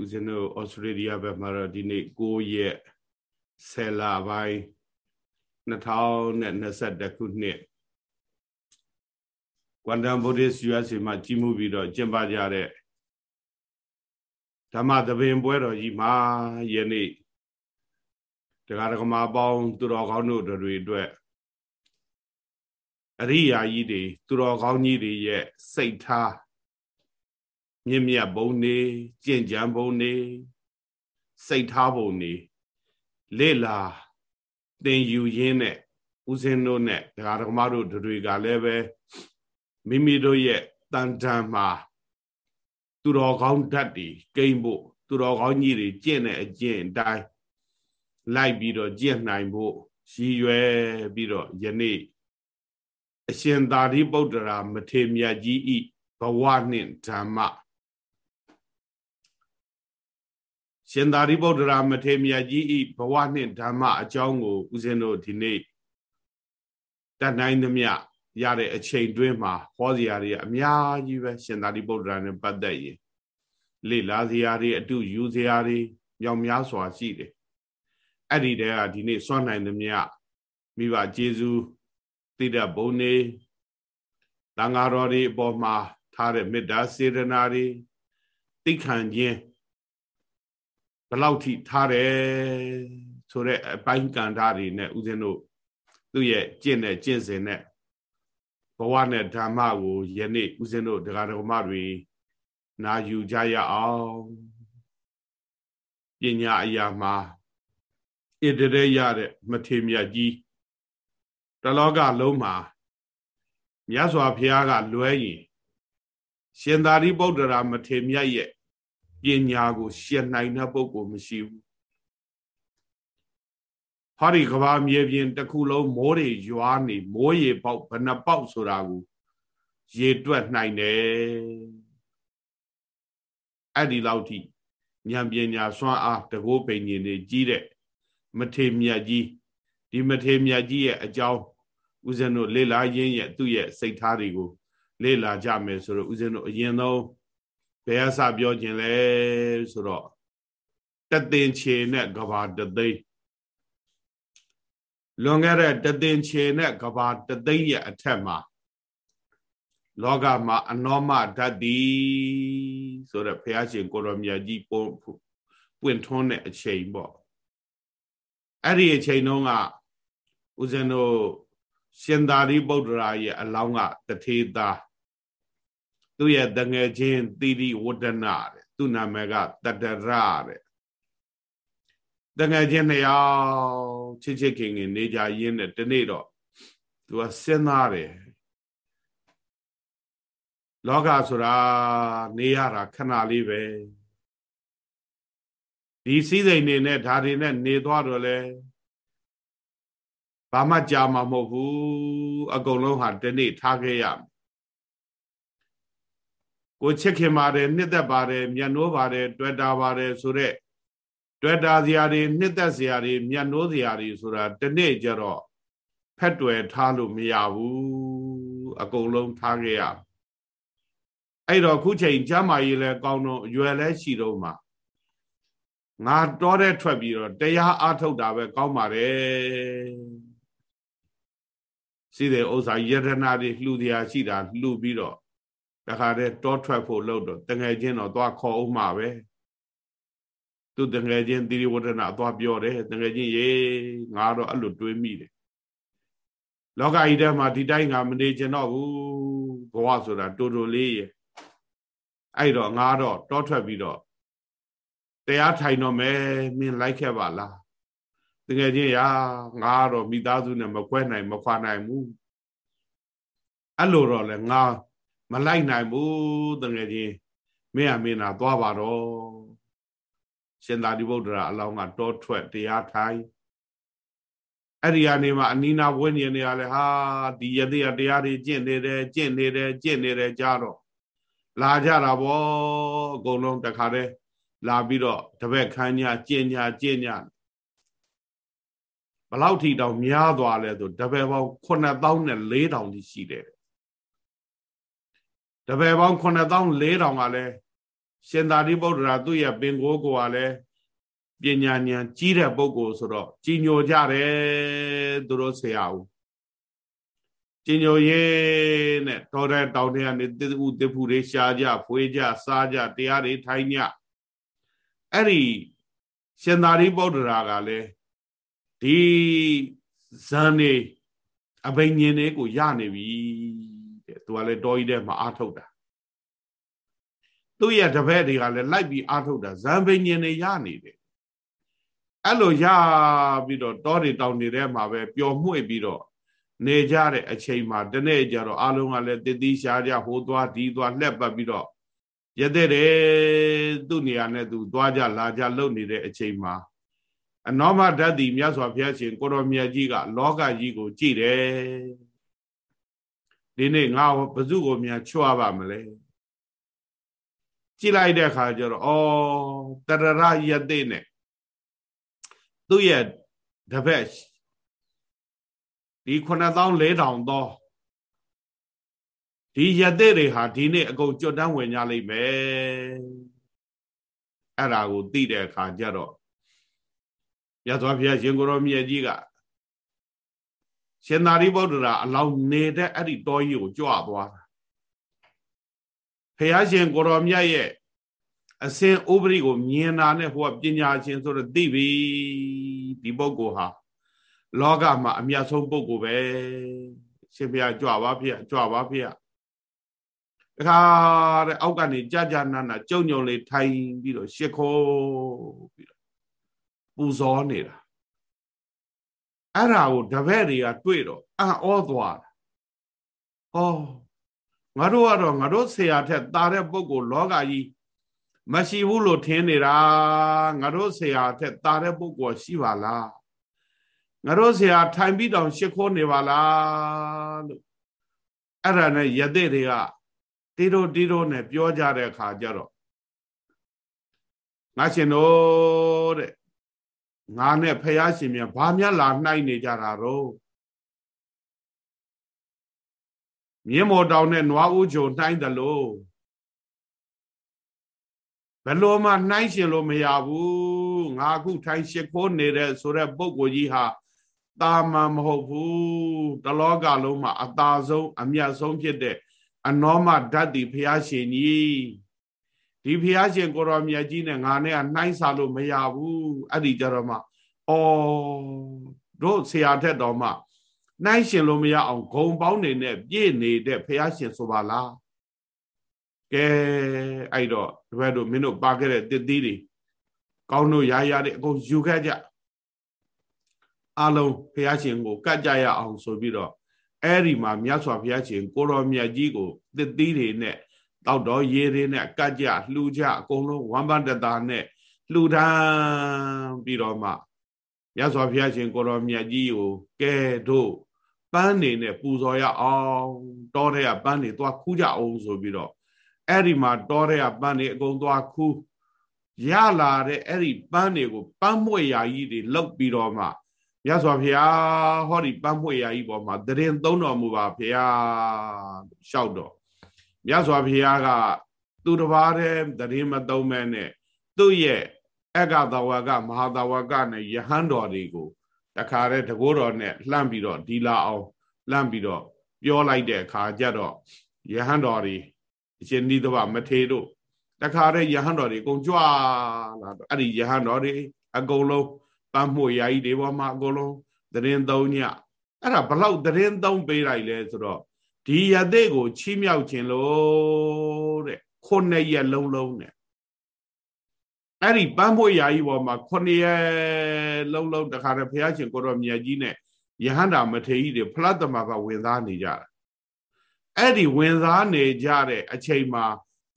ဦးဇင်းတို့ဩစတြေးလျဘက်မှာတော့ဒီနေ့9ရက်10လပိုင်း2021ခုနှစ် Quantum Buddhist USA မှာကြီးမှုပြီးတော့ကျင့်ပကြတဲ့ဓမ္မသဘင်ပွဲတော်ကြီးမှာယနေ့တရားဓမ္မပေါင်းသူတော်ကောင်းတို့တွေအတွက်အရိယာကြီးတွေသူတော်ကောင်းကြီးတွေရဲ့စိတ်ထား မြင့်မြတ်ဘုံနေကြင်ကြံဘုံနေစိတ်ထားဘုံနေလေလာသင်ယူရင်းနဲ့ဦးဇင်းတို့နဲ့ဒကာဒကမတို့တွေကလည်းပဲမိမိတို့ရဲ့တန်တန်မှာသူတော်ကောင်းဓာတ်တွေကိမ့်ဖို့သူတော်ကောင်းကြီးတွေကျင့်တဲ့အကျင့်အတိုင်းလိုက်ပြီးတော့ကျင့်နိုင်ဖို့ရည်ရွယ်ပြီးတော့ယနေ့အရှင်သာရိပုတ္တရာမထေရမြတ်ကြီးဤဘဝနှင့်ဓမ္မ ရှင်သာရိပုတ္တရာမထေရမြတ်ကြီးဤဘဝနှင့်ဓမ္မအကြောင်းကိုဦးဇင်းတို့ဒီနေ့တတ်နိုင်သမျှရတဲ့အချိန်တွင်းမှာဟောစရာတွေအများကြီးပဲရှင်သာရိပုတ္တရာနဲ့ပတ်သက်ရင်လေ့လာစရာတွေအတူယူစရာတွေမြောင်များစွာရှိတယ်အဲ့ဒီတည်းကဒီနေ့စွန့်နိုင်သမျှမိဘကျေးဇူးသိတဲ့ဘုံနေတန်ဃာတော်တွေအပေါ်မှာထားတဲ့မေတ္တာစေတနာတွေသိခံခြင်း ဘလောက်ထိထားတယ်ဆိုတဲ့အပိုင်းကန္တာတွေနဲ့ဦးဇင်းတို့သူ့ရဲ့ကျင့်တဲ့ကျင့်စဉ်နဲ့ဘဝနဲ့ဓမ္မကိုယနေ့ဦးဇင်းတို့တရားတော်မတွေနာယူကြရအောင်ပညာအရာမှာဣတရေရတဲ့မထေမြတ်ကြီးတလောကလုံးမှာမြတ်စွာဘုရားကလွဲရင်ရှင်သာရိပုတ္တရာမထေမြတ်ရဲ့ ပညာကိုရှင်းနိုင်တဲ့ပုဂ္ဂိုလ်မရှိဘူးဟောဒီကဘာမြေပြင်တစ်ခုလုံးမိုးတွေရွာနေမိုးရေပေါက်ဘယ်နှပေါက်ဆိုတာကိုရေတွက်နိုင်တယ်အဲ့ဒီလောက်ထိဉာဏ်ပညာစွမ်းအားတကိုးပိန်ကြီးနေကြီးတဲ့မထေမြတ်ကြီးဒီမထေမြတ်ကြီးရဲ့အကြောင်းဦးဇင်းတို့လေ့လာရင်းရဲ့သူ့ရဲ့စိတ်ထားတွေကိုလေ့လာကြမယ်ဆိုတော့ဦးဇင်းတို့အရင်ဆုံး ဘယ်အစပြောခြင်းလဲဆိုတော့တသင်ချေနဲ့ကဘာတသိန်းလွန်ခဲ့တဲ့တသင်ချေနဲ့ကဘာတသိန်းရဲ့အထက်မှာလောကမှာအနောမဓာတ်တိဆိုတော့ဘုရားရှင်ကိုရောမြတ်ကြီးပွပွင့်ထွန်းတဲ့အချိန်ပေါ့အဲ့ဒီအချိန်တုန်းကဦးဇင်းတို့ရှင်သာရိပုတ္တရာရဲ့အလောင်းကတထေသာ သူ့ရဲ့တငယ်ချင်းသီရိဝဒနာတဲ့သူ့နာမည်ကတတရတဲ့တငယ်ချင်းနှစ်ယောက်ချစ်ချစ်ခင်ခင်နေကြရင်းနဲ့ဒီနေ့တော့သူကစဉ်းစားတယ်လောကဆိုတာနေရတာခဏလေးပဲဒီစည်းစိမ်နေနဲ့ဓာတွေနဲ့နေသွားတော့လဲဘာမှကြာမှာမဟုတ်ဘူးအကုန်လုံးဟာဒီနေ့ထားခဲ့ရမယ် ကိုချစ်ခင်ပါတယ်နှစ်သက်ပါတယ်မျက်နှိုးပါတယ်တွေ့တာပါတယ်ဆိုတော့တွေ့တာစရာတွေနှစ်သက်စရာတွေမျက်နှိုးစရာတွေဆိုတာဒီနေ့ကျတော့ဖက်တွယ်ထားလို့မရဘူးအကုန်လုံးထားခဲ့ရအဲ့တော့ခုချိန်ကျမ်းမာရေးလဲကောင်းတော့အရွယ်လဲရှိတော့မှာငါတော်တဲ့ထွက်ပြီးတော့တရားအားထုတ်တာပဲကောင်းပါတယ်စီးတဲ့ဥစ္စာယတနာတွေလှူတရားရှိတာလှူပြီးတော့ တခါတည်းတောထွက်ဖို့လုပ်တော့တငယ်ချင်းတော့သွားခေါ်အောင်မှာပဲသူတငယ်ချင်းသီရိဝဒနာသွားပြောတယ်တငယ်ချင်းရေငါတော့အဲ့လိုတွေးမိတယ်လောကကြီးထဲမှာဒီတိုင်းငါမနေချင်တော့ဘူးဘဝဆိုတာတူတူလေးရဲ့အဲ့တော့ငါတော့တောထွက်ပြီးတော့တရားထိုင်တော့မယ်မင်းလိုက်ခဲ့ပါလားတကယ်ချင်းရာငါတော့မိသားစုနဲ့မခွဲနိုင်မခွာနိုင်ဘူးအဲ့လိုတော့လေငါ မလိုက်နိုင်ဘူးတကယ်ချင်းမင်းအမင်းနာသွားပါတော့ရှင်သာရိပုတ္တရာအလောင်းကတောထွက်တရားထိုင်အဲ့ဒီကနေမှအနိနာဝိညာဉ်တွေကလည်းဟာဒီယတိတရားတွေကျင့်နေတယ်ကျင့်နေတယ်ကျင့်နေတယ်ကြတော့လာကြတာဗောအကုန်လုံးတခါတည်းလာပြီးတော့တပည့်ခန်းညာကျင့်ညာကျင့်ညာဘလောက်ထိတောင်များသွားလဲဆိုတပည့်ပေါင်း9000နဲ့4000တိရှိတယ် တပည့်ပေါင်း9000 4000ကလည်းရှင်သာရိပုတ္တရာသူ့ရဲ့ပင်ကိုးကိုကလည်းပညာဉာဏ်ကြီးတဲ့ပုဂ္ဂိုလ်ဆိုတော့ကြီးညိုကြတယ်သူတို့ဆရာဦးကြီးညိုရေးနဲ့တော်တဲ့တောင်တွေကနေတိဥတိဖူတွေရှားကြဖွေးကြစားကြတရားတွေထိုင်ကြအဲ့ဒီရှင်သာရိပုတ္တရာကလည်းဒီဇန်နေအဘိညာဉ်တွေကိုရနေပြီတဲ့ သူကလည်းတော်ကြီးတဲ့မှာအာထုတ်တာသူ့ရဲ့တပည့်တွေကလည်းလိုက်ပြီးအာထုတ်တာဇန်ဘိညာဉ်တွေရနေတယ်အဲ့လိုရပြီးတော့တောတွေတောင်တွေထဲမှာပဲပျော်မှွေ့ပြီးတော့နေကြတဲ့အချိန်မှာတနေ့ကျတော့အလုံးကလည်းတည်တည်ရှားကြဟိုသွားဒီသွားလှက်ပတ်ပြီးတော့ရတဲ့တယ်သူ့နေရာနဲ့သူသွားကြလာကြလုပ်နေတဲ့အချိန်မှာအနောမဓာတ်တိမြတ်စွာဘုရားရှင်ကိုရောမြတ်ကြီးကလောကကြီးကိုကြည်တယ် ဒီနေ့ငါဘဇုကိုများချွတ်ပါမလဲကြည်လိုက်တဲ့အခါကျတော့ဩတရရယတိနဲ့သူ့ရဲ့တပည့်ဒီ9400သောဒီယတိတွေဟာဒီနေ့အကုန်ကြွတန်းဝင်ကြလိမ့်မယ်အဲ့ဒါကိုသိတဲ့အခါကျတော့ရသော်ဘုရားရှင်ကိုရောမြတ်ကြီးက ရှင်သာရိပုတ္တရာအလောင်းနေတဲ့အဲ့ဒီတောကြီးကိုကြွသွားတာဘုရားရှင်ကိုရောမြတ်ရဲ့အစဉ်ဥပရိကိုမြင်တာနဲ့ဟိုကပညာရှင်ဆိုတော့သိပြီဒီပုဂ္ဂိုလ်ဟာလောကမှာအမြတ်ဆုံးပုဂ္ဂိုလ်ပဲရှင်ဘုရားကြွပါဖေကြွပါဖေတခါတဲ့အောက်ကနေကြာကြာနာနာကြုံကြုံလေးထိုင်ပြီးတော့ရှ िख ိုးပြီးတော့ပူဇော်နေတာ အဲ့ဒါကိုတပည့်တွေကတွေ့တော့အံ့ဩသွားတာဟောငါတို့ကတော့ငါတို့ဆရာထက်တာတဲ့ပုဂ္ဂိုလ်လောကကြီးမရှိဘူးလို့ထင်နေတာငါတို့ဆရာထက်တာတဲ့ပုဂ္ဂိုလ်ရှိပါလားငါတို့ဆရာထိုင်ပြီးတောင်ရှ िख ိုးနေပါလားလို့အဲ့ဒါနဲ့ယသိတွေကတီတို့တီတို့နဲ့ပြောကြတဲ့အခါကျတော့ငါရှင်တို့တဲ့ ငါနဲ့ဖះရှင်မြတ်ဘာများလာနှိုက်နေကြတာတော့မြင်းမော်တောင်နဲ့နွားဦးချိုနှိုင်းတယ်လို့ဘယ်လိုမှနှိုင်းရှင်လို့မရဘူးငါအခုထိုင်ရှိခိုးနေတဲ့ဆိုတဲ့ပုံကိုကြီးဟာတာမန်မဟုတ်ဘူးတလောကလုံးမှာအသာဆုံးအမြတ်ဆုံးဖြစ်တဲ့အနောမဓာတ်တီဖះရှင်ကြီး ဒီဖះရှင်ကိုရောမြတ်ကြီးနဲ့ငါနဲ့ကနှိုင်းစာလို့မရဘူးအဲ့ဒီကြတော့မှအော်တို့ဆရာထက်တော်မှနှိုင်းရှင်လို့မရအောင်ဂုံပေါင်းနေနဲ့ပြည့်နေတဲ့ဖះရှင်ဆိုပါလားကဲအဲ့တော့တပည့်တို့မင်းတို့ပါခဲ့တဲ့တစ်သီးတွေကောင်းတို့ရာရာတွေအကုန်ယူခဲ့ကြအလုံးဖះရှင်ကိုကတ်ကြရအောင်ဆိုပြီးတော့အဲ့ဒီမှာမြတ်စွာဘုရားရှင်ကိုရောမြတ်ကြီးကိုတစ်သီးတွေနဲ့ တောက်တော်ရေတွေနဲ့ကတ်ကြလှူကြအကုန်လုံးဝမ်ပတတာနဲ့လှူဒန်းပြီးတော့မှမြတ်စွာဘုရားရှင်ကိုရောမြတ်ကြီးကိုကဲတို့ပန်းနေနဲ့ပူဇော်ရအောင်တောထဲကပန်းနေသွားခူးကြအောင်ဆိုပြီးတော့အဲ့ဒီမှာတောထဲကပန်းနေအကုန်သွားခူးရလာတဲ့အဲ့ဒီပန်းတွေကိုပန်းမွေရာကြီးတွေလောက်ပြီးတော့မှမြတ်စွာဘုရားဟောဒီပန်းမွေရာကြီးပေါ်မှာတရင်သုံးတော်မူပါဘုရားလျှောက်တော့ မြတ်စွာဘုရားကသူတစ်ပါးတည်းတရင်မသုံးမဲနဲ့သူ့ရဲ့အက္ခသဝကမဟာသဝကနဲ့ယဟန်တော်တွေကိုတခါတည်းတကိုးတော်နဲ့လှမ်းပြီးတော့ဒီလာအောင်လှမ်းပြီးတော့ပြောလိုက်တဲ့အခါကျတော့ယဟန်တော်တွေအရှင်နိသဗမထေတို့တခါတည်းယဟန်တော်တွေအကုန်ကြွလာတော့အဲ့ဒီယဟန်တော်တွေအကုန်လုံးပန်းမှုရာကြီးတွေပေါ်မှာအကုန်လုံးသတင်းသုံးညအဲ့ဒါဘလောက်သတင်းသုံးပေးလိုက်လဲဆိုတော့ ဒီယသိကိုချီးမြှောက်ခြင်းလို့တဲ့ခုနှစ်ရက်လုံးလုံးနဲ့အဲ့ဒီပန်းဖို့ရာကြီးပေါ်မှာခုနှစ်ရက်လုံးလုံးတခါတည်းဘုရားရှင်ကိုတော်မြတ်ကြီးနဲ့ယဟန္တာမထေရကြီးတွေဖလားတမကဝင်သားနေကြတာအဲ့ဒီဝင်သားနေကြတဲ့အချိန်မှာ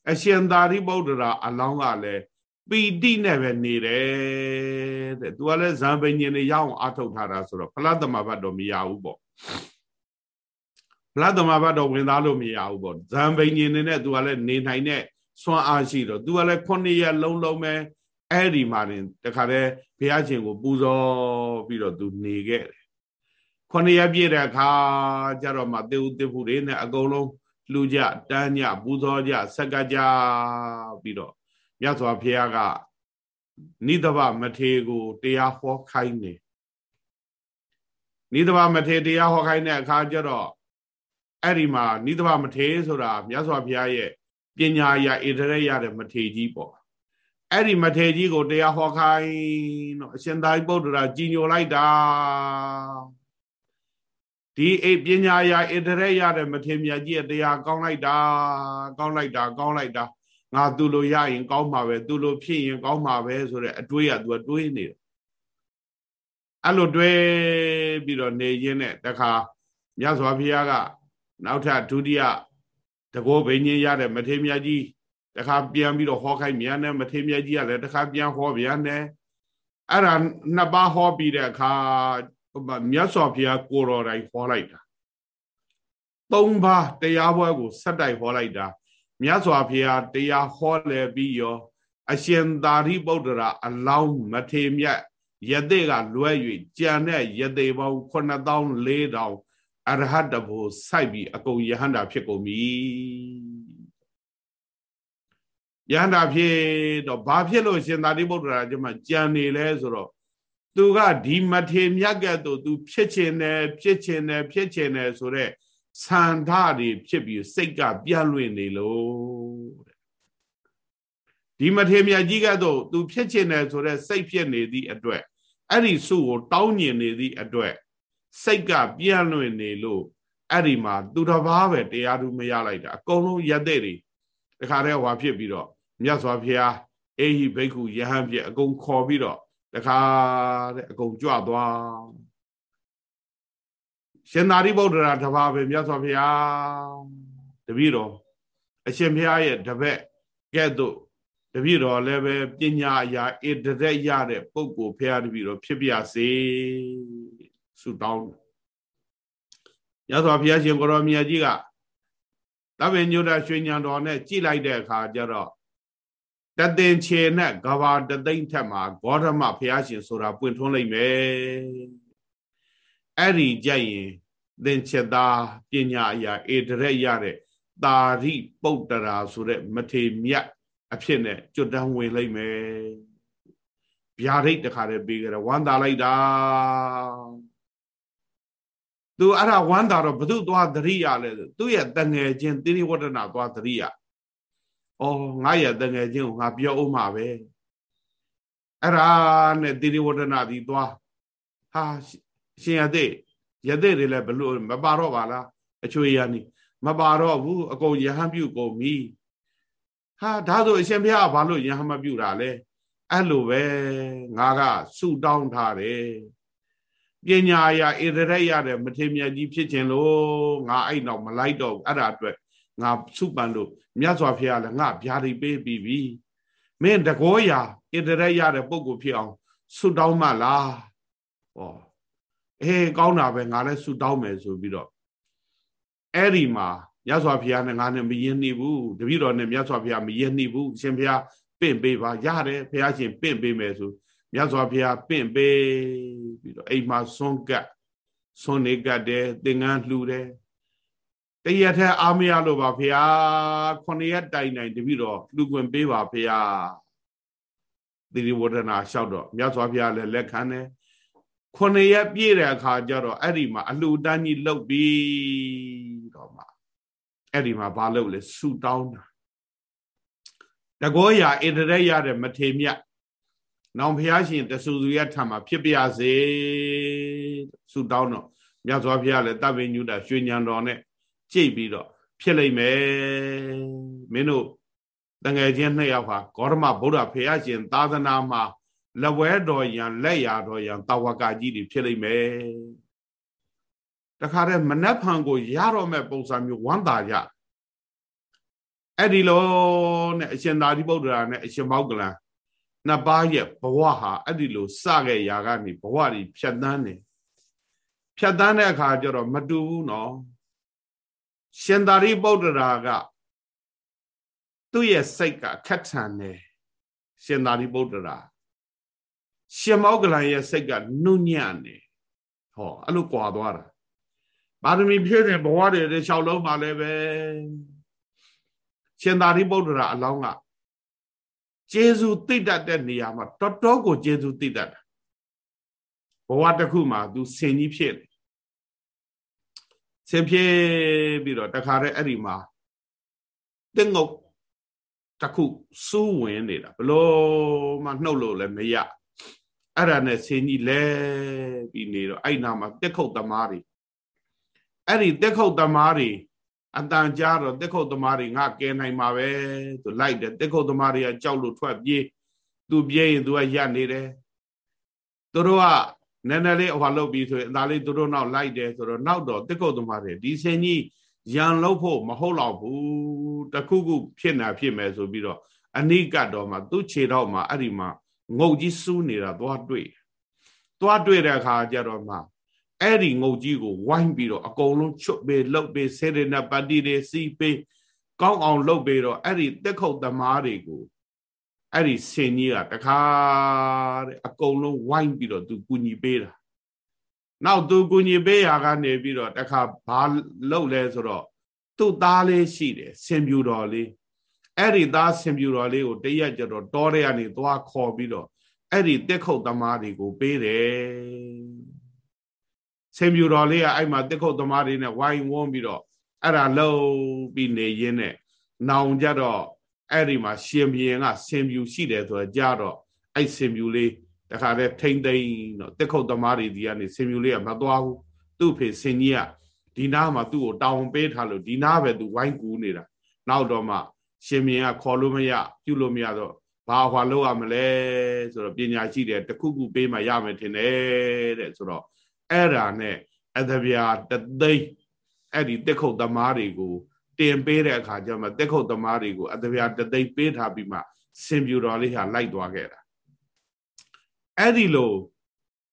အရှင်သာရိပုတ္တရာအလောင်းကလည်းပီတိနဲ့ပဲနေတယ်တဲ့သူကလည်းဇံပင်ញင်တွေရအောင်အထုတ်ထားတာဆိုတော့ဖလားတမဘတ်တော့မရဘူးပေါ့ ဖလားတမဘတ်တော့ဝင်သားလို့မရဘူးပေါ့ဇံပင်ញင်တွေနဲ့သူကလည်းနေနိုင်တဲ့စွမ်းအားရှိတော့သူကလည်းခုနှစ်ရက်လုံးလုံးပဲအဲ့ဒီမှာတင်တခါတည်းဘုရားရှင်ကို ပူဇော်ပြီးတော့သူနေခဲ့တယ်ခုနှစ်ရက်ပြည့်တဲ့အခါကျတော့မှတေဥတေဖို့တွေနဲ့အကုန်လုံးလှူကြတန်းကြပူဇော်ကြဆက်ကကြပြီးတော့မြတ်စွာဘုရားကနိဒဗမထေကိုတရားဟောခိုင်းတယ်နိဒဗမထေတရားဟောခိုင်းတဲ့အခါကျတော့ အဲ့ဒီမှာနိဒဗမထေဆိုတာမြတ်စွာဘုရားရဲ့ပညာရာဣတရရတဲ့မထေကြီးပေါ့အဲ့ဒီမထေကြီးကိုတရားဟောခိုင်းတော့အရှင်သာရိပုတ္တရာကြီးညိုလိုက်တာဒီအိပညာရာဣတရရတဲ့မထေမြတ်ကြီးရဲ့တရားကောင်းလိုက်တာကောင်းလိုက်တာကောင်းလိုက်တာငါသူ့လိုရရင်ကောင်းမှာပဲသူ့လိုဖြစ်ရင်ကောင်းမှာပဲဆိုတဲ့အတွေးကသူကတွေးနေတယ်အဲ့လိုတွေးပြီးတော့နေရင်းနဲ့တခါမြတ်စွာဘုရားက နောက်ထပ်ဒုတိယတကောဘိညာဉ်ရတဲ့မထေမြတ်ကြီးတခါပြန်ပြီးတော့ဟောခိုင်းမြန်တယ်မထေမြတ်ကြီးကလည်းတခါပြန်ဟောပြန်တယ်အဲ့ဒါနှစ်ပါးဟောပြီးတဲ့အခါမြတ်စွာဘုရားကိုတော်တိုင်ဟောလိုက်တာသုံးပါးတရားပွဲကိုဆက်တိုက်ဟောလိုက်တာမြတ်စွာဘုရားတရားဟောလည်ပြီးရော အရှင်သာရိပုတ္တရာအလောင်းမထေမြတ်ယသိကလွဲ၍ကြံတဲ့ယသိပေါင်း9400 အရဟတဘုစိုက်ပြီးအကုန်ယဟန္တာဖြစ်ကုန်ပြီယဟန္တာဖြစ်တော့ဘာဖြစ်လို့ရှင်သာရိပုတ္တရာကျမကြံနေလဲဆိုတော့သူကဒီမထေမြတ်ကဲ့သို့သူဖြစ်ချင်တယ်ဖြစ်ချင်တယ်ဖြစ်ချင်တယ်ဆိုတော့ဆန္ဒတွေဖြစ်ပြီးစိတ်ကပြန့်လွင့်နေလို့ဒီမထေမြတ်ကြီးကတော့သူဖြစ်ချင်တယ်ဆိုတော့စိတ်ဖြစ်နေသည့်အတွက်အဲ့ဒီစုကိုတောင်းညင်နေသည့်အတွက် စိတ်ကပြန့်လွင့်နေလို့အဲ့ဒီမှာသူတစ်ပါးပဲတရားသူမရလိုက်တာအကုန်လုံးရက်တဲ့တွေတခါတည်းဟွာဖြစ်ပြီးတော့မြတ်စွာဘုရားအေဟိဘိက္ခုယဟန်ပြအကုန်ခေါ်ပြီးတော့တခါတဲ့အကုန်ကြွသွားရှင်သာရိပုတ္တရာတပါးပဲမြတ်စွာဘုရားတပည့်တော်အရှင်ဘုရားရဲ့တပည့်ကဲ့သို့တပည့်တော်လည်းပဲပညာအရာဣတရက်ရတဲ့ပုဂ္ဂိုလ်ဘုရားတပည့်တော်ဖြစ်ပြစေ ဆုတောင်းရသော်ဘုရားရှင်ကိုရောမြတ်ကြီးကတပည့်ညုတရွှေညံတော်နဲ့ကြည်လိုက်တဲ့အခါကျတော့တသင်ချေနဲ့ကဘာတသိမ့်ထက်မှာဂေါတမဘုရားရှင်ဆိုတာပွင့်ထွန်းလိုက်မယ်အဲ့ဒီကြရင်သင်္ချသားပညာအရာဧတရက်ရတဲ့တာရိပုတ္တရာဆိုတဲ့မထေမြတ်အဖြစ်နဲ့ကျွတ်တန်းဝင်လိုက်မယ်ဗျာဒိတ်တခါတည်းပြီးကြတယ်ဝမ်းသာလိုက်တာ သူအဲ့ဒါဝမ်းသာတော့ဘသူသွားသတိရလဲသူ့ရဲ့တငယ်ချင်းတိရိဝတ္တနာသွားသတိရဩငါရဲ့တငယ်ချင်းကိုငါပြောအောင်မှာပဲအဲ့ဒါနဲ့တိရိဝတ္တနာဒီသွားဟာရှင်ရတဲ့ရတဲ့တွေလည်းဘလို့မပါတော့ပါလားအချွေရနီမပါတော့ဘူးအကုန်ယဟန်ပြုတ်ကုန်ပြီဟာဒါဆိုအရှင်ဘုရားဘာလို့ယဟန်မပြုတ်တာလဲအဲ့လိုပဲငါကဆုတောင်းထားတယ် ပညာရာဣရရရတဲ့မထေမြတ်ကြီးဖြစ်ခြင်းလို့ငါအဲ့တော့မလိုက်တော့အဲ့ဒါအတွက်ငါစုပန်လို့မြတ်စွာဘုရားလည်းငါဗျာဒိပေးပြီးပြီမင်းတကောရာဣရရရတဲ့ပုဂ္ဂိုလ်ဖြစ်အောင်ဆုတောင်းမှလားဟောအေးကောင်းတာပဲငါလည်းဆုတောင်းမယ်ဆိုပြီးတော့အဲ့ဒီမှာမြတ်စွာဘုရားနဲ့ငါနဲ့မယဉ်နှီးဘူးတပည့်တော်နဲ့မြတ်စွာဘုရားမယဉ်နှီးဘူးရှင်ဘုရားပင့်ပေးပါရတယ်ဘုရားရှင်ပင့်ပေးမယ်ဆို မြတ်စွာဘုရားပင့်ပေးပြီးတော့အိမ်မှာဆွန်းကတ်ဆွန်းနေကတ်တယ်သင်္ကန်းလှူတယ်တရက်ထဲအာမရလို့ပါဘုရားခုနှစ်ရက်တိုင်တိုင်တပည့်တော်လှူခွင့်ပေးပါဘုရားသီရိဝဒနာလျှောက်တော့မြတ်စွာဘုရားလည်းလက်ခံတယ်ခုနှစ်ရက်ပြည့်တဲ့အခါကျတော့အဲ့ဒီမှာအလှူတန်းကြီးလှုပ်ပြီးတော့မှအဲ့ဒီမှာဘာလုပ်လဲဆူတောင်းတာတကောရာဣတရက်ရတဲ့မထေမြတ် နောင်ဘုရားရှင်တဆူစုရထံမှာဖြစ်ပြစေဆူတောင်းတော့မြတ်စွာဘုရားလည်းတပ်ပင်ညုတာရွှေညံတော်နဲ့ကြိတ်ပြီးတော့ဖြစ်လိမ့်မယ်မင်းတို့တငယ်ချင်းနှစ်ယောက်ဟာဂေါရမဗုဒ္ဓဘုရားရှင် သာသနာမှာလက်ဝဲတော်ရန်လက်ရတော်ရန်တာဝကကြီးတွေဖြစ်လိမ့်မယ်တခါတည်းမနှက်ဖန်ကိုရတော့မဲ့ပုံစံမျိုးဝမ်းသာကြအဲ့ဒီလိုနဲ့အရှင်သာရိပုတ္တရာနဲ့အရှင်မောက္ကလံနှ စ်ပါးရဲ့ဘဝဟာအဲ့ဒီလိုစခဲ့ရာကနေဘဝတွေဖြတ်တန်းနေဖြတ်တန်းတဲ့အခါကျတော့မတူဘူးနော်ရှင်သာရိပုတ္တရာကသူ့ရဲ့စိတ်ကခက်ထန်တယ်ရှင်သာရိပုတ္တရာရှင်မောက္ကလံရဲ့စိတ်ကနုညံ့နေဟောအဲ့လိုကွာသွားတာပါရမီဖြည့်တဲ့ဘဝတွေတစ်လျှောက်လုံးမှာလည်းပဲရှင်သာရိပုတ္တရာအလောင်းက ကျေစုသိတတ်တဲ့နေရာမှာတော်တော်ကိုကျေစုသိတတ်တာဘဝတစ်ခုမှာ तू ဆင်ကြီးဖြစ်တယ်ဆင်ဖြစ်ပြီးတော့တခါတည်းအဲ့ဒီမှာတင်းငုတ်တစ်ခုစူးဝင်နေတာဘလို့မှနှုတ်လို့လည်းမရအဲ့ဒါနဲ့ဆင်ကြီးလဲပြီးနေတော့အဲ့နာမှာတက်ခုတ်သမားတွေအဲ့ဒီတက်ခုတ်သမားတွေ အတန်ကြားတော့တက်ခုတ်သမားတွေငါကဲနိုင်မှာပဲသူလိုက်တယ်တက်ခုတ်သမားတွေကကြောက်လို့ထွက်ပြေးသူပြေးရင်သူကရပ်နေတယ်သူတို့ကနည်းနည်းလေးဟွာလုပ်ပြီးဆိုရင်အသာလေးသူတို့နောက်လိုက်တယ်ဆိုတော့နောက်တော့တက်ခုတ်သမားတွေဒီစင်ကြီးရန်လို့ဖို့မဟုတ်တော့ဘူးတခုခုဖြစ်နေဖြစ်မယ်ဆိုပြီးတော့အနိကတော့မှသူ့ခြေတော့မှအဲ့ဒီမှာငုတ်ကြီးစူးနေတာသွားတွေ့သွားတွေ့တဲ့အခါကျတော့မှ အဲ့ဒီငုတ်ကြီးကိုဝိုင်းပြီးတော့အကုန်လုံးချွတ်ပေးလှုပ်ပေးဆေရနပတ္တိတွေစီးပေးကောင်းအောင်လှုပ်ပေးတော့အဲ့ဒီတက်ခုတ်သမားတွေကိုအဲ့ဒီစင်ကြီးကတခါတဲ့အကုန်လုံးဝိုင်းပြီးတော့သူကူညီပေးတာနောက်သူကူညီပေးရာကနေပြီးတော့တခါဘာလှုပ်လဲဆိုတော့သူ့သားလေးရှိတယ်ဆင်ပြူတော်လေးအဲ့ဒီသားဆင်ပြူတော်လေးကိုတရက်ကြတော့တောထဲကနေသွားခေါ်ပြီးတော့အဲ့ဒီတက်ခုတ်သမားတွေကိုပေးတယ် ဆင်ပြူတော်လေးကအဲ့မှာတက်ခုတ်သမားတွေနဲ့ဝိုင်းဝန်းပြီးတော့အဲ့ဒါလှုပ်ပြီးနေရင်းနဲ့နောင်ကြတော့အဲ့ဒီမှာရှင်ဘီရင်ကဆင်ပြူရှိတယ်ဆိုတော့ကြတော့အဲ့ဆင်ပြူလေးတခါတည်းထိမ့်သိမ့်တော့တက်ခုတ်သမားတွေဒီကနေဆင်မြူလေးကမသွားဘူးသူ့ဖေဆင်ကြီးကဒီနားမှာသူ့ကိုတောင်းပေးထားလို့ဒီနားပဲသူဝိုင်းကူးနေတာနောက်တော့မှရှင်မြင်ကခေါ်လို့မရပြုလို့မရတော့ဘာဟွာလို့ရမလဲဆိုတော့ပညာရှိတယ်တခုခုပေးမှရမယ်ထင်တယ်တဲ့ဆိုတော့ အဲ့ဒါနဲ့အသဗျာတသိန်းအဲ့ဒီတက်ခုတ်သမားတွေကိုတင်ပေးတဲ့အခါကျမှတက်ခုတ်သမားတွေကိုအသဗျာတသိန်းပေးထားပြီးမှစင်ပြူတော်လေးဟာလိုက်သွားခဲ့တာအဲ့ဒီလို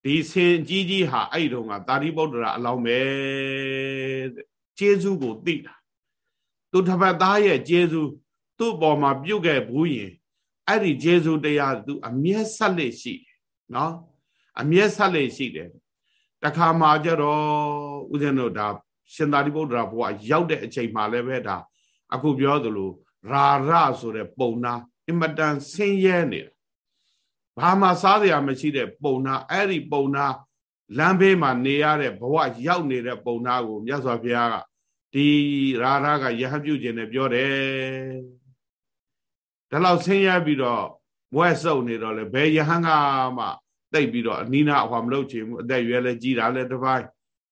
ဒီဆင်ကြီးကြီးဟာအဲ့ဒီတော့ကသာရိပုတ္တရာအလောင်းပဲကျေးဇူးကိုသိတာသူတပတ်သားရဲ့ကျေးဇူးသူ့ပေါ်မှာပြုတ်ခဲ့ဘူးရင်အဲ့ဒီကျေးဇူးတရားသူအမျက်ဆက်လက်ရှိတယ်နော်အမျက်ဆက်လက်ရှိတယ် တခါမှကြတော့ဦးဇင်းတို့ဒါရှင်သာရိပုတ္တရာဘုရားရောက်တဲ့အချိန်မှလည်းပဲဒါအခုပြောသလိုရာရဆိုတဲ့ပုံနာအင်မတန်ဆင်းရဲနေတာဘာမှစားစရာမရှိတဲ့ပုံနာအဲ့ဒီပုံနာလမ်းဘေးမှာနေရတဲ့ဘဝရောက်နေတဲ့ပုံနာကိုမြတ်စွာဘုရားကဒီရာရကယဟပြုခြင်းနဲ့ပြောတယ်ဒါလောက်ဆင်းရဲပြီးတော့မွဲစုပ်နေတော့လေဘယ်ယဟန်ကမှ တိတ်ပြီးတော့အနိနာအဟွာမလုပ်ချင်ဘူးအသက်ရွယ်လဲကြီးတာလဲတစ်ပိုင်း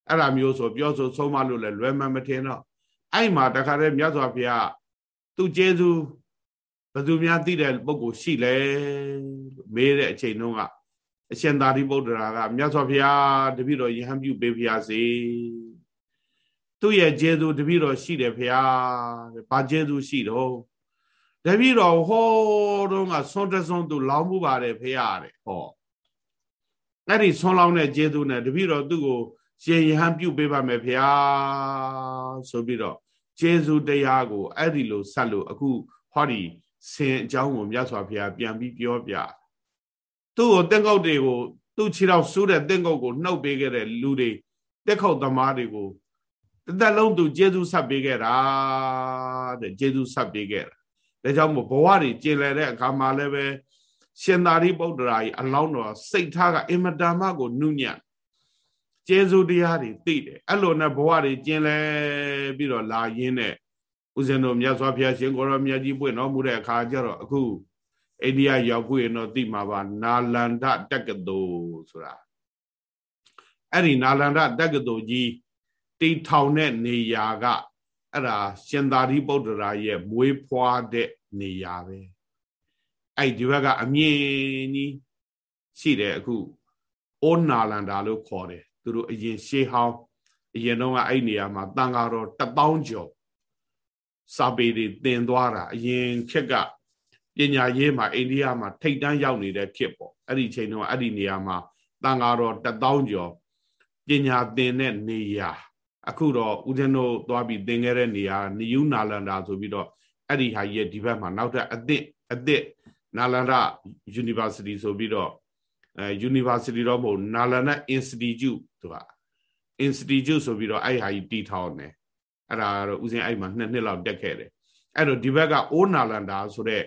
အဲ့ဒါမျိုးဆိုပြောဆိုဆုံးမလို့လဲလွယ်မှမထင်တော့အဲ့မှာတခါတည်းမြတ်စွာဘုရားသူကျေးဇူးဘယ်သူများသိတဲ့ပုဂ္ဂိုလ်ရှိလဲမေးတဲ့အချိန်တုန်းကအရှင်သာရိပုတ္တရာကမြတ်စွာဘုရားတပည့်တော်ယဟန်ပြုပေးဖျားစေသူ့ရဲ့ကျေးဇူးတပည့်တော်ရှိတယ်ဖျားဘာကျေးဇူးရှိတော့တပည့်တော်ဟောတုန်းကဆွန်တဆွန်သူလောင်းမှုပါတယ်ဖျားတဲ့ဟော အဲ့ဒီဆွန်လောင်းတဲ့ကျေးဇူးနဲ့တပည့်တော်သူ့ကိုရှင်ယဟန်ပြုပေးပါမယ်ဖျားဆိုပြီးတော့ကျေးဇူးတရားကိုအဲ့ဒီလိုဆက်လို့အခုဟောဒီဆင်အကြောင်းကိုမြတ်စွာဘုရားပြန်ပြီးပြောပြသူ့ကိုတက်ကုတ်တွေကိုသူ့ခြေထောက်ဆူးတဲ့တက်ကုတ်ကိုနှုတ်ပေးခဲ့တဲ့လူတွေတက်ခုတ်သမားတွေကိုတသက်လုံးသူကျေးဇူးဆက်ပေးခဲ့တာတဲ့ကျေးဇူးဆက်ပေးခဲ့တာဒါကြောင့်မို့ဘဝတွေကျင်လည်တဲ့အခါမှာလည်းပဲ ရှင်သာရိပုတ္တရာကြီးအလောင်းတော်စိတ်ထားကအင်မတန်မှကိုနုညံ့ကျေးဇူးတရားတွေသိတယ်အဲ့လိုနဲ့ဘဝတွေကျင်လည်ပြီးတော့လာရင်းနဲ့ဦးဇင်းတို့မြတ်စွာဘုရားရှင်ကိုရောမြတ်ကြီးပွင့်တော်မူတဲ့အခါကျတော့အခုအိန္ဒိယရောက်ပွင့်တော့သိမှာပါနာလန္ဒတက္ကသိုလ်ဆိုတာအဲ့ဒီနာလန္ဒတက္ကသိုလ်ကြီးတိထောင်တဲ့နေရာကအဲ့ဒါရှင်သာရိပုတ္တရာရဲ့မွေးဖွားတဲ့နေရာပဲ အဲ့ဒီဘက်ကအမြင့်ကြီးရှိတယ်အခုအိုးနာလန္ဒာလို့ခေါ်တယ်သူတို့အရင်ရှေးဟောင်းအရင်တော့အဲ့နေရာမှာတန်ဃာတော်1000ကျော်စာပေတွေသင်သွားတာအရင်ခေတ်ကပညာရေးမှာအိန္ဒိယမှာထိတ်တန်းရောက်နေတဲ့ခေတ်ပေါ့အဲ့ဒီချိန်တော့အဲ့ဒီနေရာမှာတန်ဃာတော်1000ကျော်ပညာသင်တဲ့နေရာအခုတော့ဦးဇင်းတို့သွားပြီးသင်ခဲ့တဲ့နေရာနယူးနာလန္ဒာဆိုပြီးတော့အဲ့ဒီဟာရဲ့ဒီဘက်မှာနောက်ထပ်အသစ်အသစ် နာလန္ဒ University ဆိုပြီးတော့အဲ University တော့မဟုတ်နာလန္ဒ Institute သူက Institute ဆိုပြီးတော့အဲ့ဟာကြီးတည်ထောင်တယ်အဲ့ဒါကတော့ဦးဇင်းအဲ့မှာနှစ်နှစ်လောက်တက်ခဲ့တယ်အဲ့တော့ဒီဘက်ကအိုးနာလန္ဒာဆိုတဲ့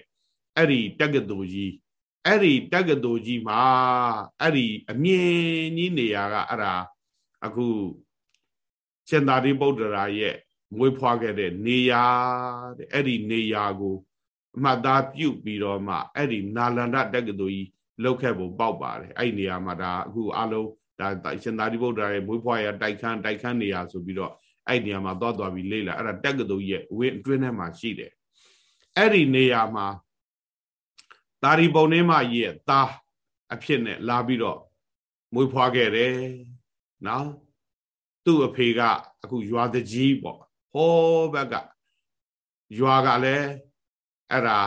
အဲ့ဒီတက္ကသိုလ်ကြီးအဲ့ဒီတက္ကသိုလ်ကြီးမှာအဲ့ဒီအမြင့်ကြီးနေရာကအဲ့ဒါအခုရှင်သာရိပုတ္တရာရဲ့မွေးဖွားခဲ့တဲ့နေရာတဲ့အဲ့ဒီနေရာကိုအ မှတ်သားပြုပြီးတော့မှအဲ့ဒီနာလန္ဒတက္ကသိုလ်ကြီးလောက်ခဲ့ဖို့ပေါက်ပါတယ်အဲ့ဒီနေရာမှာဒါအခုအလုံးဒါရှင်သာရိပုတ္တရာရဲ့မွေးဖွားရတိုက်ခန်းတိုက်ခန်းနေရာဆိုပြီးတော့အဲ့ဒီနေရာမှာသွားသွားပြီးလေ့လာအဲ့ဒါတက္ကသိုလ်ရဲ့ဝင်းအတွင်းထဲမှာရှိတယ်အဲ့ဒီနေရာမှာတာရီပုံနှင်းမရဲ့သားအဖြစ်နဲ့လာပြီးတော့မွေးဖွားခဲ့တယ်နော်သူ့အဖေကအခုရွာတကြီးပေါ့ဟောဘက်ကရွာကလည်း အဲ့ဒါ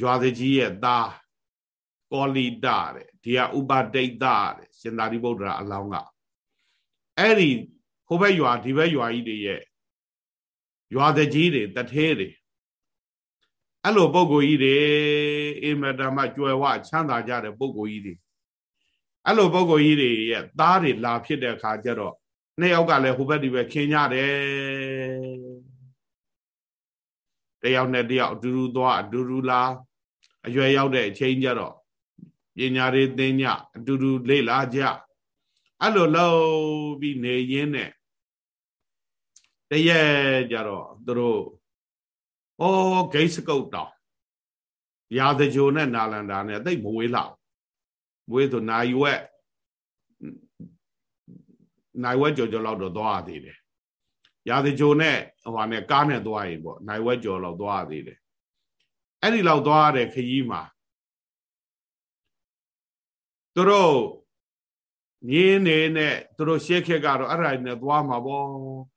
ရွာတကြီးရဲ့သားကောလီတတဲ့ဒီကဥပဒိတ်တတဲ့ရှင်သာရိပုတ္တရာအလောင်းကအဲ့ဒီဟိုဘက်ရွာဒီဘက်ရွာကြီးတွေရဲ့ရွာတကြီးတွေတထဲတွေအဲ့လိုပုံကိုကြီးတွေအင်မတန်မှကြွယ်ဝချမ်းသာကြတဲ့ပုံကိုကြီးတွေအဲ့လိုပုံကိုကြီးတွေရဲ့သားတွေလာဖြစ်တဲ့အခါကျတော့နှစ်ယောက်ကလည်းဟိုဘက်ဒီဘက်ခင်းကြတယ် တယောက်နဲ့တယောက်အတူတူသွားအတူတူလာအရွယ်ရောက်တဲ့အချိန်ကျတော့ပညာတွေသင်ညအတူတူလေ့လာကြအဲ့လိုလောက်ပြီးနေရင်းနဲ့တရက်ကြတော့သူတို့ဩဂိတ်စကုတ်တောင်ရာဇဂျိုနဲ့နာလန္ဒာနဲ့သိမဝေးလောက်ဝေးဆိုနိုင်ဝက်နိုင်ဝက်ကြော်ကြော်လောက်တော့သွားရသေးတယ် ရာဇဂျိုနဲ့ဟိုဟာနဲ့ကားနဲ့သွားရင်ပေါ့နိုင်ဝက်ကြော်လောက်သွားရသေးတယ်အဲ့ဒီလောက်သွားရတဲ့ခရီးမှာသူတို့ညင်းနေနဲ့သူတို့ရှေ့ခက်ကတော့အဲ့ဒါနဲ့သွားမှာပေါ့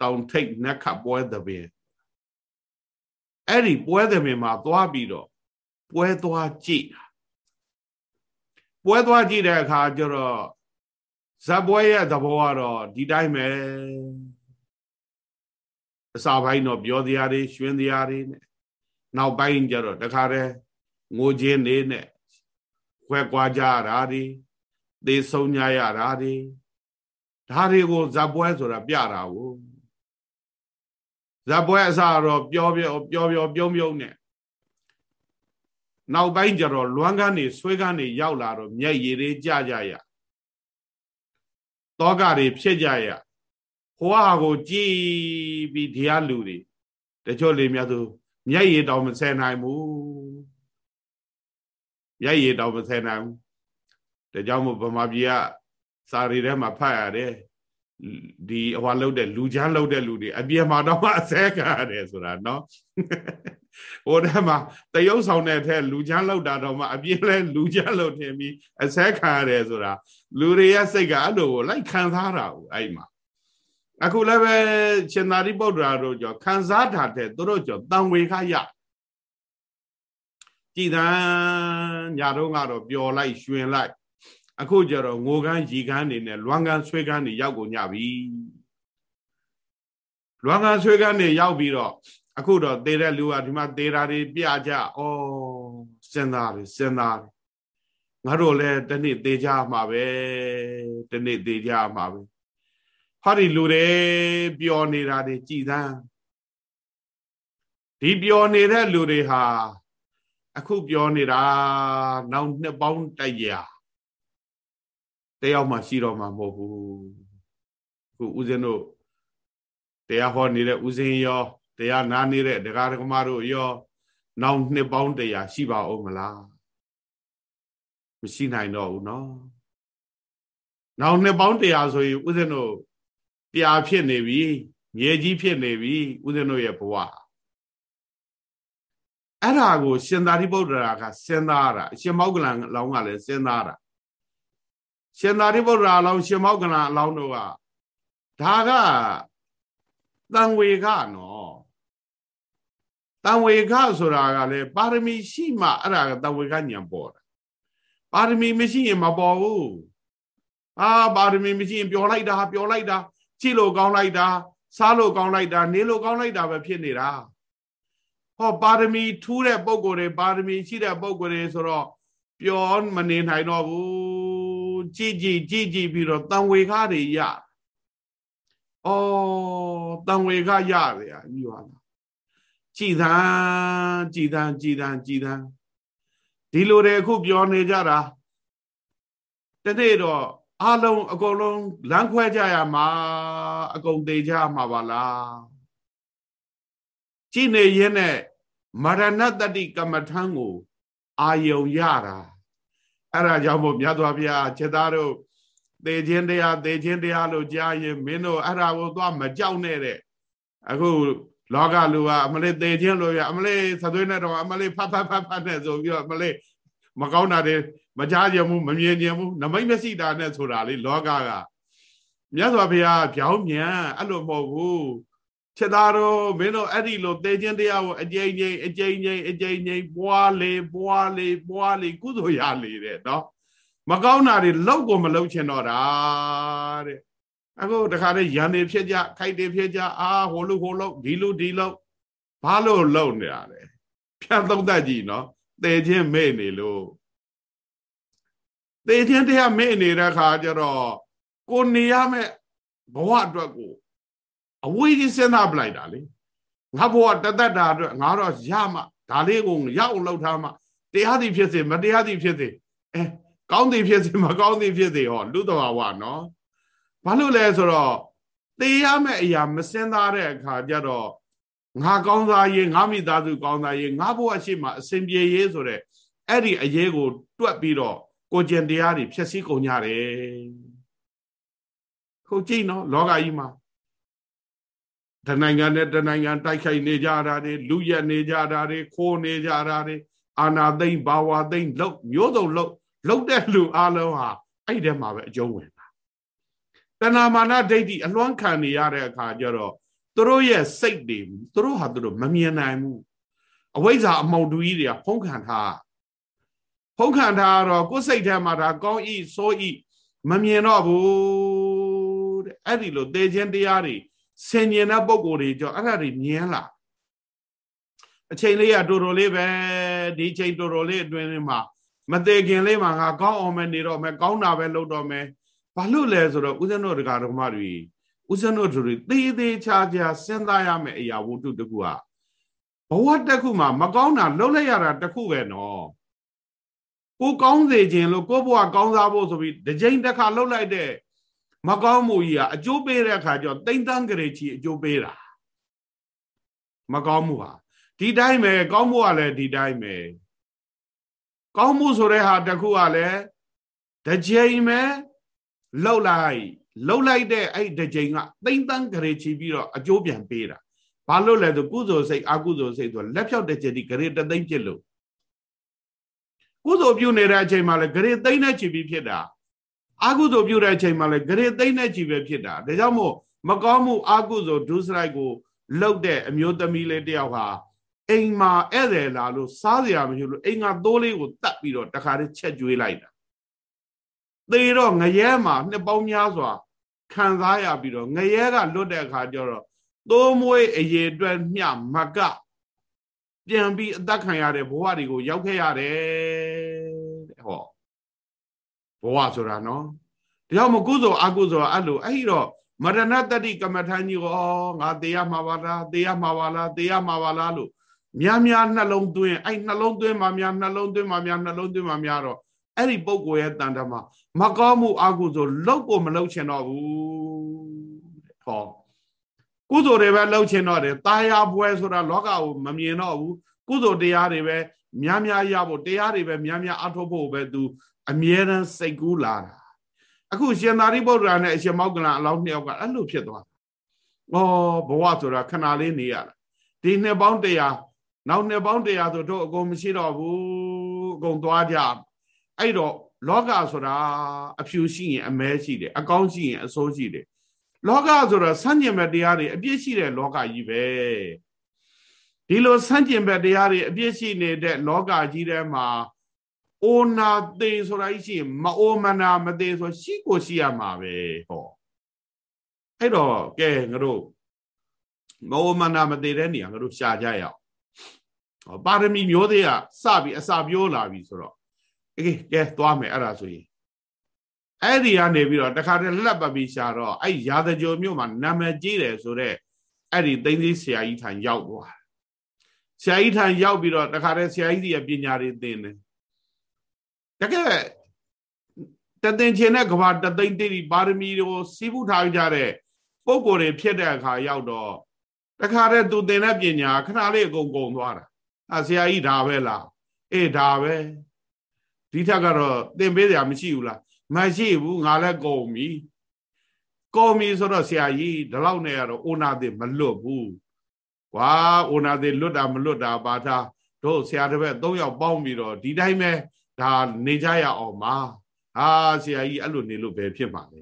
တောင်ထိတ်နက်ခတ်ပွဲသပင်အဲ့ဒီပွဲသပင်မှာသွားပြီးတော့ပွဲသွားကြည့်တာပွဲသွားကြည့်တဲ့အခါကျတော့ဇက်ပွဲရဲ့သဘောကတော့ဒီတိုင်းပဲ အစာပိုင်းတော့ပြောတရားတွေရွှင်တရားတွေနဲ့နောက်ပိုင်းကျတော့တခါတည်းငိုခြင်းတွေနဲ့ခွဲကွာကြတာတွေသေဆုံးကြရတာတွေဒါတွေကိုဇက်ပွဲဆိုတာပြတာကိုဇက်ပွဲအစားတော့ပြောပြောပြောပြောပြုံးပြုံးနဲ့နောက်ပိုင်းကျတော့လွမ်းကန်းနေဆွဲကန်းနေရောက်လာတော့မျက်ရည်တွေကြကြရတောကတွေဖြစ်ကြရ ဟိုဟာကိုကြည်ပြီးဒီဟာလူတွေတချို့လေမြတ်သူမျက်ရည်တောင်မဆဲနိုင်ဘူးမျက်ရည်တောင်မဆဲနိုင်ဘူးဒါကြောင့်မို့ဗမာပြည်ကစာရီထဲမှာဖတ်ရတယ်ဒီဟွာလှုပ်တဲ့လူချမ်းလှုပ်တဲ့လူတွေအပြင်းမှာတော့မှအစဲခံရတယ်ဆိုတာနော်ဟိုထဲမှာတရုပ်ဆောင်တဲ့ထဲလူချမ်းလှုပ်တာတော့မှအပြင်းလဲလူချမ်းလှုပ်ထင်ပြီးအစဲခံရတယ်ဆိုတာလူတွေရဲ့စိတ်ကအဲ့လိုကိုလိုက်ခံစားတာကိုအဲ့မှာ အခုလည်းပဲရှင်သာရိပုတ္တရာတို့ကြောခံစားတာတဲ့သူတို့ကြောတံဝေခရကြည်တန်းညာတော့ကတော့ပျော်လိုက်ရွှင်လိုက် အခုကျတော့ငိုကန်းရီကန်းနေနဲ့လွမ်းကန်းဆွဲကန်းနေရောက်ကုန်ကြပြီလွမ်းကန်းဆွဲကန်းနေရောက်ပြီးတော့အခုတော့သေတဲ့လူကဒီမှာသေတာတွေပြကြဩစဉ်းစားတယ်စဉ်းစားတယ်ငါတို့လည်းတနေ့သေကြမှာပဲတနေ့သေကြမှာပဲ ဟာဒီလူတွေပျော်နေတာတွေကြည်သန်းဒီပျော်နေတဲ့လူတွေဟာအခုပျော်နေတာနောက်နှစ်ပေါင်းတရာတယောက်မှရှိတော့မှာမဟုတ်ဘူးခုဦးဇင်းတို့တရားဟောနေတဲ့ဦးဇင်းရောတရားနာနေတဲ့ဒကာဒကမတို့ရောနောက်နှစ်ပေါင်းတရာရှိပါဦးမလားမရှိနိုင်တော့ဘူးเนาะနောက်နှစ်ပေါင်းတရာဆိုရင်ဦးဇင်းတို့ ပြာဖြစ်နေပြီမြေကြီးဖြစ်နေပြီဦးဇင်းတို့ရဲ့ဘဝအဲ့ဒါကို ရှင်သာရိပုတ္တရာကစဉ်းစားတာအရှင်မောက္ကလံလောင်းကလည်းစဉ်းစားတာရှင်သာရိပုတ္တရာအလောင်းရှင်မောက္ကလံအလောင်းတို့ကဒါကတန်ဝေကနော်တန်ဝေကဆိုတာကလည်းပါရမီရှိမှအဲ့ဒါကတန်ဝေကညံပေါ်တာပါရမီမရှိရင်မပေါ်ဘူးအာပါရမီမရှိရင်ပျော်လိုက်တာပျော်လိုက်တာ ကြည့်လို့ကောင်းလိုက်တာစားလို့ကောင်းလိုက်တာနေလို့ကောင်းလိုက်တာပဲဖြစ်နေတာဟောပါရမီထူးတဲ့ပုံကိုယ်တွေပါရမီရှိတဲ့ပုံကိုယ်တွေဆိုတော့ပျော်မနေနိုင်တော့ဘူးကြည်ကြည်ကြည်ကြည်ပြီးတော့တန်ဝေခါတွေရဩတန်ဝေခါရတယ်အညီပါလားကြည်သံကြည်သံကြည်သံကြည်သံဒီလိုတွေအခုပြောနေကြတာတနေ့တော့ အလုံးအကုန်လုံးလမ်းခွဲကြရမှာအကုန်သေးကြမှာပါလားကြည်နေရင်းနဲ့မရဏတတိကမ္မထံကို အာယုံရတာအဲ့ဒါကြောင့်မို့မြတ်စွာဘုရားခြေသားတို့သေခြင်းတရားသေခြင်းတရားလို့ကြားရင်မင်းတို့အဲ့ဒါကိုသွားမကြောက်နဲ့တဲ့အခုလောကလူကအမလေးသေခြင်းလို့ရအမလေးသသွေးနဲ့တော့အမလေးဖတ်ဖတ်ဖတ်ဖတ်နဲ့ဆိုပြီးတော့အမလေးမကောင်းတာတွေ မကြားကြဘူးမမြင်ကြဘူးနမိတ်မရှိတာနဲ့ဆိုတာလေလောကကမြတ်စွာဘုရားပြောင်းမြန်အဲ့လိုမဟုတ်ဘူးချက်သားတော်မင်းတို့အဲ့ဒီလိုသေခြင်းတရားကိုအကျိန်ကျိန်အကျိန်ကျိန်အကျိန်ကျိန်ပွားလေပွားလေပွားလေကုသိုလ်ရလေတဲ့နော်မကောင်းတာတွေလောက်ကိုမလောက်ချင်တော့တာတဲ့အခုတခါတည်းရန်တွေဖြစ်ကြခိုက်တွေဖြစ်ကြအာဟိုလူဟိုလူဒီလူဒီလူဘာလို့လုံနေတာလဲဖြတ်သုံးတတ်ကြည့်နော်သေခြင်းမဲ့နေလို့ သေခြင်းတရားမဲ့နေတဲ့ခါကျတော့ကိုနေရမဲ့ဘဝအတွက်ကိုအဝေးကြီးစဉ်းစားပလိုက်တာလေငါဘဝတသက်တာအတွက်ငါတော့ရမှဒါလေးကိုရအောင်လှုပ်ထားမှတရားသည်ဖြစ်စေမတရားသည်ဖြစ်စေအဲကောင်းသည်ဖြစ်စေမကောင်းသည်ဖြစ်စေဟောလူတော်ဝါနော်ဘာလို့လဲဆိုတော့သေရမယ့်အရာမစင်သားတဲ့အခါကျတော့ငါကောင်းသားရေးငါမိသားစုကောင်းသားရေးငါဘဝရှိမှအစဉ်ပြေရေးဆိုတဲ့အဲ့ဒီအရေးကိုတွက်ပြီးတော့ ကိုကျင်တရားတွေဖြည့်ဆည်းကုန်ကြတယ်ခုကြည့်နော်လောကကြီးမှာတနိုင်ငံနဲ့တနိုင်ငံတိုက်ခိုက်နေကြတာတွေလူရက်နေကြတာတွေခိုးနေကြတာတွေအာနာသိမ့်ဘာဝသိမ့်လောက်မျိုးစုံလောက်လောက်တဲ့လူအလုံးဟာအဲ့ဒီမှာပဲအကျုံးဝင်တာတဏမာနဒိဋ္ဌိအလွမ်းခံနေရတဲ့အခါကျတော့သူတို့ရဲ့စိတ်တွေသူတို့ဟာသူတို့မမြင်နိုင်ဘူးအဝိဇ္ဇာအမောင်တူကြီးတွေကဖုံးခံထား ဖုံးခံထားတော့ကိုယ်စိတ်ထဲမှာဒါကောင်းဤဆိုးဤမမြင်တော့ဘူးတဲ့အဲ့ဒီလိုသေခြင်းတရားတွေဆင်ញင်တဲ့ပုံကိုယ်တွေကြောင့်အဲ့ဒါတွေမြင်လာအချိန်လေးကတော်တော်လေးပဲဒီချိန်တော်တော်လေးအတွင်းမှာမသေးခင်လေးမှာငါကောင်းအောင်မနေတော့မယ်ကောင်းတာပဲလုပ်တော့မယ်ဘာလို့လဲဆိုတော့ဦးဇင်းတို့တရားတော်မတွေဦးဇင်းတို့တွေသေးသေးချာချာစဉ်းစားရမယ့်အရာဝတ္ထုတခုကဘဝတစ်ခုမှာမကောင်းတာလုပ်လိုက်ရတာတခုပဲနော် ကိုကောင်းစေခြင်းလို့ကိုဘဝကောင်းစားဖို့ဆိုပြီးတစ်ချိန်တစ်ခါလှုပ်လိုက်တဲ့မကောင်းမှုကြီးကအကျိုးပေးတဲ့အခါကျတော့တိမ့်တန်းကြရချီအကျိုးပေးတာမကောင်းမှုဟာဒီတိုင်းပဲကောင်းမှုကလည်းဒီတိုင်းပဲကောင်းမှုဆိုတဲ့ဟာတခုကလည်းတစ်ချိန်ပဲလှုပ်လိုက်လှုပ်လိုက်တဲ့အဲ့တစ်ချိန်ကတိမ့်တန်းကြရချီပြီးတော့အကျိုးပြန်ပေးတာဘာလို့လဲဆိုကုသိုလ်စိတ်အကုသိုလ်စိတ်ဆိုလက်ဖြောက်တဲ့ချက်ဒီဂရေတသိမ့်ဖြစ်လို့ ကုသိုလ်ပြုနေတဲ့အချိန်မှာလည်းဂရေသိမ့်တဲ့ချီပြီးဖြစ်တာအာကုသိုလ်ပြုတဲ့အချိန်မှာလည်းဂရေသိမ့်တဲ့ချီပဲဖြစ်တာဒါကြောင့်မို့မကောင်းမှုအာကုသိုလ်ဒုစရိုက်ကိုလှုပ်တဲ့အမျိုးသမီးလေးတယောက်ဟာအိမ်မှာဧည့်သည်လာလို့စားစရာမရှိလို့အိမ်ကသိုးလေးကိုတတ်ပြီးတော့တခါတည်းချက်ကျွေးလိုက်တာသေတော့ငရဲမှာနှစ်ပေါင်းများစွာခံစားရပြီးတော့ငရဲကလွတ်တဲ့အခါကျတော့သိုးမွေးအရေအတွက်မျှမက ပြန်ပြီးအသက်ခံရတဲ့ဘဝတွေကိုရောက်ခဲ့ရတယ်တဲ့ဟောဘဝဆိုတာနော်တရားမကုသိုလ်အကုသိုလ်အဲ့လိုအဲ့တော့မရဏတတိကမ္မထာကြီးကိုငါသေရမှာပါလားသေရမှာပါလားသေရမှာပါလားလို့များများနှလုံးသွင်းအဲ့နှလုံးသွင်းမှများနှလုံးသွင်းမှများနှလုံးသွင်းမှများတော့အဲ့ဒီပုံကိုရဲ့တန်တမှာမကောင်းမှုအကုသိုလ်လောက်ကိုမလောက်ချင်တော့ဘူးဟော ကုသိုလ်တွေပဲလုပ်ချင်တော့တယ်တာယာပွဲဆိုတာလောကကိုမမြင်တော့ဘူးကုသိုလ်တရားတွေပဲများများရဖို့တရားတွေပဲများများအထောက်ဖို့ပဲသူအမြဲတမ်းစိတ်ကူးလာတာအခုရှင်သာရိပုတ္တရာနဲ့အရှင်မောက္ကလံအလောင်းနှစ်ယောက်ကအဲ့လိုဖြစ်သွားတာဩဘဝဆိုတာခဏလေးနေရတာဒီနှစ်ပေါင်း100နောက်နှစ်ပေါင်း100ဆိုတော့အကုန်မရှိတော့ဘူးအကုန်သွားကြအဲ့တော့လောကဆိုတာအဖြူရှိရင်အမဲရှိတယ်အကောင်းရှိရင်အဆိုးရှိတယ် လောကဆိုတော့ဆန့်ကျင်ဘက်တရားတွေအပြည့်ရှိတဲ့လောကကြီးပဲဒီလိုဆန့်ကျင်ဘက်တရားတွေအပြည့်ရှိနေတဲ့လောကကြီးထဲမှာအိုနာသေးဆိုတာရှိရင်မအိုမနာမသေးဆိုရှိကိုရှိရမှာပဲဟောအဲ့တော့ကဲငါတို့မအိုမနာမသေးတဲ့နေရာငါတို့ရှာကြရအောင်ဟောပါရမီမျိုးသေးကစပြီးအစာပြောလာပြီဆိုတော့အေးကဲသွားမယ်အဲ့ဒါဆိုရင် အဲ့ဒီကနေပြီးတော့တခါတည်းလှက်ပတ်ပြီးရှာတော့အဲ့ရာဇကြိုမြို့မှာနာမည်ကြီးတယ်ဆိုတော့အဲ့ဒီသိသိဆရာကြီးထံရောက်သွားဆရာကြီးထံရောက်ပြီးတော့တခါတည်းဆရာကြီးရဲ့ပညာတွေသင်တယ်တကယ်တသင်ချင်းတဲ့ကဘာတသိမ့်တိပါရမီကိုစီးပူးထားကြတဲ့ပုံကိုယ်တွေဖြစ်တဲ့အခါရောက်တော့တခါတည်းသူသင်တဲ့ပညာခဏလေးအကုန်ကုန်သွားတာအဆရာကြီးဒါပဲလားအေးဒါပဲဒီထက်ကတော့သင်ပေးစရာမရှိဘူးလား မရှိဘူးငါလည်းကုန်ပြီကုန်ပြီဆိုတော့ဆရာကြီးဒီလောက်နဲ့ကတော့အိုနာသေးမလွတ်ဘူးကွာအိုနာသေးလွတ်တာမလွတ်တာပါထားတို့ဆရာတစ်ပည့်၃ယောက်ပေါင်းပြီးတော့ဒီတိုင်းပဲဒါနေကြရအောင်ပါဟာဆရာကြီးအဲ့လိုနေလို့ပဲဖြစ်ပါလေ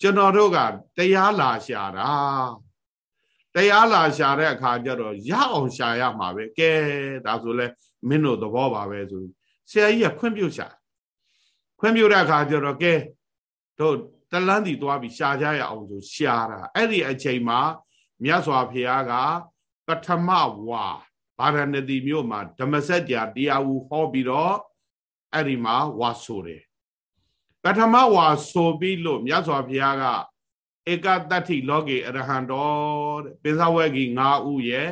ကျွန်တော်တို့ကတရားလာရှာတာတရားလာရှာတဲ့အခါကျတော့ရအောင်ရှာရမှာပဲကဲဒါဆိုလဲမင်းတို့သဘောပါပဲဆိုဆရာကြီးကခွင့်ပြုရှာ ခွင့်ပြုတဲ့အခါကျတော့ကဲတို့တလန်းစီသွားပြီးရှာကြရအောင်ဆိုရှာတာအဲ့ဒီအချိန်မှာမြတ်စွာဘုရားကပထမဝါဗာရဏသီမြို့မှာဓမ္မစကြာတရားဝဟောပြီးတော့အဲ့ဒီမှာဝါဆိုတယ်ပထမဝါဆိုပြီးလို့မြတ်စွာဘုရားကဧကတတ္ထိလောကေအရဟံတော်တဲ့ပိဿဝဂီ9ဦးရဲ့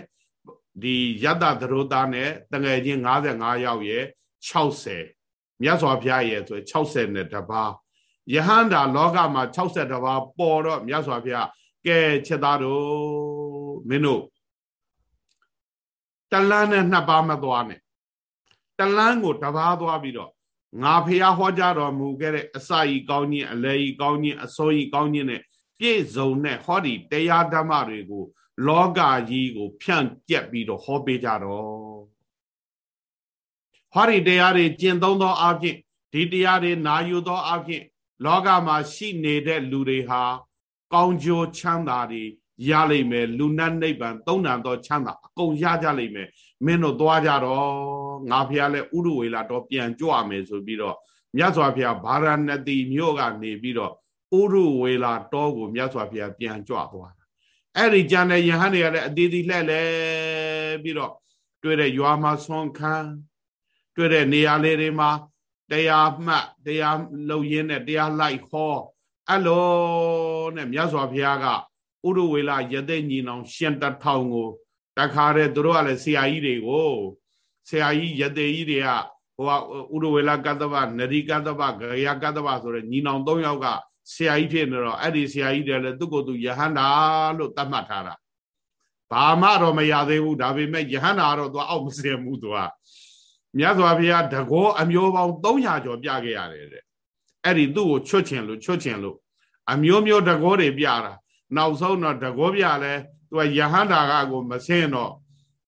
ဒီယတ္တသရောသားနဲ့တငယ်ချင်း55ယောက်ရဲ့60 မြတ်စွာဘုရားရဲ့ဆို60နဲ့တပါးယဟန္တာလောကမှာ60တပါးပေါ်တော့မြတ်စွာဘုရားကဲချက်သားတို့မင်းတို့တလန်းနဲ့နှစ်ပါးမသွားနဲ့တလန်းကိုတပါးသွားပြီးတော့ငါဖះဟောကြားတော်မူခဲ့တဲ့အစာကြီးကောင်းခြင်းအလဲကြီးကောင်းခြင်းအစိုးကြီးကောင်းခြင်းနဲ့ပြည့်စုံတဲ့ဟောဒီတရားဓမ္မတွေကို လောကကြီးကို ဖြန့်ကျက်ပြီးတော့ဟောပေးကြတော့ ဟောဒီတရားတွေကျင့်သုံးသောအဖြစ်ဒီတရားတွေနာယူသောအဖြစ်လောကမှာရှိနေတဲ့လူတွေဟာကောင်းကျိုးချမ်းသာတွေရလိမ့်မယ်လူနတ်နိဗ္ဗာန်သုံးဏသောချမ်းသာအကုန်ရကြလိမ့်မယ်မင်းတို့သွားကြတော့ငါဖះလဲဥရဝေလာတော့ပြန်ကြွမယ်ဆိုပြီးတော့မြတ်စွာဘုရားဗာရာဏသီမြို့ကနေပြီးတော့ဥရဝေလာတောကိုမြတ်စွာဘုရားပြန်ကြွသွားတာအဲ့ဒီကြံတဲ့ယဟန်တွေကလည်းအတီးတီလှဲ့လဲပြီးတော့တွေ့တဲ့ရွာမှာဆွန်ခံ တွေ့တဲ့နေရာလေးတွေမှာတရားမှတ်တရားလုံရင်းနဲ့တရားလိုက်ဟောအဲ့လိုနဲ့မြတ်စွာဘုရားကဥရဝေလာယသိညီနောင်ရှင်တထောင်ကိုတခါတည်းသူတို့ကလည်းဆရာကြီးတွေကိုဆရာကြီးယသိကြီးတွေကဟိုကဥရဝေလာကတ္တဗနရိကတ္တဗဂရယကတ္တဗဆိုတဲ့ညီနောင်၃ယောက်ကဆရာကြီးဖြစ်နေတော့အဲ့ဒီဆရာကြီးတွေလည်းသူ့ကိုယ်သူယဟန္တာလို့သတ်မှတ်ထားတာဘာမှတော့မရသေးဘူးဒါပေမဲ့ယဟန္တာတော့သူအောက်မစင်ဘူးသူက မြတ်စွာဘုရားတကောအမျိုးပေါင်း300ကျော်ပြခဲ့ရတယ်တဲ့အဲ့ဒီသူ့ကိုချွတ်ချင်လို့ချွတ်ချင်လို့အမျိုးမျိုးတကောတွေပြတာနောက်ဆုံးတော့တကောပြလဲသူကယဟန္တာကကိုမစင်တော့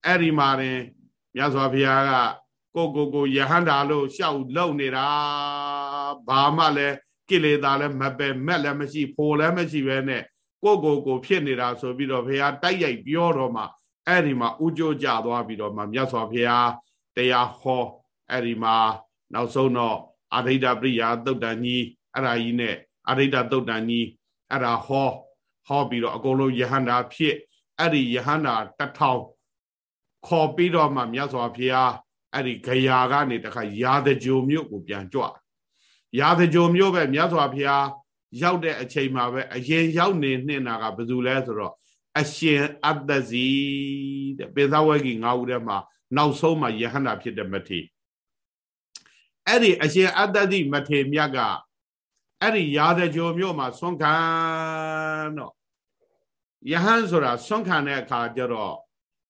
အဲ့ဒီမှာရင်မြတ်စွာဘုရားကကိုကိုကိုယဟန္တာလို့ရှောက်လုံနေတာဘာမှလည်းကိလေသာလည်းမပယ်မက်လည်းမရှိဖိုလည်းမရှိပဲနဲ့ကိုကိုကိုဖြစ်နေတာဆိုပြီးတော့ဘုရားတိုက်ရိုက်ပြောတော့မှအဲ့ဒီမှာဥကြိုးကြသွားပြီးတော့မှမြတ်စွာဘုရား တရားဟောအဲ့ဒီမှာနောက်ဆုံးတော့အဋိဒပရိယာသုတ်တန်ကြီးအဲ့ဒါကြီးနဲ့အဋိဒသုတ်တန်ကြီးအဲ့ဒါဟောဟောပြီးတော့အကုန်လုံးယဟန္တာဖြစ်အဲ့ဒီယဟန္တာတထောင်ခေါ်ပြီးတော့မှမြတ်စွာဘုရားအဲ့ဒီဂယာကနေတခါရာဇကြိုမြို့ကိုပြန်ကြွရာဇကြိုမြို့ပဲမြတ်စွာဘုရားရောက်တဲ့အချိန်မှာပဲအရင်ရောက်နေနှင်းတာကဘယ်သူလဲဆိုတော့အရှင်အတ္တစီတဲ့ပိသဝဂီ၅ဦးထဲမှာ နောက်ဆုံးမှာယဟန္တာဖြစ်တဲ့မထေအဲ့ဒီအရှင်အတ္တတိမထေမြတ်ကအဲ့ဒီရာဇကြိုမြို့မှာဆွမ်းခံတော့ယဟန်ဆိုတာဆွမ်းခံတဲ့အခါကျတော့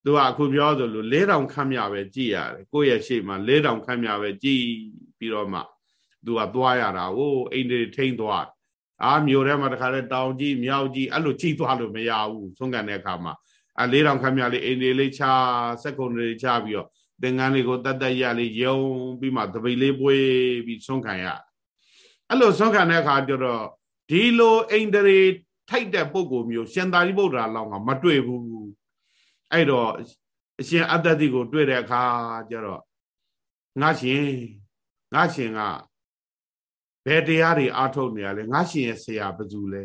သူကအခုပြောသလို၄တောင်ခမ်းမြပဲကြည်ရတယ်ကိုယ့်ရဲ့ရှေ့မှာ၄တောင်ခမ်းမြပဲကြည်ပြီးတော့မှသူကသွားရတာဟိုအိမ်တွေထိမ့်သွားအာမြို့ထဲမှာတခါလဲတောင်ကြီးမြောက်ကြီးအဲ့လိုကြည်သွားလို့မရဘူးဆွမ်းခံတဲ့အခါမှာ အ၄တောင်ခမ်းမြလေးအိမ်တွေလေးချစက်ကုန်တွေချပြီးတော့သင်္ကန်းလေးကိုတတ်တတ်ရလေးယုံပြီးမှတပိတ်လေးပွေးပြီးဆွမ်းခံရအဲ့လိုဆွမ်းခံတဲ့အခါကျတော့ဒီလိုအိမ်တွေထိုက်တဲ့ပုံကိုမျိုးရှင်သာရိပုတ္တရာလောင်းကမတွေ့ဘူးအဲ့တော့အရှင်အတ္တတိကို တွေ့တဲ့အခါကျတော့ငါရှင်ငါရှင်ကဘယ်တရားတွေအားထုတ်နေရလဲငါရှင်ရဲ့ဆရာဘယ်သူလဲ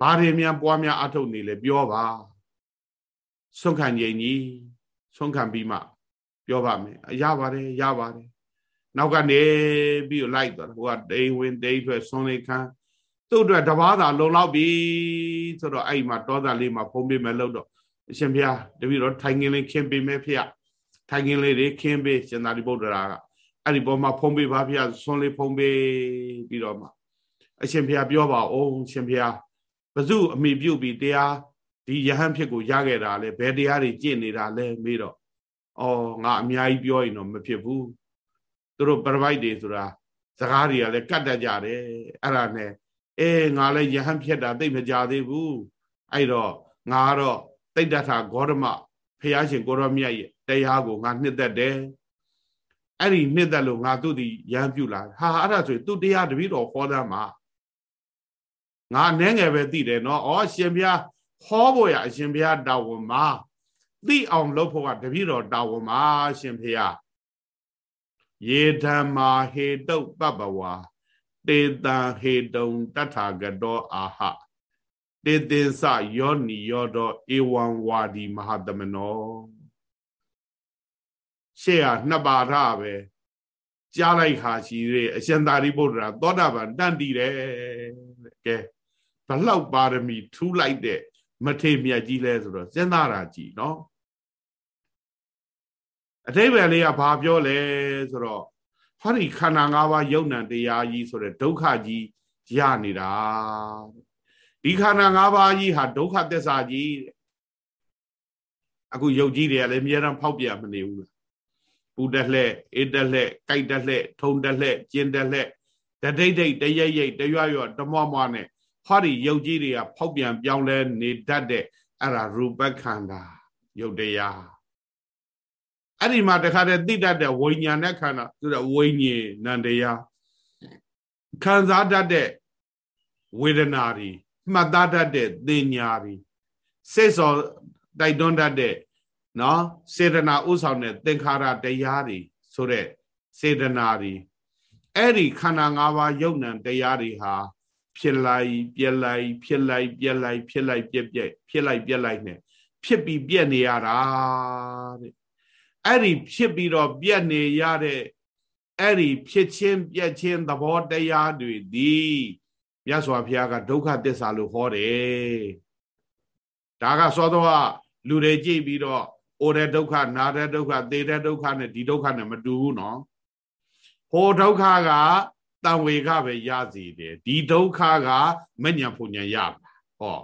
ဘာတွေများပွားများအားထုတ်နေလဲပြောပါ ဆုံးခံခြင်းကြီးဆုံးခံပြီးမှပြောပါမယ်ရပါတယ်ရပါတယ်နောက်ကနေပြီးလိုက်သွားဟိုကတိန်ဝင်တိန်ထွက်ဆွန်လေးခန်းသူ့အတွက်တဘာသာလုံလောက်ပြီဆိုတော့အဲ့မှာတောသားလေးမှာဖုံးပေးမယ်လို့တော့အရှင်ဘုရားတပည့်တော်ထိုင်ခင်းလေးခင်းပေးမယ်ဖေထိုင်ခင်းလေးတွေခင်းပေးရှင်သာရိပုတ္တရာကအဲ့ဒီပေါ်မှာဖုံးပေးပါဗျာဆွန်လေးဖုံးပေးပြီးတော့မှအရှင်ဘုရားပြောပါအောင်ရှင်ဘုရားဘဇုအမိပြုတ်ပြီးတရား ဒီယဟန်ဖြစ်ကိုရခဲ့တာလဲဘယ်တရားတွေကျင့်နေတာလဲမေးတော့အော်ငါအများကြီးပြောရင်တော့မဖြစ်ဘူးသူတို့ပရပိုက်တွေဆိုတာစကားတွေကလည်းကတ်တတ်ကြတယ်အဲ့ဒါနဲ့အေးငါလည်းယဟန်ဖြစ်တာသိမကြသေးဘူးအဲ့တော့ငါကတော့တိတ်တထာဂေါရမဖះရှင်ကိုရောမြတ်ရဲ့တရားကိုငါနှစ်သက်တယ်အဲ့ဒီနှစ်သက်လို့ငါသူ့ဒီရဟန်းပြုလာဟာအဲ့ဒါဆိုသူ့တရားတပည့်တော်ဟောသားမှာငါနဲငယ်ပဲသိတယ်နော်ဩရှင်ဘုရား ဟောဖို့ရအရှင်ဘုရားတာဝန်မှာသိအောင်လုပ်ဖို့ကတပည့်တော်တာဝန်မှာရှင်ဘုရားယေဓမ္မာဟေတုပပဝါတေတံဟေတုံတထာဂတောအာဟတေသင်္စယောနိယောတောဧဝံဝါဒီမဟာတမနောရှေ့ဟာနှစ်ပါထပဲကြားလိုက်ဟာရှိသေးအရှင်သာရိပုတ္တရာသောတာပန်တန်တည်တယ်ကဲဘလောက်ပါရမီထူးလိုက်တဲ့ မထေမြတ်ကြီးလဲဆိုတော့စဉ်းစားတာကြည့်နော်အထိပ္ပယ်လေးကဘာပြောလဲဆိုတော့ဟောဒီခန္ဓာ၅ပါးယုံ nant တရားကြီးဆိုတဲ့ဒုက္ခကြီးရနေတာဒီခန္ဓာ၅ပါးကြီးဟာဒုက္ခသစ္စာကြီးအခုယုတ်ကြီးတွေကလည်းအများအားဖောက်ပြမနေဘူးလားပူတက်လှဲ့အေးတက်လှဲ့ကြိုက်တက်လှဲ့ထုံတက်လှဲ့ကျင်းတက်လှဲ့တဒိတ်ဒိတ်တရိပ်ရိပ်တရွရွတမွားမွားနဲ့ ဟောဒီယုတ်ကြီးတွေကဖောက်ပြန်ပြောင်းလဲနေတတ်တဲ့အဲ့ဒါရူပခန္ဓာယုတ်တရားအဲ့ဒီမှာတခါတည်းသိတတ်တဲ့ဝိညာဉ်နဲ့ခန္ဓာဆိုတဲ့ဝိညာဉ်နန္တရားခံစားတတ်တဲ့ဝေဒနာတွေမှတ်သားတတ်တဲ့သင်ညာတွေစိတ်စောတိုက်တွန်းတတ်တဲ့နော်စေတနာဥဆောင်တဲ့သင်္ခါရတရားတွေဆိုတဲ့စေတနာတွေအဲ့ဒီခန္ဓာ၅ပါးယုံ nant တရားတွေဟာ ဖြစ်လိုက်ပြက်လိုက်ဖြစ်လိုက်ပြက်လိုက်ဖြစ်လိုက်ပြက်ပြက်ဖြစ်လိုက်ပြက်လိုက်နဲ့ဖြစ်ပြီးပြက်နေရတာတဲ့အဲ့ဒီဖြစ်ပြီးတော့ပြက်နေရတဲ့အဲ့ဒီဖြစ်ချင်းပြက်ချင်းသဘောတရားတွေသည်မြတ်စွာဘုရားကဒုက္ခသစ္စာလို့ဟောတယ်ဒါကသောသောလူတွေကြည့်ပြီးတော့အိုတဲ့ဒုက္ခနာတဲ့ဒုက္ခသေတဲ့ဒုက္ခနဲ့ဒီဒုက္ခနဲ့မတူဘူးနော်ဟိုဒုက္ခက တံဝေကပဲရစီတယ်ဒီဒုက္ခကမညံဖုန်ညံရပါဟော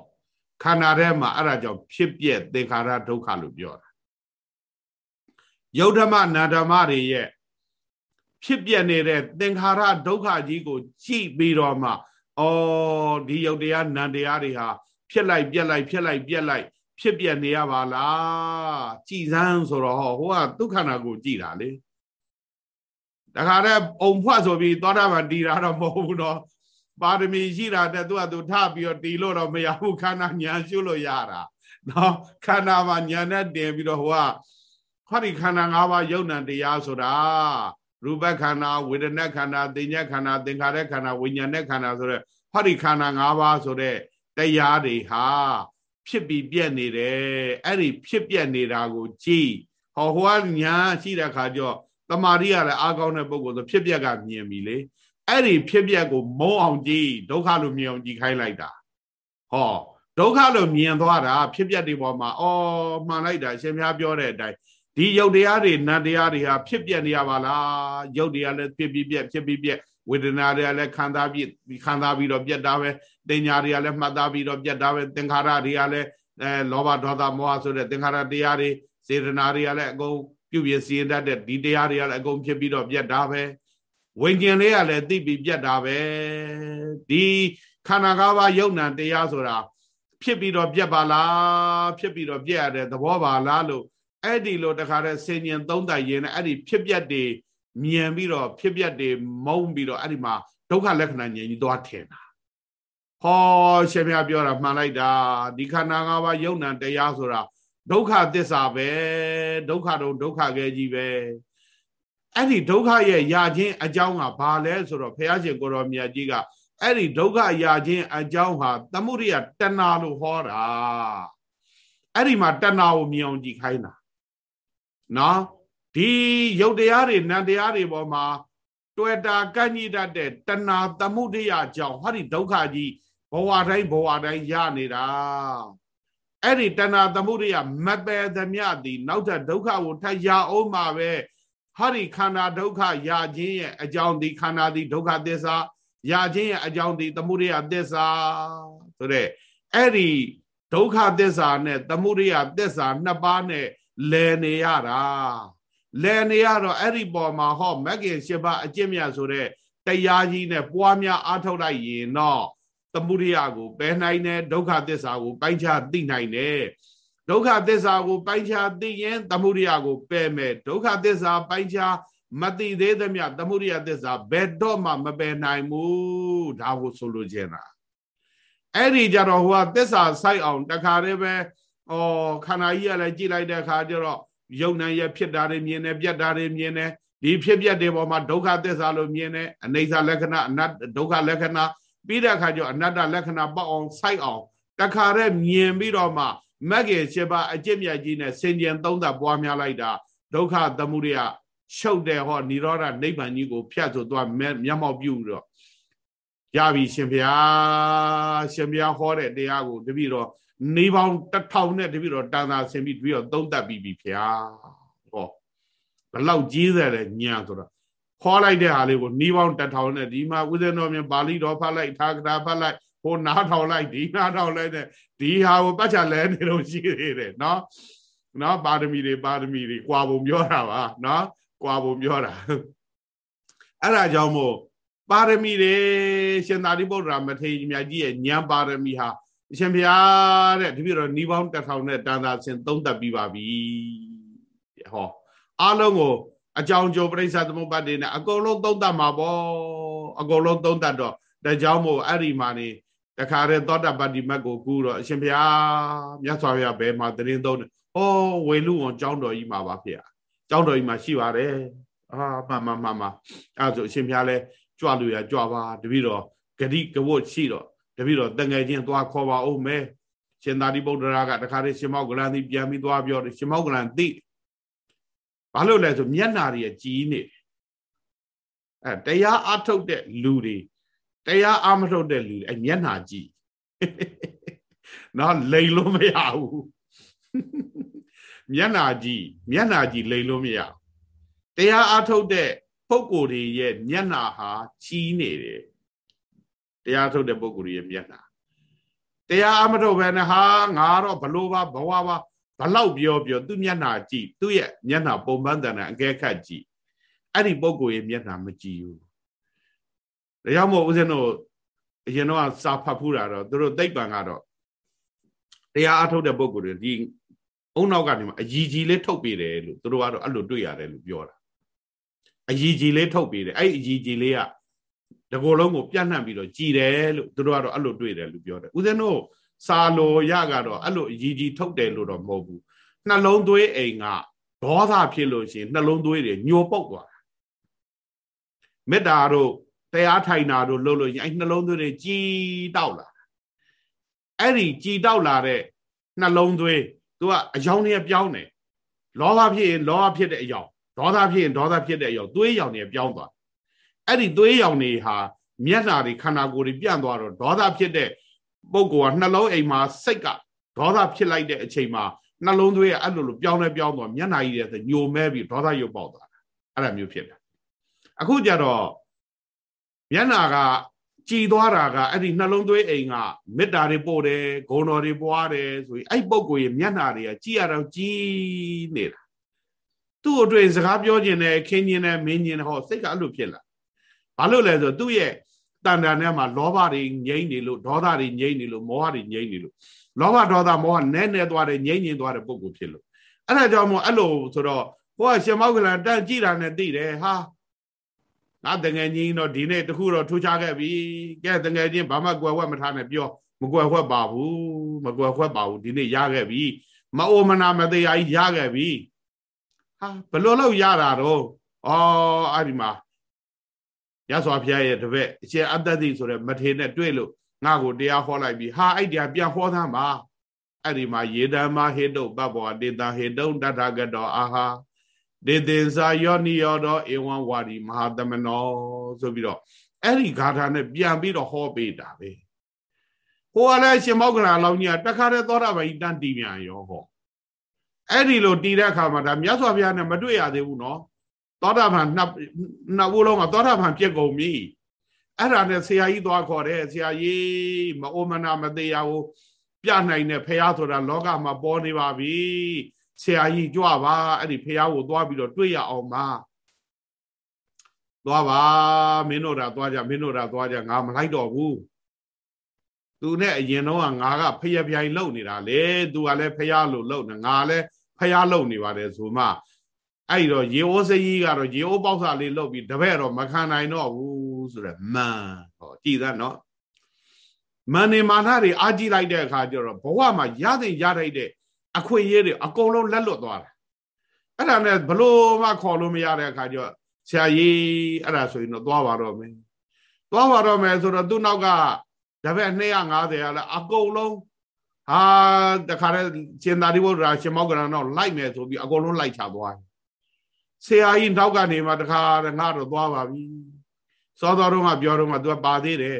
ခန္ဓာထဲမှာအဲ့ဒါကြောင့်ဖြစ်ပြက်သင်္ခါရဒုက္ခလို့ပြောတာယုတ်ဓမ္မနာဓမ္မတွေရဲ့ဖြစ်ပြက်နေတဲ့သင်္ခါရဒုက္ခကြီးကို ကြည့်ပြီးတော့မှဩဒီယုတ်တရားနံတရားတွေဟာဖြစ်လိုက်ပြက်လိုက်ဖြစ်လိုက်ပြက်လိုက် ဖြစ်ပြနေရပါလားကြည်စမ်းဆိုတော့ဟောဟိုကဒုက္ခနာကိုကြည်တာလေ တခါတည်းအုံဖွဆိုပြီးသောတာပန်တည်တာတော့မဟုတ်ဘူးတော့ပါရမီရှိတာတဲ့သူကသူထပြီးတော့တည်လို့တော့မရဘူးခန္ဓာညာရှုလို့ရတာနော်ခန္ဓာမှာညာနဲ့တင်ပြီးတော့ဟိုကဟောဒီခန္ဓာ၅ပါးယုံ nant တရားဆိုတာရူပခန္ဓာဝေဒနာခန္ဓာသင်ညက်ခန္ဓာသင်္ခါရခန္ဓာဝိညာဉ်နဲ့ခန္ဓာဆိုတဲ့ဟောဒီခန္ဓာ၅ပါးဆိုတဲ့တရားတွေဟာဖြစ်ပြီးပြက်နေတယ်အဲ့ဒီဖြစ်ပြက်နေတာကိုကြည်ဟောဟိုကညာရှိတဲ့ခါကျတော့ တမာရီကလည်းအားကောင်းတဲ့ပုံကိုဆိုဖြစ်ပြက်ကမြင်ပြီလေအဲ့ဒီဖြစ်ပြက်ကိုမုံအောင်ကြည်ဒုက္ခလို့မြင်အောင်ကြည်ခိုင်းလိုက်တာဟောဒုက္ခလို့မြင်သွားတာဖြစ်ပြက်တွေပေါ်မှာအော်မှန်လိုက်တာရှင်များပြောတဲ့အတိုင်းဒီယုတ်တရားတွေနတ်တရားတွေဟာဖြစ်ပြက်နေရပါလားယုတ်တရားလည်းဖြစ်ပြီးပြက်ဖြစ်ပြီးပြက်ဝေဒနာတွေကလည်းခံစားပြီးခံစားပြီးတော့ပြက်တာပဲတင်ညာတွေကလည်းမှတ်သားပြီးတော့ပြက်တာပဲသင်္ခါရတွေကလည်းအဲလောဘဒေါသမောဟဆိုတဲ့သင်္ခါရတရားတွေစေတနာတွေကလည်းအကုန် ပြုပြစီရင်တတ်တဲ့ဒီတရားတွေကလည်းအကုန်ဖြစ်ပြီးတော့ပြက်တာပဲဝိညာဉ်လေးကလည်းသိပြီးပြက်တာပဲဒီခန္ဓာ၅ပါးယုံ nant တရားဆိုတာဖြစ်ပြီးတော့ပြက်ပါလားဖြစ်ပြီးတော့ပြက်ရတဲ့သဘောပါလားလို့အဲ့ဒီလိုတခါတည်းဆင်ញင်သုံးတိုက်ရင်အဲ့ဒီဖြစ်ပြက်တွေမြင်ပြီးတော့ဖြစ်ပြက်တွေမုံပြီးတော့အဲ့ဒီမှာဒုက္ခလက္ခဏာဉာဏ်ကြီးသွားထင်တာဟောရှင်မြပြောတာမှန်လိုက်တာဒီခန္ဓာ၅ပါးယုံ nant တရားဆိုတာ ဒုက္ခသစ္စာပဲဒုက္ခတော့ဒုက္ခခဲကြီးပဲအဲ့ဒီဒုက္ခရဲ့ရာခြင်းအကြောင်းကဘာလဲဆိုတော့ဘုရားရှင်ကိုရောမြတ်ကြီးကအဲ့ဒီဒုက္ခရာခြင်းအကြောင်းဟာသမုဒိယတဏှာလို့ဟောတာအဲ့ဒီမှာတဏှာကိုမြင်အောင်ကြည့်ခိုင်းတာနော်ဒီယုတ်တရားတွေနံတရားတွေပေါ်မှာတွေ့တာကန့်ညိတတ်တဲ့တဏှာသမုဒိယအကြောင်းဟာဒီဒုက္ခကြီးဘဝတိုင်းဘဝတိုင်းရနေတာ အဲ့ဒီတဏှာသမုဒိယမပယ်သမျှသည်နောက်ထပ်ဒုက္ခကိုထပ်ရအောင်မှာပဲဟာဒီခန္ဓာဒုက္ခရခြင်းရဲ့အကြောင်းဒီခန္ဓာဒီဒုက္ခသစ္စာရခြင်းရဲ့အကြောင်းဒီသမုဒိယသစ္စာဆိုတဲ့အဲ့ဒီဒုက္ခသစ္စာနဲ့သမုဒိယသစ္စာနှစ်ပါးနဲ့လည်နေရတာလည်နေရတော့အဲ့ဒီပေါ်မှာဟောမဂ္ဂင်၈ပါးအကျင့်မြတ်ဆိုတဲ့တရားကြီးနဲ့ပွားများအားထုတ်လိုက်ရင်တော့ သမုဒိယကိုပယ်နိုင်တယ်ဒုက္ခသစ္စာကိုပိုင်းခြားသိနိုင်တယ်ဒုက္ခသစ္စာကိုပိုင်းခြားသိရင်သမုဒိယကိုပယ်မယ်ဒုက္ခသစ္စာပိုင်းခြားမသိသေးသမျှသမုဒိယသစ္စာဘယ်တော့မှမပယ်နိုင်ဘူးဒါကိုဆိုလိုချင်တာအဲ့ဒီကြတော့ဟိုကသစ္စာစိုက်အောင်တခါတည်းပဲဩခန္ဓာကြီးကလည်းကြည့်လိုက်တဲ့အခါကျတော့ယုံနိုင်ရဖြစ်တာတွေမြင်တယ်ပြက်တာတွေမြင်တယ်ဒီဖြစ်ပြက်တွေပေါ်မှာဒုက္ခသစ္စာလို့မြင်တယ်အနိစ္စလက္ခဏာအနတ္ဒုက္ခလက္ခဏာ ပြီးတဲ့အခါကျတော့အနတ္တလက္ခဏာပေါက်အောင်စိုက်အောင်တခါတည်းမြင်ပြီးတော့မှမဂ္ဂင်7ပါးအကျင့်မြတ်ကြီးနဲ့စင်ကြံသုံးသပ်ပွားများလိုက်တာဒုက္ခသမုဒယရှုပ်တဲ့ဟောនិရောဓနိဗ္ဗာန်ကြီးကိုဖြတ်ဆိုသွားမျက်မှောက်ပြုတော့ရပြီရှင်ဘုရားရှင်ဘုရားဟောတဲ့တရားကိုတပည့်တော်နေပေါင်းတစ်ထောင်နဲ့တပည့်တော်တန်တာဆင်ပြီးတပည့်တော်သုံးသပ်ပြီးပြီဘုရားဟောဘလောက်ကြီးတယ်လဲညာဆိုတော့ ခေါ်လိုက်တဲ့ဟာလေးကိုနှီးပေါင်းတစ်ထောင်နဲ့ဒီမှာဦးဇင်းတော်မြင်ပါဠိတော်ဖတ်လိုက်ထာဂတာဖတ်လိုက်ဟိုနားထောင်လိုက်ဒီနားထောင်လိုက်တဲ့ဒီဟာကိုပတ်ချလဲနေလို့ရှိသေးတယ်နော်နော်ပါရမီတွေပါရမီတွေကွာပုံပြောတာပါနော်ကွာပုံပြောတာအဲ့ဒါကြောင့်မို့ပါရမီတွေရှင်သာရိပုတ္တရာမထေရမြတ်ကြီးရဲ့ဉာဏ်ပါရမီဟာအရှင်ဘုရားတဲ့တပည့်တော်ဤပေါင်းတစ်ထောင်နဲ့တန်တာဆင်သုံးသက်ပြီးပါပြီဟောအားလုံးကို အကြောင်းကြိုပြိဿသမုပ္ပါဒ်တွေနဲ့အကုန်လုံးသုံးသက်မှာပေါ့အကုန်လုံးသုံးသက်တော့ဒါကြောင့်မို့အဲ့ဒီမှာနေတခါတည်းသောတာပတ္တိမတ်ကိုကူတော့အရှင်ဘုရားမြတ်စွာဘုရားဘယ်မှာသတင်းသုံးတယ်ဟောဝေလူဝန်ကျောင်းတော်ကြီးမှာပါဖေ။ကျောင်းတော်ကြီးမှာရှိပါတယ်အာမှန်မှန်မှန်အဲ့ဆိုအရှင်ဘုရားလဲကြွလို့ရကြွပါတပည့်တော်ဂတိကဝတ်ရှိတော့တပည့်တော်တငယ်ချင်းသွားခေါ်ပါဦးမယ်ရှင်သာရိပုတ္တရာကတခါတည်းရှင်မောက်ကလန်သိပြန်ပြီးသွားပြောတယ်ရှင်မောက်ကလန်သိ ဘာလို့လဲဆိုမျက်နာတွေကြီးနေအဲတရားအထုတ်တဲ့လူတွေတရားအမထုတ်တဲ့လူတွေအဲမျက်နာကြီးနော်လိန်လို့မရဘူးမျက်နာကြီးမျက်နာကြီးလိန်လို့မရတရားအထုတ်တဲ့ပုဂ္ဂိုလ်တွေရဲ့မျက်နာဟာကြီးနေတယ်တရားထုတ်တဲ့ပုဂ္ဂိုလ်ရဲ့မျက်နာတရားအမထုတ်ဘဲနဲ့ဟာငါတော့ဘလို့ပါဘဝပါ ဘလောက်ပြောပြောသူမျက်နှာကြည့်သူ့ရဲ့မျက်နှာပုံပန်းတန်တဲ့အကဲခတ်ကြည့်အဲ့ဒီပုံကိုယ်ရဲ့မျက်နှာမကြည့်ဘူးဒါကြောင့်မို့ဦးဇင်းတို့အရင်တော့စာဖတ်ဖူးတာတော့သူတို့သိပ္ပံကတော့တရားအထုတ်တဲ့ပုံကိုယ်တွေဒီအုံနောက်ကနေမှအကြီးကြီးလေးထုတ်ပေးတယ်လို့သူတို့ကတော့အဲ့လိုတွေ့ရတယ်လို့ပြောတာအကြီးကြီးလေးထုတ်ပေးတယ်အဲ့အကြီးကြီးလေးကတကောလုံးကိုပြန့်နှံ့ပြီးတော့ကြည်တယ်လို့သူတို့ကတော့အဲ့လိုတွေ့တယ်လို့ပြောတယ်ဦးဇင်းတို့ စာလိုရကတော့အဲ့လိုအကြီးကြီးထုတ်တယ်လို့တော့မဟုတ်ဘူးနှလုံးသွေးအိမ်ကဒေါသဖြစ်လို့ရှိရင်နှလုံးသွေးတွေညှိုပုတ်သွားတာမေတ္တာတို့တရားထိုင်တာတို့လုပ်လို့ရှိရင်အဲ့နှလုံးသွေးတွေကြည်တောက်လာအဲ့ဒီကြည်တောက်လာတဲ့နှလုံးသွေးသူကအယောင်တွေပြောင်းတယ်လောဘဖြစ်ရင်လောဘဖြစ်တဲ့အယောင်ဒေါသဖြစ်ရင်ဒေါသဖြစ်တဲ့အယောင်သွေးရောင်တွေပြောင်းသွားအဲ့ဒီသွေးရောင်တွေဟာမျက်နှာတွေခန္ဓာကိုယ်တွေပြန့်သွားတော့ဒေါသဖြစ်တဲ့ ပုဂ္ဂိုလ်ကနှလုံးအိမ်မှာစိတ်ကဒေါသဖြစ်လိုက်တဲ့အချိန်မှာနှလုံးသွေးကအဲ့လိုလိုပြောင်းလဲပြောင်းသွားမျက်နှာကြီးတွေညိုမဲပြီးဒေါသရုပ်ပေါက်သွားတာအဲ့ဒါမျိုးဖြစ်တာအခုကြတော့မျက်နှာကကြည်သွားတာကအဲ့ဒီနှလုံးသွေးအိမ်ကမေတ္တာတွေပို့တယ်ဂုဏ်တော်တွေပွားတယ်ဆိုရင်အဲ့ပုဂ္ဂိုလ်ရဲ့မျက်နှာတွေကကြည်ရတော့ကြည်နေတာသူ့အတွက်စကားပြောခြင်းနဲ့ခင်းခြင်းနဲ့မင်းခြင်းနဲ့ဟောစိတ်ကအဲ့လိုဖြစ်လာဘာလို့လဲဆိုသူ့ရဲ့ တန်တန်ထဲမှာလောဘတွေငြိမ့်နေလို့ဒေါသတွေငြိမ့်နေလို့မောဟတွေငြိမ့်နေလို့လောဘဒေါသမောဟနဲနဲသွားတယ်ငြိမ့်ငြိမ့်သွားတဲ့ပုံကိုဖြစ်လို့အဲ့ဒါကြောင့်မို့အဲ့လိုဆိုတော့ဟိုကရှင်မောက်ကလန်တန်ကြည့်တာနဲ့သိတယ်ဟာငါတငယ်ချင်းတော့ဒီနေ့တခုတော့ထူးခြားခဲ့ပြီကဲတငယ်ချင်းဘာမှကွယ်ဝက်မထားနဲ့ပြောမကွယ်ဝက်ပါဘူးမကွယ်ဝက်ပါဘူးဒီနေ့ရခဲ့ပြီမအိုမနာမတရားကြီးရခဲ့ပြီဟာဘလို့လို့ရတာတော့အော်အဲ့ဒီမှာ ရသော်ဖျားရဲ့တပည့်အရှင်အတ္တတိဆိုတဲ့မထေနဲ့တွေ့လို့ငါကိုတရားဟောလိုက်ပြီးဟာအဲ့တရားပြန်ဟောသမ်းပါအဲ့ဒီမှာယေဓမ္မဟေတုပဘောတေတဟေတုတထကတောအာဟာဒေသင်္စာယောနိယောတောဧဝံဝါဒီမဟာသမနောဆိုပြီးတော့အဲ့ဒီဂါထာနဲ့ပြန်ပြီးတော့ဟောပေးတာပဲဟိုကလည်းရှင်မောက္ခလာလောင်းကြီးကတခါတည်းသောတာပန်ကြီးတန်တီးပြန်ရောဟောအဲ့ဒီလိုတီးတဲ့အခါမှာဒါမြတ်စွာဘုရားနဲ့မတွေ့ရသေးဘူးနော် သောတာပန်နှစ်နှစ်ဦးလုံးကသောတာပန်ပြက်ကုန်ပြီအဲ့ဒါနဲ့ဆရာကြီးသွားခေါ်တယ်ဆရာကြီးမအိုမနာမသေးရဘူးပြနိုင်တဲ့ဖះဆိုတာလောကမှာပေါ်နေပါပြီဆရာကြီးကြွပါအဲ့ဒီဖះကိုသွားပြီးတော့တွေ့ရအောင်ပါသွားပါမင်းတို့တာသွားကြမင်းတို့တာသွားကြငါမလိုက်တော့ဘူးသူနဲ့အရင်တော့ငါကဖျက်ပြိုင်လုံနေတာလေသူကလည်းဖျားလို့လုံနေငါလည်းဖျားလုံနေပါတယ်ဆိုမှ အဲ့တော့ရေအိုးစကြီးကတော့ရေအိုးပေါက်စာလေးလုတ်ပြီးတပည့်တော့မခံနိုင်တော့ဘူးဆိုရယ်မန်ဟောကြည်သားနော်မန်နေမာနတွေအာကြည့်လိုက်တဲ့အခါကျတော့ဘဝမှာရတဲ့ရထိုက်တဲ့အခွင့်အရေးတွေအကုန်လုံးလက်လွတ်သွားတာအဲ့ဒါနဲ့ဘလို့မှခေါ်လို့မရတဲ့အခါကျတော့ဆရာကြီးအဲ့ဒါဆိုရင်တော့သွားပါတော့မယ်သွားပါတော့မယ်ဆိုတော့သူ့နောက်ကဒါပေမဲ့250ရလဲအကုန်လုံးဟာတခါတည်းရှင်သာရိပုတ္တရာရှင်မောက္ကလန်တော့လိုက်မယ်ဆိုပြီးအကုန်လုံးလိုက်ချသွားတယ် ဆရာကြီးနောက်ကနေမှတခါငါတော့သွားပါပြီစောတော်တော့ကပြောတော့မှ तू ပါသေးတယ်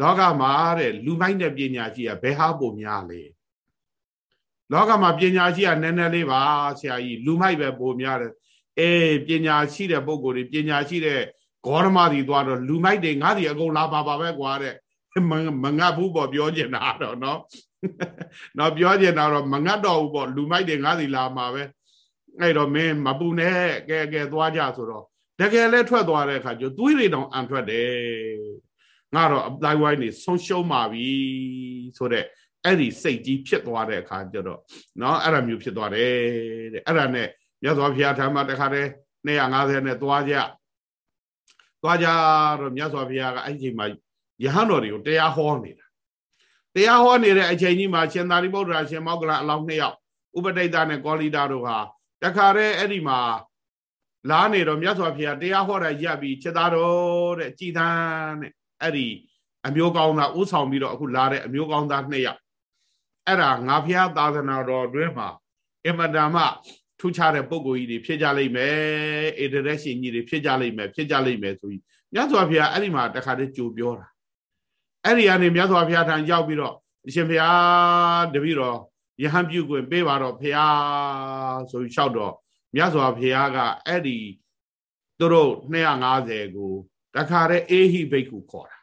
လောကမှာတဲ့လူမိုက်တဲ့ပညာရှိကဘယ်ဟာပုံများလဲလောကမှာပညာရှိကနည်းနည်းလေးပါဆရာကြီးလူမိုက်ပဲပုံများတယ်အေးပညာရှိတဲ့ပုံကိုယ်တွေပညာရှိတဲ့ဂေါရမတွေသွားတော့လူမိုက်တွေငါးစီအကုန်လာပါပါပဲကွာတဲ့မငတ်ဘူးပေါ့ပြောကျင်တာတော့เนาะနော်ပြောကျင်တာတော့မငတ်တော့ဘူးပေါ့လူမိုက်တွေငါးစီလာမှာပဲ အဲ့တော့မင်းမပူနဲ့ကဲကဲသွားကြဆိုတော့တကယ်လဲထွက်သွားတဲ့အခါကျသွေးတွေတောင်အန်ထွက်တယ်ငါတော့အတိုင်းဝိုင်းနေဆုံးရှုံးပါပြီဆိုတော့အဲ့ဒီစိတ်ကြီးဖြစ်သွားတဲ့အခါကျတော့เนาะအဲ့ဒါမျိုးဖြစ်သွားတယ်တဲ့အဲ့ဒါနဲ့မြတ်စွာဘုရားဓမ္မတခါတည်း250နဲ့သွားကြသွားကြတော့မြတ်စွာဘုရားကအဲ့ဒီချိန်မှာယဟန်တော်တွေကိုတရားဟောနေတာတရားဟောနေတဲ့အချိန်ကြီးမှာရှင်သာရိပုတ္တရာရှင်မောက္ကလအလောင်းနှစ်ယောက်ဥပတိတ်တာနဲ့ကောလိတာတို့ဟာ တခါတည်းအဲ့ဒီမှာလားနေတော့မြတ်စွာဘုရားတရားဟောတာရပ်ပြီးချက်သားတော်တဲ့ကြည်သန်းတဲ့အဲ့ဒီအမျိုးကောင်းသားဥဆောင်ပြီးတော့အခုလာတဲ့အမျိုးကောင်းသားနှစ်ယောက်အဲ့ဒါငါဘုရားသာသနာတော်တွင်မှာအမတန်မှထူးခြားတဲ့ပုံကိုယ်ကြီးတွေဖြစ်ကြလိမ့်မယ်အေဒရက်ရှင်ကြီးတွေဖြစ်ကြလိမ့်မယ်ဖြစ်ကြလိမ့်မယ်ဆိုပြီးမြတ်စွာဘုရားအဲ့ဒီမှာတခါတည်းကြိုပြောတာအဲ့ဒီကနေမြတ်စွာဘုရားထံရောက်ပြီးတော့အရှင်ဘုရားတပည့်တော် ယဟန်ပြုခွင့်ပေးပါတော့ဘုရားဆိုပြီးလျှောက်တော့မြတ်စွာဘုရားကအဲ့ဒီသူတို့250ကိုတခါတည်းအေဟိဘိက္ခုခေါ်တာ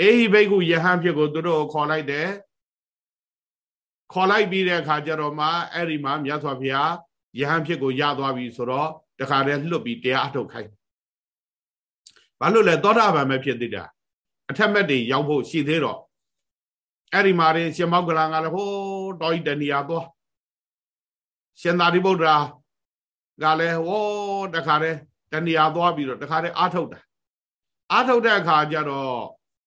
အေဟိဘိက္ခုယဟန်ဖြစ်ကိုသူတို့ခေါ်လိုက်တယ်ခေါ်လိုက်ပြီးတဲ့အခါကျတော့မှအဲ့ဒီမှာမြတ်စွာဘုရားယဟန်ဖြစ်ကိုရသွားပြီဆိုတော့တခါတည်းလွတ်ပြီးတရားအထုတ်ခိုင်းဘာလို့လဲသောတာပန်ပဲဖြစ်သေးတာအထက်မဲ့တွေရောက်ဖို့ရှိသေးတော့ အဲ့ဒီမှာရင်ရှင်မောက္ကလန်ကလည်းဟိုးတော်ဤတဏီယာသွားရှင်သာရိပုတ္တရာကလည်းဟိုးတခါတည်းတဏီယာသွားပြီးတော့တခါတည်းအာထုတ်တာအာထုတ်တဲ့အခါကျတော့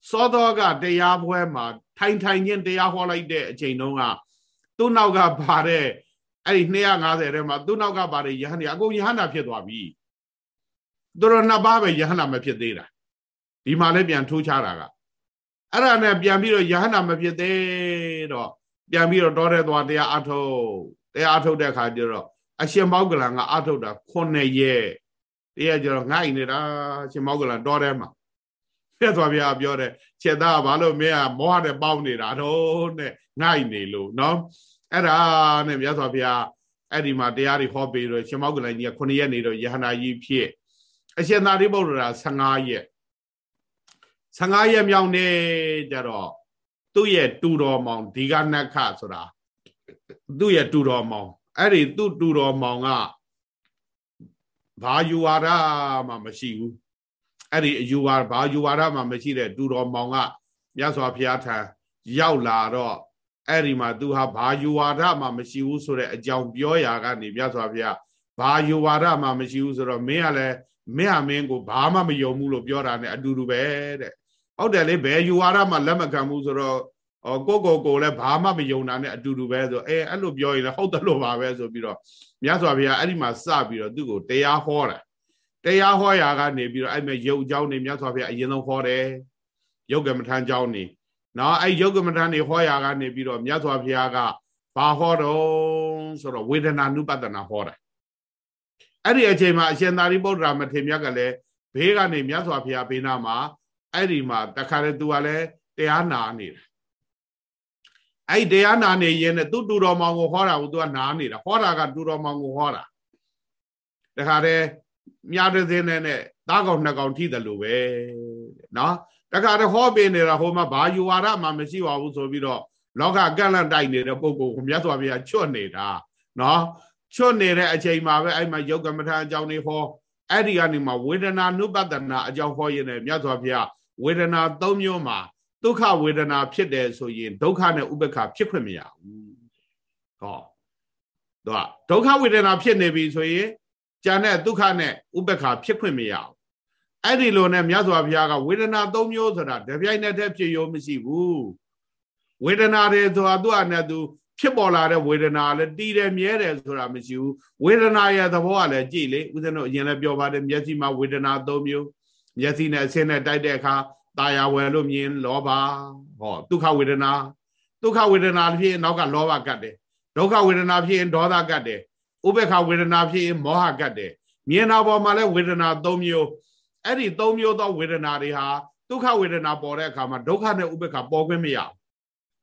စောသောကတရားပွဲမှာထိုင်ထိုင်ချင်းတရားဟောလိုက်တဲ့အချိန်တုန်းကသူ့နောက်ကပါတဲ့အဲ့ဒီ250ထဲမှာသူ့နောက်ကပါတဲ့ယဟန်အကုန်ယဟန္တာဖြစ်သွားပြီသူတို့နှစ်ပါးပဲယဟန္တာမဖြစ်သေးတာဒီမှာလည်းပြန်ထိုးချတာက အဲ့ဒါနဲ့ပြန်ပြီးတော့ယဟန္တာမဖြစ်သေးတော့ပြန်ပြီးတော့တောထဲသွားတရားအထုတ်တရားအထုတ်တဲ့အခါကျတော့အရှင်မောက္ကလန်ကအထုတ်တာ9ရက်တရားကျတော့ငှိုက်နေတာအရှင်မောက္ကလန်တောထဲမှာပြတ်သွားပြပြောတယ်ချက်သားဘာလို့မင်းကမောဟနဲ့ပေါင်းနေတာတော့နဲ့ငှိုက်နေလို့နော်အဲ့ဒါနဲ့မြတ်စွာဘုရားအဲ့ဒီမှာတရားတွေဟောပေးတော့ရှင်မောက္ကလန်ကြီးက9ရက်နေတော့ယဟန္တာကြီးဖြစ်အရှင်သာရိပုတ္တရာ15ရက် 15ရက်မြောက်နေကြတော့သူ့ရဲ့တူတော်မောင်ဒီကနခဆိုတာသူ့ရဲ့တူတော်မောင်အဲ့ဒီသူ့တူတော်မောင်ကဘာယူဝါဒမှမရှိဘူးအဲ့ဒီအယူဝါဘာယူဝါဒမှမရှိတဲ့တူတော်မောင်ကမြတ်စွာဘုရားထံရောက်လာတော့အဲ့ဒီမှာသူဟာဘာယူဝါဒမှမရှိဘူးဆိုတဲ့အကြောင်းပြောရာကနေမြတ်စွာဘုရားဘာယူဝါဒမှမရှိဘူးဆိုတော့မင်းကလည်းမင်းဟာမင်းကိုဘာမှမယုံဘူးလို့ပြောတာ ਨੇ အတူတူပဲတဲ့ ဟုတ်တယ်လေဘယ်ယူဝါဒမှလက်မခံဘူးဆိုတော့ဟောကိုကိုကိုလည်းဘာမှမယုံတာနဲ့အတူတူပဲဆိုအဲအဲ့လိုပြောရင်လည်းဟုတ်တယ်လို့ပါပဲဆိုပြီးတော့မြတ်စွာဘုရားအဲ့ဒီမှာစပြီးတော့သူ့ကိုတရားဟောတာတရားဟောရာကနေပြီးတော့အဲ့မဲ့ယုတ်เจ้าနေမြတ်စွာဘုရားအရင်ဆုံးဟောတယ်ယုတ်ကမထမ်းเจ้าနေနော်အဲ့ယုတ်ကမထမ်းနေဟောရာကနေပြီးတော့မြတ်စွာဘုရားကဘာဟောတော့ဆိုတော့ဝေဒနာနုပတနာဟောတာအဲ့ဒီအချိန်မှာအရှင်သာရိပုတ္တရာမထေရမြတ်ကလည်းဘေးကနေမြတ်စွာဘုရားဘေးနားမှာ အဲ့ဒီမှာတခါတည်းသူကလည်းတရားနာနေတာအဲ့တရားနာနေရင်နဲ့သူတူတော်မောင်ကိုဟောတာကိုသူကနားနေတာဟောတာကတူတော်မောင်ကိုဟောတာတတခါတည်းမြားတဲ့စင်းနဲ့နဲ့သားကောင်နှစ်ကောင်ထိတယ်လို့ပဲနော်တခါတည်းဟောပေးနေတာဟိုမှာဘာယူဝါဒမှမရှိပါဘူးဆိုပြီးတော့လောကကန့်လန့်တိုက်နေတဲ့ပုဂ္ဂိုလ်ကိုမြတ်စွာဘုရားချွတ်နေတာနော်ချွတ်နေတဲ့အချိန်မှာပဲအဲ့မှာယုတ်ကမ္မထာအကြောင်းတွေဟောအဲ့ဒီကနေမှဝေဒနာနုပတနာအကြောင်းဟောရင်းနဲ့မြတ်စွာဘုရား ဝေဒနာ၃မျိုးမှာဒုက္ခဝေဒနာဖြစ်တယ်ဆိုရင်ဒုက္ခနဲ့ဥပ္ပခဖြစ်ခွင့်မရဘူးဟောတော့ဒုက္ခဝေဒနာဖြစ်နေပြီဆိုရင်ကျန်တဲ့ဒုက္ခနဲ့ဥပ္ပခဖြစ်ခွင့်မရဘူးအဲ့ဒီလိုနဲ့မြတ်စွာဘုရားကဝေဒနာ၃မျိုးဆိုတာတပြိုင်နက်တည်းဖြစ်ရောမရှိဘူးဝေဒနာတွေဆိုတာသူ့အနဲ့သူဖြစ်ပေါ်လာတဲ့ဝေဒนาလည်းတည်တယ်မြဲတယ်ဆိုတာမရှိဘူးဝေဒနာရဲ့သဘောကလည်းကြည့်လေဦးဇင်းတို့အရင်လည်းပြောပါတယ်မျက်စိမှာဝေဒနာ၃မျိုး မျက်စိနဲ့အဆင်းနဲ့တိုက်တဲ့အခါตาရဝယ်လို့မြင်လောဘဟောဒုက္ခဝေဒနာဒုက္ခဝေဒနာဖြစ်ရင်နောက်ကလောဘကတ်တယ်ဒုက္ခဝေဒနာဖြစ်ရင်ဒေါသကတ်တယ်ဥပေက္ခဝေဒနာဖြစ်ရင်မောဟကတ်တယ်မြင်တာပေါ်မှာလည်းဝေဒနာ၃မျိုးအဲ့ဒီ၃မျိုးသောဝေဒနာတွေဟာဒုက္ခဝေဒနာပေါ်တဲ့အခါမှာဒုက္ခနဲ့ဥပေက္ခပေါ်ခွင့်မရဘူး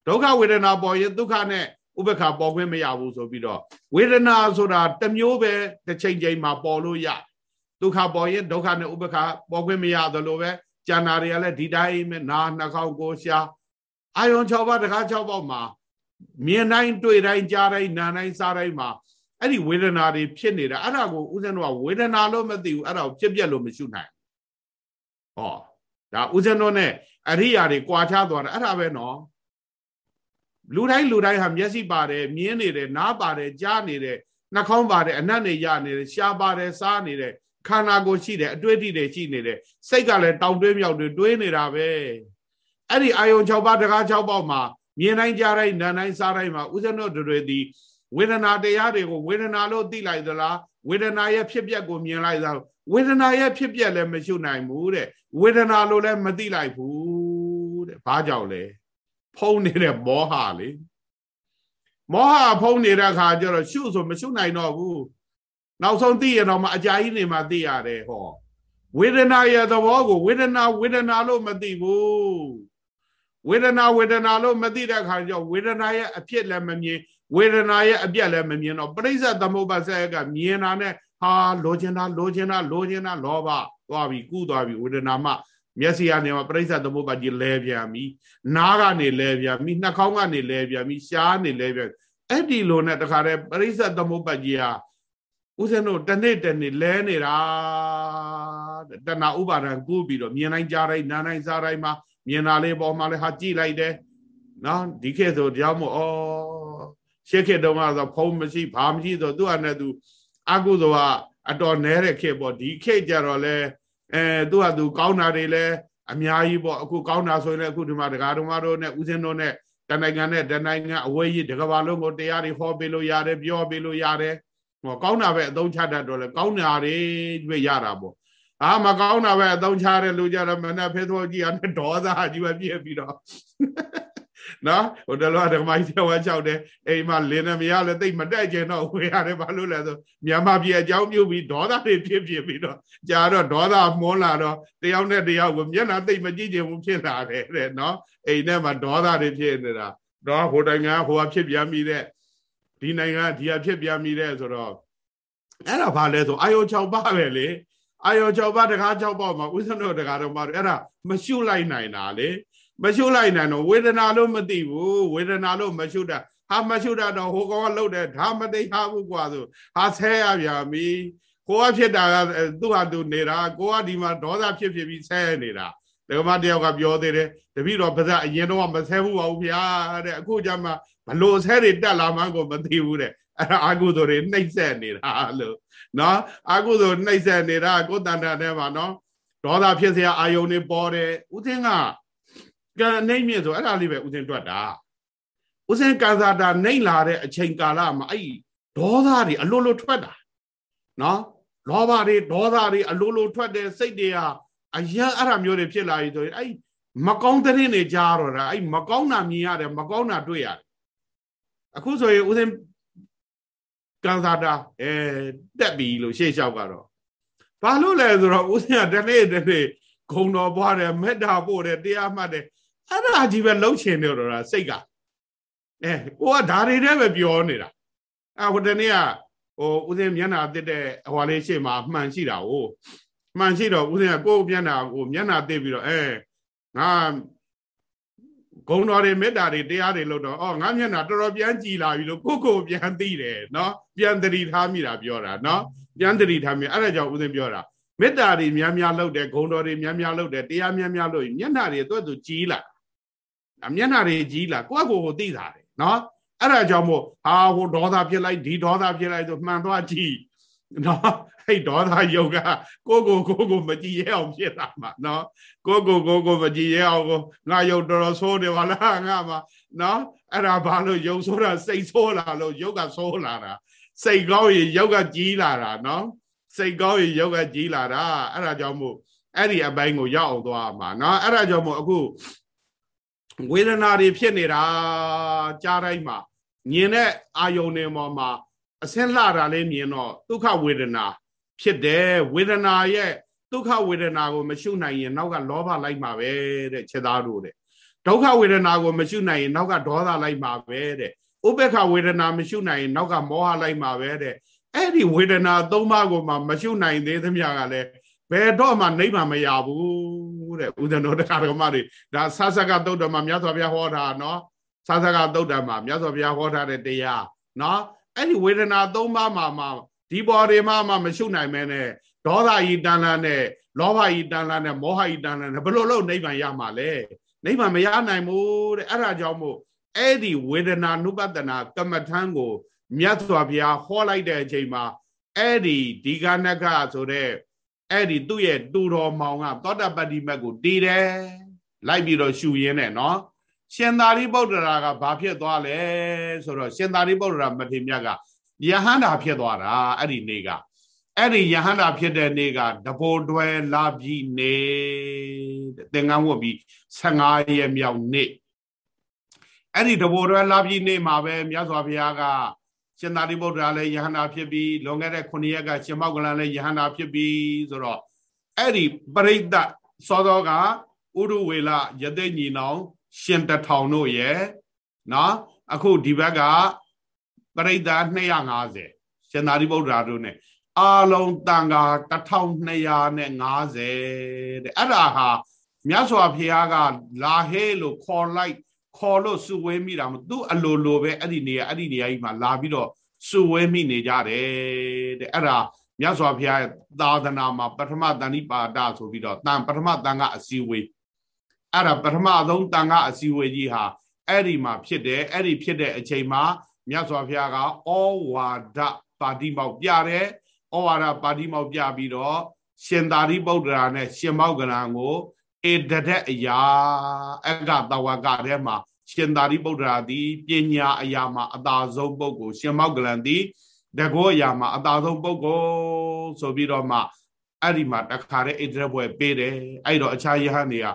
ဒုက္ခဝေဒနာပေါ်ရင်ဒုက္ခနဲ့ဥပ္ပခါပေါ်ခွင့်မရဘူးဆိုပြီးတော့ဝေဒနာဆိုတာတစ်မျိုးပဲတစ်ချိန်ချိန်မှာပေါ်လို့ရ ဒုက္ခပေါ်ရင်ဒုက္ခနဲ့ဥပ္ပခါပေါ်ခွင့်မရသလိုပဲကျန်တာတွေကလည်းဒီတိုင်းပဲနာနှာခေါင်းကိုရှာအာယုံ6ပါးတကား6ပါးမှာမြင်တိုင်းတွေ့တိုင်းကြားတိုင်းနားတိုင်းစားတိုင်းမှာအဲ့ဒီဝေဒနာတွေဖြစ်နေတာအဲ့ဒါကိုဦးဇင်းတို့ကဝေဒနာလို့မသိဘူးအဲ့ဒါကိုဖြစ်ပြက်လို့မရှိနိုင်ဟောဒါဦးဇင်းတို့ ਨੇ အရိယာတွေကြွာချသွားတာအဲ့ဒါပဲနော်လူတိုင်းလူတိုင်းဟာမျက်စိပါတယ်မြင်နေတယ်နားပါတယ်ကြားနေတယ်နှာခေါင်းပါတယ်အနတ်နေရနေတယ်ရှားပါတယ်စားနေတယ် ခန္ဓာကိုယ်ရှိတယ်အတွေ့အထိတွေရှိနေတယ်စိတ်ကလည်းတောင်တွေးမြောက်တွေတွေးနေတာပဲအဲ့ဒီအာယုံ6ပါးတကား6ပေါက်မှာမြင်တိုင်းကြားတိုင်းနားတိုင်းစားတိုင်းမှာဥစ္စနောတွေဒီဝေဒနာတရားတွေကိုဝေဒနာလို့သိလိုက်သလားဝေဒနာရဲ့ဖြစ်ပျက်ကိုမြင်လိုက်သလားဝေဒနာရဲ့ဖြစ်ပျက်လည်းမရှိနိုင်ဘူးတဲ့ဝေဒနာလို့လည်းမသိလိုက်ဘူးတဲ့ဘာကြောင့်လဲဖုံးနေတဲ့မောဟလေမောဟဖုံးနေတဲ့အခါကျတော့ရှုဆိုမရှုနိုင်တော့ဘူး နောက်ဆုံးသိရတော့မှအကြာကြီးနေမှသိရတယ်ဟောဝေဒနာရဲ့သဘောကိုဝေဒနာဝေဒနာလို့မသိဘူးဝေဒနာဝေဒနာလို့မသိတဲ့အခါကျတော့ဝေဒနာရဲ့အဖြစ်လည်းမမြင်ဝေဒနာရဲ့အပြက်လည်းမမြင်တော့ပရိစ္ဆသမုပ္ပါဆက်ကမြင်တာနဲ့ဟာလိုချင်တာလိုချင်တာလိုချင်တာလောဘသွားပြီကုသွားပြီဝေဒနာမှမျက်စိကနေမှပြိဿသမုပ္ပါကြီးလဲပြန်ပြီနားကနေလဲပြန်ပြီနှာခေါင်းကနေလဲပြန်ပြီရှားနေလဲပြန်အဲ့ဒီလိုနဲ့တခါတည်းပြိဿသမုပ္ပါကြီးဟာ ဦးဇင်းတို့တနေ့တနေ့လဲနေတာတဏှာဥပါဒံကူးပြီးတော့မြင်တိုင်းကြားတိုင်းနားတိုင်းစားတိုင်းမှာမြင်တာလေးပေါ်မှာလည်းဟာကြည့်လိုက်တယ်နော်ဒီခေတ်ဆိုတရားမို့ဩရှေ့ခေတ်တုန်းကတော့ဖုံးမရှိဘာမရှိဆိုသူ့အနေနဲ့သူအကုသိုလ်ကအတော်နဲတဲ့ခေတ်ပေါ့ဒီခေတ်ကြတော့လဲအဲသူ့ဟာသူကောင်းတာတွေလည်းအများကြီးပေါ့အခုကောင်းတာဆိုရင်လည်းအခုဒီမှာဒကာတော်မတို့နဲ့ဦးဇင်းတို့နဲ့တနိုင်ငံနဲ့တနိုင်ငံအဝေးကြီးတကဘာလုံးကိုတရားတွေဟောပေးလို့ရတယ်ပြောပေးလို့ရတယ် ဟောကောင်းတာပဲအသုံးချတတ်တော့လေကောင်းတာတွေပဲရတာပေါ့အာမကောင်းတာပဲအသုံးချတဲ့လူကြတော့မနဲ့ဖေးသောကြီးကဒေါသကြီးပဲပြည့်ပြီးတော့နော်ဟိုတလောဓမ္မကြီးဝါချောက်တယ်အိမ်မှာလင်းနေမရလဲတိတ်မတက်ကျင်တော့ဝေရတယ်ဘာလို့လဲဆိုမြန်မာပြည်အကြောင်းပြုပြီးဒေါသတွေဖြစ်ဖြစ်ပြီးတော့ကြာတော့ဒေါသမွန်းလာတော့တယောက်နဲ့တယောက်ကိုမျက်နှာတိတ်မကြည့်ချင်ဘူးဖြစ်လာတယ်တဲ့နော်အိမ်ထဲမှာဒေါသတွေဖြစ်နေတာတော့ဟိုတိုင်ကဟိုကဖြစ်ပြန်ပြီးတဲ့ ဒီနိုင်ငံဒီကဖြစ်ပြန်ပြီးတဲ့ဆိုတော့အဲ့ဒါဘာလဲဆိုအာယော6ပါပဲလေအာယော6ပါတကား6ပါမှာဥစ္စနောတကားတော့မှာအဲ့ဒါမရှုလိုက်နိုင်တာလေမရှုလိုက်နိုင်တော့ဝေဒနာလို့မသိဘူးဝေဒနာလို့မရှုတာဟာမရှုတာတော့ဟိုကောင်ကလှုပ်တယ်ဒါမသိဟာဘူးကွာဆိုဟာဆဲရပြန်ပြီကိုကဖြစ်တာကသူ့ဟာသူနေတာကိုကဒီမှာဒေါသဖြစ်ဖြစ်ပြီးဆဲနေတာ ဒကမတယောက်ကပြောသေးတယ်တပည့်တော်ပါဇက်အရင်တော့မဆဲဘူးပါဘူးဗျာတဲ့အခုကျမှဘလို့ဆဲတွေတက်လာမှကိုမသိဘူးတဲ့အဲ့ဒါအာဟုဆိုတွေနှိမ့်ဆက်နေတာလို့နော်အာဟုဆိုနှိမ့်ဆက်နေတာကိုတန်တာနဲ့ပါနော်ဒေါသဖြစ်စရာအာယုန်တွေပေါ်တယ်ဥစဉ်ကကံနှိမ့်မြင့်ဆိုအဲ့ဒါလေးပဲဥစဉ်တွက်တာဥစဉ်ကံစာတာနှိမ့်လာတဲ့အချိန်ကာလမှာအဲ့ဒေါသတွေအလိုလိုထွက်တာနော်လောဘတွေဒေါသတွေအလိုလိုထွက်တယ်စိတ်တွေဟာ အယံအဲ့ဒါမျိုးတွေဖြစ်လာပြီဆိုရင်အဲ့မကောင်းတဲ့နေကြားတော့တာအဲ့မကောင်းတာမြင်ရတယ်မကောင်းတာတွေ့ရတယ်အခုဆိုရင်ဥစဉ်ကံစာတာအဲတက်ပြီလို့ရှေ့လျှောက်ကတော့ဘာလို့လဲဆိုတော့ဥစဉ်ကတနေ့တနေ့ဂုံတော်ပွားတယ်မေတ္တာပို့တယ်တရားမှတ်တယ်အဲ့ဒါကြီးပဲလှုပ်ချင်နေတော့တာစိတ်ကအဲကိုကဒါတွေတည်းပဲပြောနေတာအဲဟိုတနေ့ကဟိုဦးဇင်းမျက်နှာတစ်တဲ့ဟိုလေးရှေ့မှာမှန်ရှိတာ哦 မှန်ရှိတော့ဦးဇင်းကကိုယ်မျက်နှာကိုမျက်နှာတစ်ပြီးတော့အဲငါဂုံတော်တွေမေတ္တာတွေတရားတွေလို့တော့အော်ငါမျက်နှာတော်တော်ပြန်ကြည်လာပြီလို့ကိုကိုပြန်သိတယ်နော်ပြန်တတိထားမိတာပြောတာနော်ပြန်တတိထားမိအဲ့ဒါကြောင့်ဦးဇင်းပြောတာမေတ္တာတွေများများလုပ်တယ်ဂုံတော်တွေများများလုပ်တယ်တရားများများလုပ်ရင်မျက်နှာတွေသူ့သူကြည်လာအမျက်နှာတွေကြည်လာကိုယ့်ကိုယ်ကိုသိတာတယ်နော်အဲ့ဒါကြောင့်မို့ဟာဟိုဒေါသဖြစ်လိုက်ဒီဒေါသဖြစ်လိုက်ဆိုမှန်သွားကြည့်နော် အဲ့ဒေါသယုတ်ကကိုကိုကိုကိုမကြည်ရဲအောင်ဖြစ်တာမှာနော်ကိုကိုကိုကိုမကြည်ရဲအောင်ကိုငါယုတ်တော်တော်ဆိုးတယ်ဗလားငါမှာနော်အဲ့ဒါဘာလို့ယုတ်ဆိုးတာစိတ်ဆိုးလာလို့ယုတ်ကဆိုးလာတာစိတ်ကောင်းရင်ယုတ်ကကြီးလာတာနော်စိတ်ကောင်းရင်ယုတ်ကကြီးလာတာအဲ့ဒါကြောင့်မို့အဲ့ဒီအပိုင်းကိုရောက်အောင်သွားမှာနော်အဲ့ဒါကြောင့်မို့အခုဝေဒနာတွေဖြစ်နေတာကြားတိုင်းမှာမြင်တဲ့အာယုန်တွေပေါ်မှာအစင်းလှတာလေးမြင်တော့ဒုက္ခဝေဒနာ ဖြစ်တယ်ဝေဒနာရဲ့ဒုက္ခဝေဒနာကို မရှုနိုင်ရင်နောက်ကလောဘလိုက်မှာပဲတဲ့ခြေသားတို့တဲ့ဒုက္ခဝေဒနာကိုမရှုနိုင်ရင်နောက်ကဒေါသလိုက်မှာပဲတဲ့ဥပေက္ခဝေဒနာမရှုနိုင်ရင်နောက်ကမောဟလိုက်မှာပဲတဲ့အဲ့ဒီဝေဒနာသုံးပါးကိုမှမရှုနိုင်သေးသမျှကလည်းဘယ်တော့မှနိဗ္ဗာန်မရဘူးတဲ့ဦးဇင်းတို့တရားတော်မတွေဒါဆာဆကတုတ်တော်မှာမြတ်စွာဘုရားဟောတာနော်ဆာဆကတုတ်တော်မှာမြတ်စွာဘုရားဟောထားတဲ့တရားနော်အဲ့ဒီဝေဒနာသုံးပါးမှာမှ ဒီပေါ်တွေမှာမှမရှုနိုင်မဲနဲ့ဒေါသဤတန်လန်းနဲ့လောဘဤတန်လန်းနဲ့မောဟဤတန်လန်းနဲ့ဘယ်လိုလုပ်နိဗ္ဗာန်ရမှာလဲနိဗ္ဗာန်မရနိုင်ဘူးတဲ့အဲ့ဒါကြောင့်မို့အဲ့ဒီဝေဒနာနုပတနာကမ္မထံကိုမြတ်စွာဘုရားဟောလိုက်တဲ့အချိန်မှာအဲ့ဒီဒီကနကဆိုတဲ့အဲ့ဒီသူ့ရဲ့တူတော်မောင်ကသောတပတ္တိမတ်ကိုတည်တယ်လိုက်ပြီးတော့ရှူရင်းနဲ့နော်ရှင်သာရိပုတ္တရာကဘာဖြစ်သွားလဲဆိုတော့ရှင်သာရိပုတ္တရာမထေရမြတ်က ယဟန္တာဖြစ်သွားတာအဲ့ဒီနေ့ကအဲ့ဒီယဟန္တာဖြစ်တဲ့နေ့ကတဘိုတွဲလာပြီနေသင်္ကန်းဝတ်ပြီး15ရက်မြောက်နေ့အဲ့ဒီတဘိုတွဲလာပြီနေ့မှာပဲမြတ်စွာဘုရားကရှင်သာရိပုတ္တရာလည်းယဟန္တာဖြစ်ပြီးလွန်ခဲ့တဲ့9ရက်ကရှင်မောက္ကလန်လည်းယဟန္တာဖြစ်ပြီးဆိုတော့အဲ့ဒီပရိသတ်စောစောကဥရဝေလယသိညီနောင် ရှင်တထောင်တို့ရဲ့နော်အခုဒီဘက်က ပရိသတ်250ရှင်သာရိပုတ္တရာတို့ ਨੇ အာလုံးတန်ခါ1250တဲ့အဲ့ဒါဟာမြတ်စွာဘုရားကလာဟဲလို့ခေါ်လိုက်ခေါ်လို့စုဝေးမိတာမသူအလိုလိုပဲအဲ့ဒီနေရာအဲ့ဒီနေရာကြီးမှာလာပြီးတော့စုဝေးမိနေကြတယ်တဲ့အဲ့ဒါမြတ်စွာဘုရားရဲ့သာသနာမှာပထမတန်ဋိပါဒဆိုပြီးတော့တန်ပထမတန်ကအစည်းဝေးအဲ့ဒါပထမဆုံးတန်ကအစည်းဝေးကြီးဟာအဲ့ဒီမှာဖြစ်တယ်အဲ့ဒီဖြစ်တဲ့အချိန်မှာ မြတ်စွာဘုရားကဩဝါဒပါတိမောက်ပြတယ်ဩဝါဒပါတိမောက်ပြပြီးတော့ရှင်သာရိပုတ္တရာနဲ့ရှင်မောက္ကလံကိုဧတတဲ့အရာအကတဝကထဲမှာရှင်သာရိပုတ္တရာသည်ပညာအရာမှာအသာဆုံးပုဂ္ဂိုလ်ရှင်မောက္ကလံသည်တကောအရာမှာအသာဆုံးပုဂ္ဂိုလ်ဆိုပြီးတော့မှအဲ့ဒီမှာတခါတည်းဣတရဘွယ်ပေးတယ်အဲ့တော့အခြားယဟန်တွေက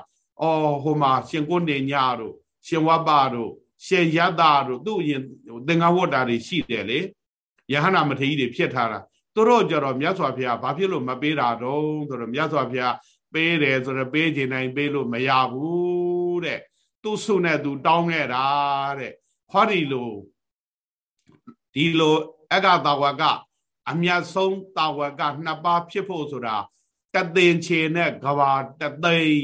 အော်ဟိုမှာရှင်ကိုနေညတို့ရှင်ဝပတို့ ရှင်ယတ္တတို့သူ့ရင်သင်္ကဝတ္တာတွေရှိတယ်လေယဟနာမထေရကြီးတွေဖြစ်ထားတာသူတို့ကြတော့မြတ်စွာဘုရားဘာဖြစ်လို့မပေးတာတော့ဆိုတော့မြတ်စွာဘုရားပေးတယ်ဆိုတော့ပေးခြင်းတိုင်းပေးလို့မရဘူးတဲ့သူဆုနဲ့သူတောင်းခဲ့တာတဲ့ဟောဒီလိုဒီလိုအကတာဝကအမြတ်ဆုံးတာဝကနှစ်ပါးဖြစ်ဖို့ဆိုတာတသိင်ချေနဲ့ကဘာတသိင်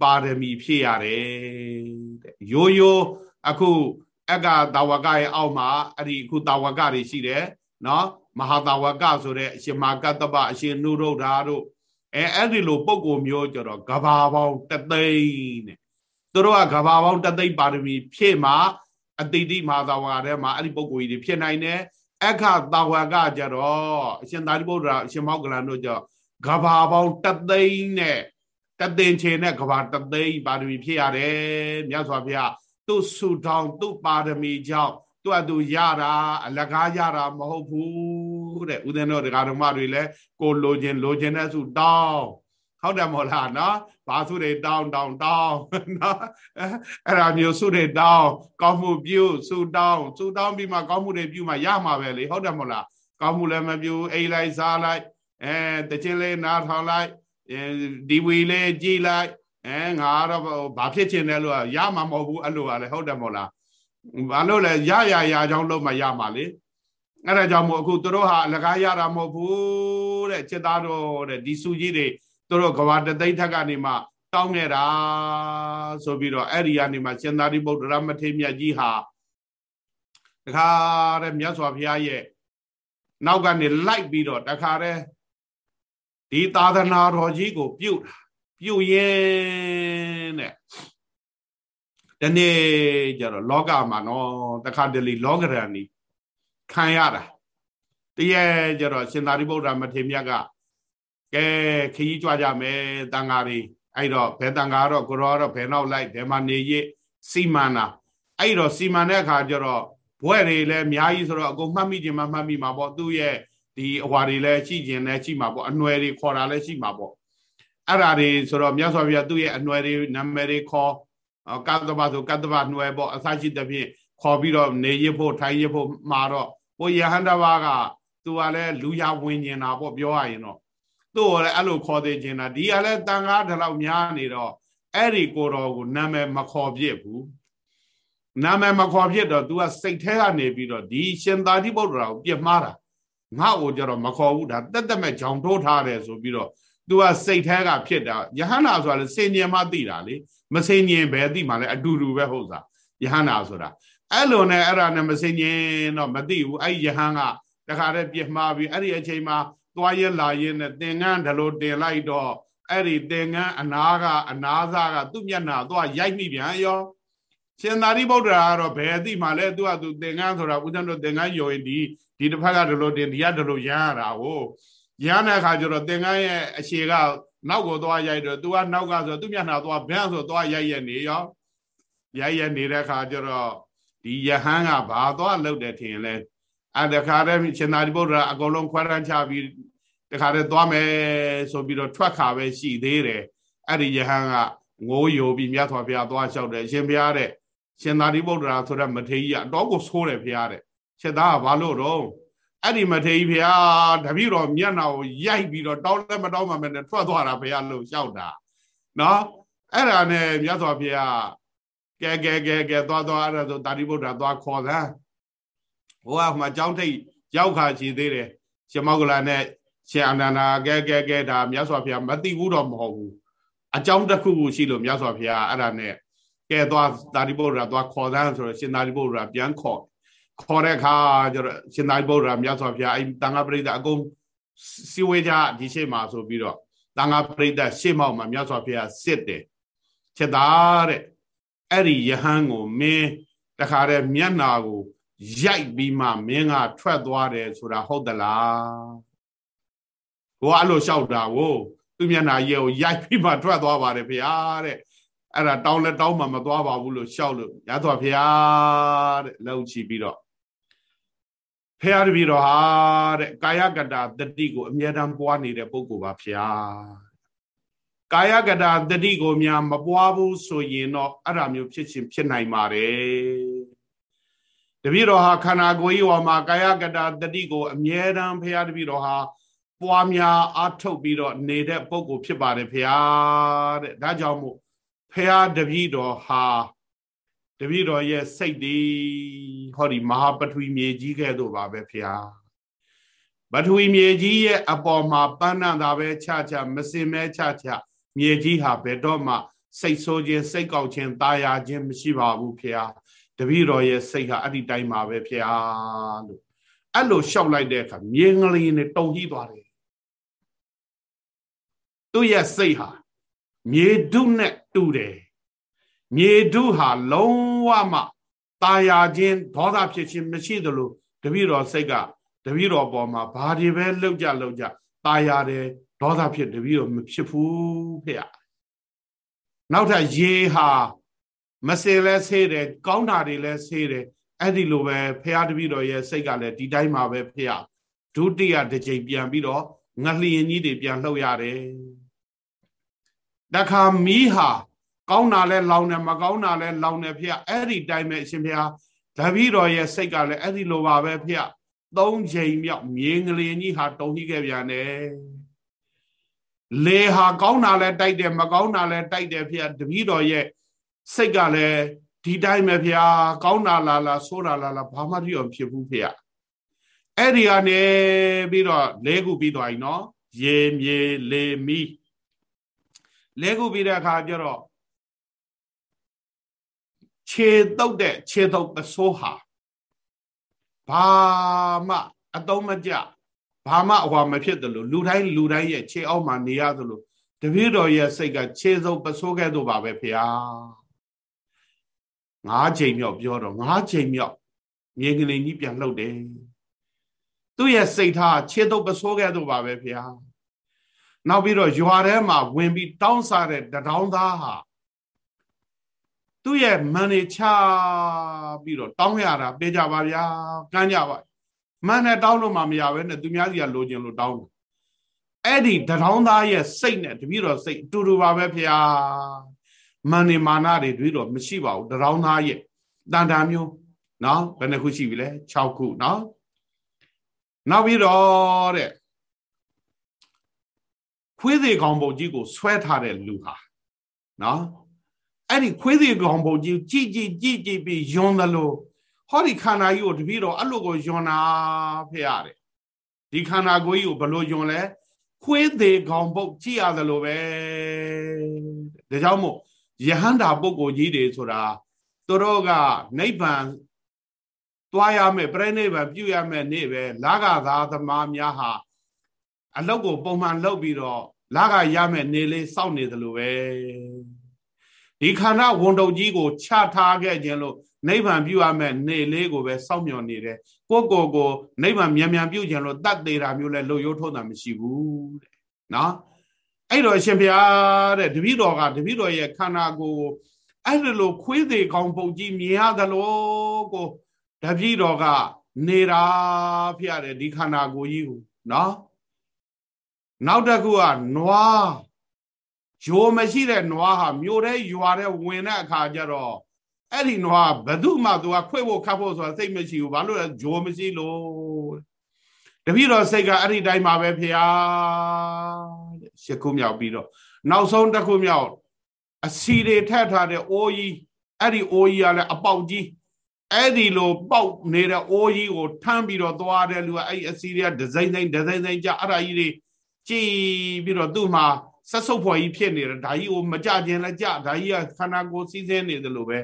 ပါရမီဖြည့်ရတယ်တဲ့ရိုးရိုး အခုအကတာဝကရဲ့အောက်မှာအဲ့ဒီအခုတာဝကတွေရှိတယ်နော်မဟာတာဝကဆိုတဲ့အရှင်မာကတ္တပအရှင်နုရုဒ္ဓါတို့အဲအဲ့ဒီလိုပုံကိုမျိုးကြတော့ကဘာပေါင်းတသိန်းတဲ့သူတို့ကကဘာပေါင်းတသိန်းပါရမီဖြည့်မှာအတိတိမဟာတာဝကထဲမှာအဲ့ဒီပုံကိုကြီးတွေဖြစ်နိုင်တယ်အခတာဝကကြတော့အရှင်သာရိပုတ္တရာအရှင်မောက္ကလန်တို့ကြကဘာပေါင်းတသိန်းနဲ့တသင်ချေနဲ့ကဘာတသိန်းပါရမီဖြစ်ရတယ်မြတ်စွာဘုရား သူ့ဆူတောင်းသူ့ပါရမီကြောင့်သူ့အတူရတာအလကားရတာမဟုတ်ဘူးတဲ့ဦးဇင်းတို့ဒကာတော်မတွေလည်းကိုလိုချင်လိုချင်တဲ့ဆုတောင်းဟုတ်တယ်မို့လားနော်ဘာဆုတွေတောင်းတောင်းတောင်းနော်အဲ့ဒါမျိုးဆုတွေတောင်းကောင်းမှုပြုဆုတောင်းဆုတောင်းပြီးမှကောင်းမှုတွေပြုမှရမှာပဲလေဟုတ်တယ်မို့လားကောင်းမှုလည်းမပြုအိမ်လိုက်စားလိုက်အဲတချင်းလေးနားထောင်လိုက်ဒီဝီလေးကြည်လိုက် အဲငါတော့ဘာဖြစ်ချင်တယ်လို့ရမှာမဟုတ်ဘူးအဲ့လိုကလည်းဟုတ်တယ်မို့လားဘာလို့လဲရရရကြောင်းလုံးမှရမှာလေအဲ့ဒါကြောင့်မို့အခုသူတို့ဟာအလကားရတာမဟုတ်ဘူးတဲ့จิตသားတို့တဲ့ဒီစုကြီးတွေသူတို့ကဘာတသိမ့်ထက်ကနေမှတောင်းခဲ့တာဆိုပြီးတော့အဲ့ဒီကနေမှရှင်သာရိပုတ္တရမထေရမြတ်ကြီးဟာတခါတဲ့မြတ်စွာဘုရားရဲ့နောက်ကနေလိုက်ပြီးတော့တခါတဲ့ဒီသာသနာတော်ကြီးကို ပြုတ် ပြုတ်ရင်တဲ့ဒီနေ့ကျတော့လောကမှာနော်တခါတလေလောကရန်နီခံရတာတည်းရဲ့ကျတော့ရှင်သာရိပုတ္တရာမထေရမြတ်ကကဲခကြီးကြွကြမယ်တန်ဃာတွေအဲ့တော့ဘယ်တန်ဃာတော့ကိုရောတော့ဘယ်နောက်လိုက်ဘယ်မှာနေရစီမံတာအဲ့တော့စီမံတဲ့အခါကျတော့ဘွဲ့တွေလည်းအများကြီးဆိုတော့အကုန်မှတ်မိခြင်းမှမှတ်မိမှာပေါ့သူ့ရဲ့ဒီအဟွာတွေလည်းရှိခြင်းလည်းရှိမှာပေါ့အနွယ်တွေခေါ်တာလည်းရှိမှာပေါ့ အဲ့ဓာတွေဆိုတော့မြတ်စွာဘုရားသူ့ရဲ့အနွယ်တွေနာမည်တွေခေါ်ကတ္တဗဆိုကတ္တဗနွယ်ပေါ့အစရှိသဖြင့်ခေါ်ပြီးတော့နေရဖို့ထိုင်ရဖို့မှာတော့ဟိုယဟန္တာဘာကသူကလည်းလူရဝင်ကျင်တာပေါ့ပြောရရင်တော့သူ့ကိုလည်းအဲ့လိုခေါ်သေးခြင်းတာဒီကလည်းတန်ကားတလောက်များနေတော့အဲ့ဒီကိုတော်ကိုနာမည်မခေါ်ပြစ်ဘူးနာမည်မခေါ်ဖြစ်တော့ तू ကစိတ်แท้ကနေပြီးတော့ဒီရှင်သာတိပုတ္တရာကိုပြစ်မှားတာငါ့ကိုကြတော့မခေါ်ဘူးဒါတက်တက်မဲ့ဂျောင်ထိုးထားတယ်ဆိုပြီးတော့ तू ကစိတ်แท้ကဖြစ်တာယဟန္တာဆိုတာလေစင်ញင်မှသိတာလေမစင်ញင်ပဲသိမှလည်းအတူတူပဲဟုတ်စားယဟန္တာဆိုတာအဲ့လိုနဲ့အဲ့ဒါနဲ့မစင်ញင်တော့မသိဘူးအဲ့ယဟန်ကတခါတည်းပြစ်မှားပြီးအဲ့ဒီအချိန်မှာသွားရလာရင်းနဲ့သင်္ကန်းဒလိုတင်လိုက်တော့အဲ့ဒီသင်္ကန်းအနာကအနာစားကသူ့မျက်နှာသွားရိုက်မိပြန်ရောရှင်သာရိပုတ္တရာကတော့ဘယ်အသိမှလဲသူကသူသင်္ကန်းဆိုတာဦးဇင်းတို့သင်္ကန်းယိုရင်ဒီဒီတစ်ဖက်ကဒလိုတင်ဒီကဒလိုရမ်းရတာကို ရမ်းတဲ့အခါကျတော့သင်္ကန်းရဲ့အရှေကနောက်ကိုသွားရိုက်တော့သူကနောက်ကဆိုသူ့မျက်နှာသွားဘန်းဆိုသွားရိုက်ရနေရောရိုက်ရနေတဲ့အခါကျတော့ဒီယဟန်ကဘာသွားလှုပ်တယ်ထင်လဲအဲ့တခါတည်းရှင်သာရိပုတ္တရာအကုန်လုံးခွဲရန်ချပြီးတခါတည်းသွားမယ်ဆိုပြီးတော့ထွက်ခါပဲရှိသေးတယ်အဲ့ဒီယဟန်ကငိုးယိုပြီးမြတ်စွာဘုရားသွားလျှောက်တယ်ရှင်ဘုရားတဲ့ရှင်သာရိပုတ္တရာဆိုတဲ့မထေရကြီးကအတော်ကိုဆိုးတယ်ဘုရားတဲ့ချက်သားကဘာလို့တော့ အဲ့ဒီမထေရကြီးဘုရားတပည့်တော်မျက်နှာကိုရိုက်ပြီးတော့တောင်းလည်းမတောင်းမှမနဲ့ထွက်သွားတာဘုရားလို့လျှောက်တာနော်အဲ့ဒါနဲ့မြတ်စွာဘုရားကဲကဲကဲကဲသွားသွားအဲ့ဒါဆိုတာရိပုတ္တရာသွားခေါ်တာဟိုကမှကြောင်းထိတ်ရောက်ခါချီသေးတယ်ရှင်မောကလာနဲ့ရှင်အနန္ဒာကဲကဲကဲဒါမြတ်စွာဘုရားမသိဘူးတော့မဟုတ်ဘူးအကြောင်းတစ်ခုခုရှိလို့မြတ်စွာဘုရားအဲ့ဒါနဲ့ကဲသွားတာရိပုတ္တရာသွားခေါ်သားဆိုတော့ရှင်သာရိပုတ္တရာပြန်ခေါ် ခေါ်တဲ့အခါကျတော့ရှင်သာရိပုတ္တရာမြတ်စွာဘုရားအဲ့တန်ခါပရိသတ်အကုန်စီဝေကြဒီရှိမှာဆိုပြီးတော့တန်ခါပရိသတ်ရှေ့မောက်မှာမြတ်စွာဘုရားစစ်တယ်ချက်သားတဲ့အဲ့ဒီယဟန်ကိုမင်းတခါတည်းမျက်နာကိုရိုက်ပြီးမှမင်းကထွက်သွားတယ်ဆိုတာဟုတ်သလားကိုကအဲ့လိုလျှောက်တာကိုသူမျက်နာရဲ့ကိုရိုက်ပြီးမှထွက်သွားပါတယ်ဖေဟာတဲ့အဲ့ဒါတောင်းလဲတောင်းမှမသွားပါဘူးလို့လျှောက်လို့ရသော်ဖေဟာတဲ့လှုပ်ချပြီးတော့ ဖေဟာတပည့်တော်ဟာတဲ့ကာယကတာတတိကိုအမြဲတမ်းပွားနေတဲ့ပုဂ္ဂိုလ်ပါဖေဟာကာယကတာတတိကိုများမပွားဘူးဆိုရင်တော့အဲ့ဒါမျိုးဖြစ်ချင်းဖြစ်နိုင်ပါတယ်တပည့်တော်ဟာခန္ဓာကိုယ်ကြီးဝါမှာကာယကတာတတိကိုအမြဲတမ်းဖရာတပည့်တော်ဟာပွားများအားထုတ်ပြီးတော့နေတဲ့ပုံကိုဖြစ်ပါတယ်ဖရာတဲ့ဒါကြောင့်မို့ဖရာတပည့်တော်ဟာ တပည့်တော်ရဲ့စိတ်ဒီဟောဒီမဟာပထဝီမြေကြီးကဲ့သို့ပါပဲဖရာပထဝီမြေကြီးရဲ့အပေါ်မှာပန်းနံတာပဲချချမစင်မဲချချမြေကြီးဟာဘယ်တော့မှစိတ်ဆိုးခြင်းစိတ်ကောက်ခြင်းตายာခြင်းမရှိပါဘူးဖရာတပည့်တော်ရဲ့စိတ်ဟာအဲ့ဒီတိုင်းမှာပဲဖျားလို့အဲ့လိုလျှောက်လိုက်တဲ့အခါမြေငလေးနဲ့တုံကြီးသွားတယ်သူ့ရဲ့စိတ်ဟာမြေဒုနဲ့တူတယ်မြေဒုဟာလုံး ဝမှตายာခြင်းဒေါသဖြစ်ခြင်းမရှိသလိုတပည့်တော်စိတ်ကတပည့်တော်ပေါ်မှာဘာတွေပဲလှုပ်ကြလှုပ်ကြตายာတယ်ဒေါသဖြစ်တပည့်တော်မဖြစ်ဘူးဖေ။နောက်ထပ်ရေဟာမစင်လဲဆေးတယ်ကောင်းတာတွေလဲဆေးတယ်အဲ့ဒီလိုပဲဖះတပည့်တော်ရဲ့စိတ်ကလည်းဒီတိုင်းမှာပဲဖះဒုတိယတစ်ကြိမ်ပြန်ပြီးတော့ငလျင်ကြီးတွေပြန်လှုပ်ရတယ်တခါမီးဟာ ကောင်းတာလဲလောင်တယ်မကောင်းတာလဲလောင်တယ်ဖះအဲ့ဒီတိုင်းပဲအရှင်ဖះတပည့်တော်ရဲ့စိတ်ကလည်းအဲ့ဒီလိုပါပဲဖះသုံးချိန်မြောက်မြေငလျင်ကြီးဟာတုံကြီးခဲ့ပြန်တယ်လေဟာကောင်းတာလဲတိုက်တယ်မကောင်းတာလဲတိုက်တယ်ဖះတပည့်တော်ရဲ့စိတ်ကလည်းဒီတိုင်းပဲဖျားကောင်းတာလားလားဆိုးတာလားလားဘာမှတိအောင်ဖြစ်ဘူးဖျားအဲ့ဒီကနေပြီးတော့လဲခုပြီးသွားပြီနော်ရေမြေလေမီလဲခုပြီးတဲ့အခါကျတော့ ခြေတုပ်တဲ့ခြေတုပ်ပစိုးဟာဘာမှအတုံးမကြဘာမှအဟွာမဖြစ်တယ်လို့လူတိုင်းလူတိုင်းရဲ့ခြေအောက်မှာနေရသလိုတပည့်တော်ရဲ့စိတ်ကခြေစုပ်ပစိုးခဲ့တော့ပါပဲဖေဟာငါးချိန်မြောက်ပြောတော့ငါးချိန်မြောက်မြေကလေးကြီးပြန်လှုပ်တယ်သူ့ရဲ့စိတ်ထားခြေတုပ်ပစိုးခဲ့တော့ပါပဲဖေဟာနောက်ပြီးတော့ရွာထဲမှာဝင်ပြီးတောင်းစားတဲ့တထောင်းသားဟာ သူ့ရဲ့မန်နေချပြီးတော့တောင်းရတာပေးကြပါဗျာကမ်းကြပါမန်နဲ့တောင်းလို့မှမရဘဲနဲ့သူများစီကလိုချင်လို့တောင်းတယ်အဲ့ဒီတထောင်းသားရဲ့စိတ်နဲ့တပည့်တော်စိတ်အတူတူပါပဲဖေဟာမန်နေမာနတွေတပည့်တော်မရှိပါဘူးတထောင်းသားရဲ့တန်တာမျိုးနော်ဘယ်နှခုရှိပြီလဲ6ခုနော်နောက်ပြီးတော့တဲ့ခွေးသေးကောင်ပုံကြီးကိုဆွဲထားတဲ့လူဟာနော် အဲ့ဒီခွေးသေးကောင်ပုံကြီးကြည်ကြည်ကြည်ကြည်ပြီးယွန်းသလိုဟောဒီခန္ဓာကြီးကိုတပည့်တော်အဲ့လိုကိုယွန်းတာဖေရတယ်ဒီခန္ဓာကိုယ်ကြီးကိုဘလို့ယွန်းလဲခွေးသေးကောင်ပုတ်ကြည့်ရသလိုပဲဒါကြောင့်မို့ယဟန္တာပုဂ္ဂိုလ်ကြီးတွေဆိုတာသူတို့ကနိဗ္ဗာန်သွားရမယ်ပြိဋိဘံပြုရမယ်နေ့ပဲလာကသာသမားများဟာအလုတ်ကိုပုံမှန်လုပ်ပြီးတော့လာကရမယ်နေလေးစောင့်နေသလိုပဲ ဒီခန္ဓာဝန်တုပ်ကြီးကိုချထားခဲ့ခြင်းလို့နိဗ္ဗာန်ပြုရမယ်နေလေးကိုပဲစောင့်မျှော်နေတယ်ကိုကိုကိုနိဗ္ဗာန်မြန်မြန်ပြုခြင်းလို့တတ်သေးတာမျိုးလဲလှုပ်ရိုးထုံးတာမရှိဘူးတဲ့နော်အဲ့တော့အရှင်ဘုရားတဲ့တပည့်တော်ကတပည့်တော်ရဲ့ခန္ဓာကိုယ်အဲ့ဒီလိုခွေးသေးကောင်းပုတ်ကြီးမြင်ရသလိုကိုတပည့်တော်ကနေတာဖျရတယ်ဒီခန္ဓာကိုယ်ကြီးကိုနော်နောက်တစ်ခုကနွား ရိုးမရှိတဲ့နွားဟာမြို့ထဲရွာထဲဝင်တဲ့အခါကျတော့အဲ့ဒီနွားဘသူမှသူကခွေဖို့ခတ်ဖို့ဆိုတာစိတ်မရှိဘူးဘာလို့လဲဂျိုးမရှိလို့တပည့်တော်စိတ်ကအဲ့ဒီတိုင်းမှာပဲဖေဟာတဲ့ရှစ်ခုမြောက်ပြီးတော့နောက်ဆုံးတစ်ခုမြောက်အစီတွေထက်ထားတဲ့အိုးကြီးအဲ့ဒီအိုးကြီးကလည်းအပေါက်ကြီးအဲ့ဒီလိုပေါက်နေတဲ့အိုးကြီးကိုထမ်းပြီးတော့သွားတဲ့လူကအဲ့ဒီအစီတွေကဒဇိမ့်သိမ့်ဒဇိမ့်သိမ့်ကြအဲ့ဒါကြီးတွေကြည်ပြီးတော့သူ့မှာ ဆက်ဆုပ်ဖွယ်ကြီးဖြစ်နေတယ်ဒါကြီးကိုမကြခြင်းလည်းကြဒါကြီးကခန္ဓာကိုယ်စီးဆင်းနေတယ်လို့ပဲ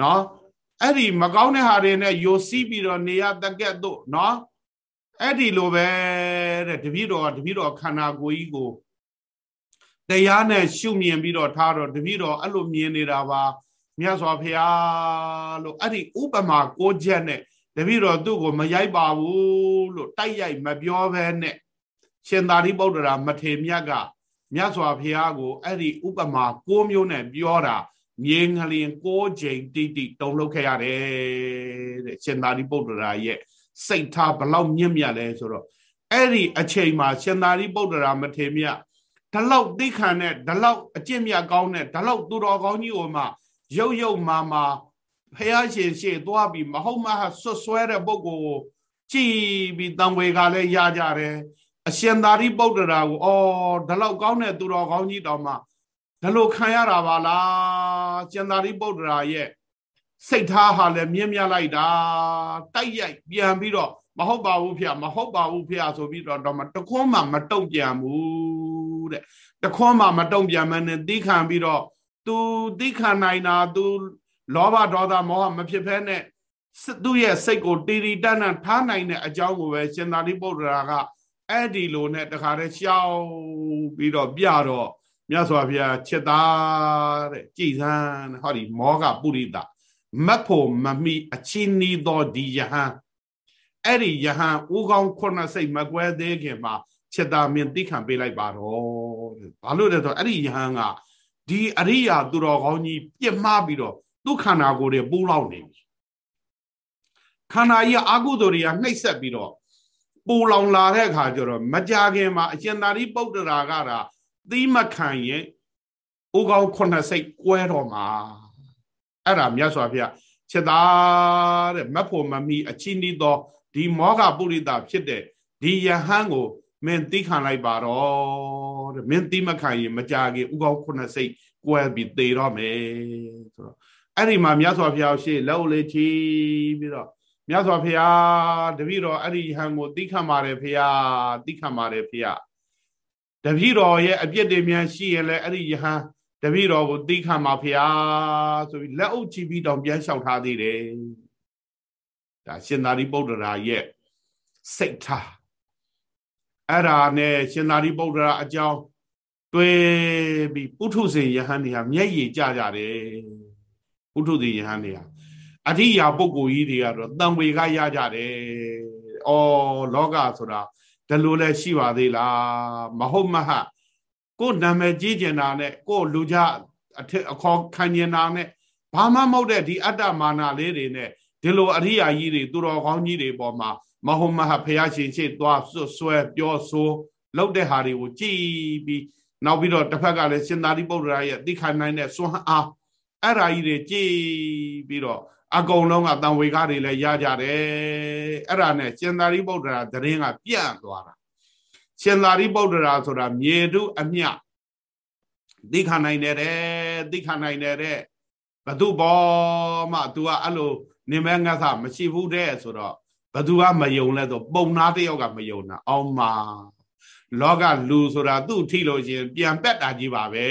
နော်အဲ့ဒီမကောင်းတဲ့ဟာတွေနဲ့ယိုစီးပြီးတော့နေရတက်ကက်တို့နော်အဲ့ဒီလိုပဲတဲ့တပည့်တော်ကတပည့်တော်ခန္ဓာကိုယ်ကြီးကိုတရားနဲ့ရှုမြင်ပြီးတော့ထားတော့တပည့်တော်အဲ့လိုမြင်နေတာပါမြတ်စွာဘုရားလို့အဲ့ဒီဥပမာကိုချက်နဲ့တပည့်တော်သူ့ကိုမရိုက်ပါဘူးလို့တိုက်ရိုက်မပြောဘဲနဲ့ရှင်သာရိပုတ္တရာမထေမြတ်က မြတ်စွာဘုရားကိုအဲ့ဒီဥပမာ၉မျိုးနဲ့ပြောတာမြေငလျင်၉ချိန်တိတိတုံလောက်ခဲ့ရတယ်တဲ့ရှင်သာရိပုတ္တရာရဲ့စိတ်ထားဘလောက်မြင့်မြတ်လဲဆိုတော့အဲ့ဒီအချိန်မှာရှင်သာရိပုတ္တရာမထေမြတ်ဒီလောက်သိခံတဲ့ဒီလောက်အကျင့်မြတ်ကောင်းတဲ့ဒီလောက်သူတော်ကောင်းကြီးကိုမှရုပ်ရုပ်မာမာဖះရှင်ရှေ့သွားပြီးမဟုတ်မဟာဆွဆွဲတဲ့ပုဂ္ဂိုလ်ကိုကြည်ပြီးတံဝေကလည်းရကြတယ် အရှင်သာရိပုတ္တရာကိုအော်ဒီလောက်ကောင်းတဲ့သူတော်ကောင်းကြီးတောင်မှဒါလို့ခံရတာပါလားရှင်သာရိပုတ္တရာရဲ့စိတ်ထားဟာလည်းမြင့်မြတ်လိုက်တာတိုက်ရိုက်ပြန်ပြီးတော့မဟုတ်ပါဘူးဖေမဟုတ်ပါဘူးဖေဆိုပြီးတော့တော့တခွန်းမှမတုံ့ပြန်ဘူးတဲ့တခွန်းမှမတုံ့ပြန်မနဲ့သိခံပြီးတော့ तू သိခံနိုင်တာ तू လောဘဒေါသမောဟမဖြစ်ဖဲနဲ့သူ့ရဲ့စိတ်ကိုတီတီတန်းတန်းထားနိုင်တဲ့အကြောင်းကိုပဲရှင်သာရိပုတ္တရာက အဲ့ဒီလိုနဲ့တခါတည်းရှောက်ပြီးတော့ပြတော့မြတ်စွာဘုရားချစ်သားတဲ့ကြည်စမ်းဟောဒီမောကပုရိသမတ်ဖို့မမိအချင်းနီးသောဒီယဟန်အဲ့ဒီယဟန်ဦးကောင်းခုနှစ်စိတ်မကွဲသေးခင်မှာချက်သားမင်းသိခံပေးလိုက်ပါတော့ဘာလို့လဲဆိုအဲ့ဒီယဟန်ကဒီအရိယာသူတော်ကောင်းကြီးပြစ်မှားပြီးတော့သူ့ခန္ဓာကိုယ်တွေပူးလောက်နေပြီခန္ဓာကြီးအာကုသိုလ်တွေကနှိပ်စက်ပြီးတော့ ပူလောင်လာတဲ့အခါကျတော့မကြခင်မှာအရှင်သာရိပုတ္တရာကတာသီးမခံရင်ဦးကောင်းခုနှစ်စိတ်ကွဲတော့မှာအဲ့ဒါမြတ်စွာဘုရားချက်သားတဲ့မဖို့မမီအချင်းဒီသောဒီမောဂပုရိသဖြစ်တဲ့ဒီယဟန်ကိုမင်းသိခံလိုက်ပါတော့တဲ့မင်းသိမခံရင်မကြခင်ဥကောင်းခုနှစ်စိတ်ကွဲပြီးသေတော့မယ်ဆိုတော့အဲ့ဒီမှာမြတ်စွာဘုရားရှေ့လက်ဦးလေးချီပြီးတော့ မြတ်စွာဘုရားတပည့်တော်အဲ့ဒီယဟန်ကိုသိခံပါတယ်ဘုရားသိခံပါတယ်ဘုရားတပည့်တော်ရဲ့အပြစ်တွေများရှိရင်လည်းအဲ့ဒီယဟန်တပည့်တော်ကိုသိခံပါဘုရားဆိုပြီးလက်အုပ်ချပြီးတောင်ပြန်လျှောက်ထားသေးတယ်ဒါရှင်သာရိပုတ္တရာရဲ့စိတ်ထားအဲ့ဒါနဲ့ရှင်သာရိပုတ္တရာအကြောင်းတွေးပြီးပုထုဇဉ်ယဟန်တွေဟာမျက်ရည်ကျကြတယ်ပုထုဇဉ်ယဟန်တွေဟာ အရိယာပုဂ္ဂိုလ်ကြီးတွေကတော့တံဝေကရကြတယ်။အော်လောကဆိုတာဒီလိုလဲရှိပါသေးလားမဟုတ်မဟကိုယ်နာမည်ကြီးကျင်တာနဲ့ကိုယ်လူကြအထက်အခေါ်ခံကျင်တာနဲ့ဘာမှမဟုတ်တဲ့ဒီအတ္တမာနလေးတွေနဲ့ဒီလိုအရိယာကြီးတွေသူတော်ကောင်းကြီးတွေပေါ်မှာမဟုတ်မဟဖះရှင်ရှိသွားဆွဆွဲပြောဆိုလောက်တဲ့ဟာတွေကိုကြည်ပြီးနောက်ပြီးတော့တစ်ဖက်ကလည်းရှင်သာရိပုတ္တရာရဲ့သိခံနိုင်တဲ့စွမ်းအားအဲ့ဓာကြီးတွေကြည်ပြီးတော့ အကုန်လုံးကတန်ဝေကားတွေလည်းရကြတယ်အဲ့ဒါနဲ့ရှင်သာရိပုတ္တရာသတင်းကပြန့်သွားတာရှင်သာရိပုတ္တရာဆိုတာမြေတုအမြသိခံနိုင်တယ်သိခံနိုင်တယ်ဘသူဘောမှ तू ကအဲ့လိုနေမဲငတ်သမရှိဘူးတဲ့ဆိုတော့ဘသူကမယုံလဲဆိုပုံနာတယောက်ကမယုံတာအောင်မာလောကလူဆိုတာသူ့ထိလို့ရှင်ပြန်ပက်တာကြီးပါပဲ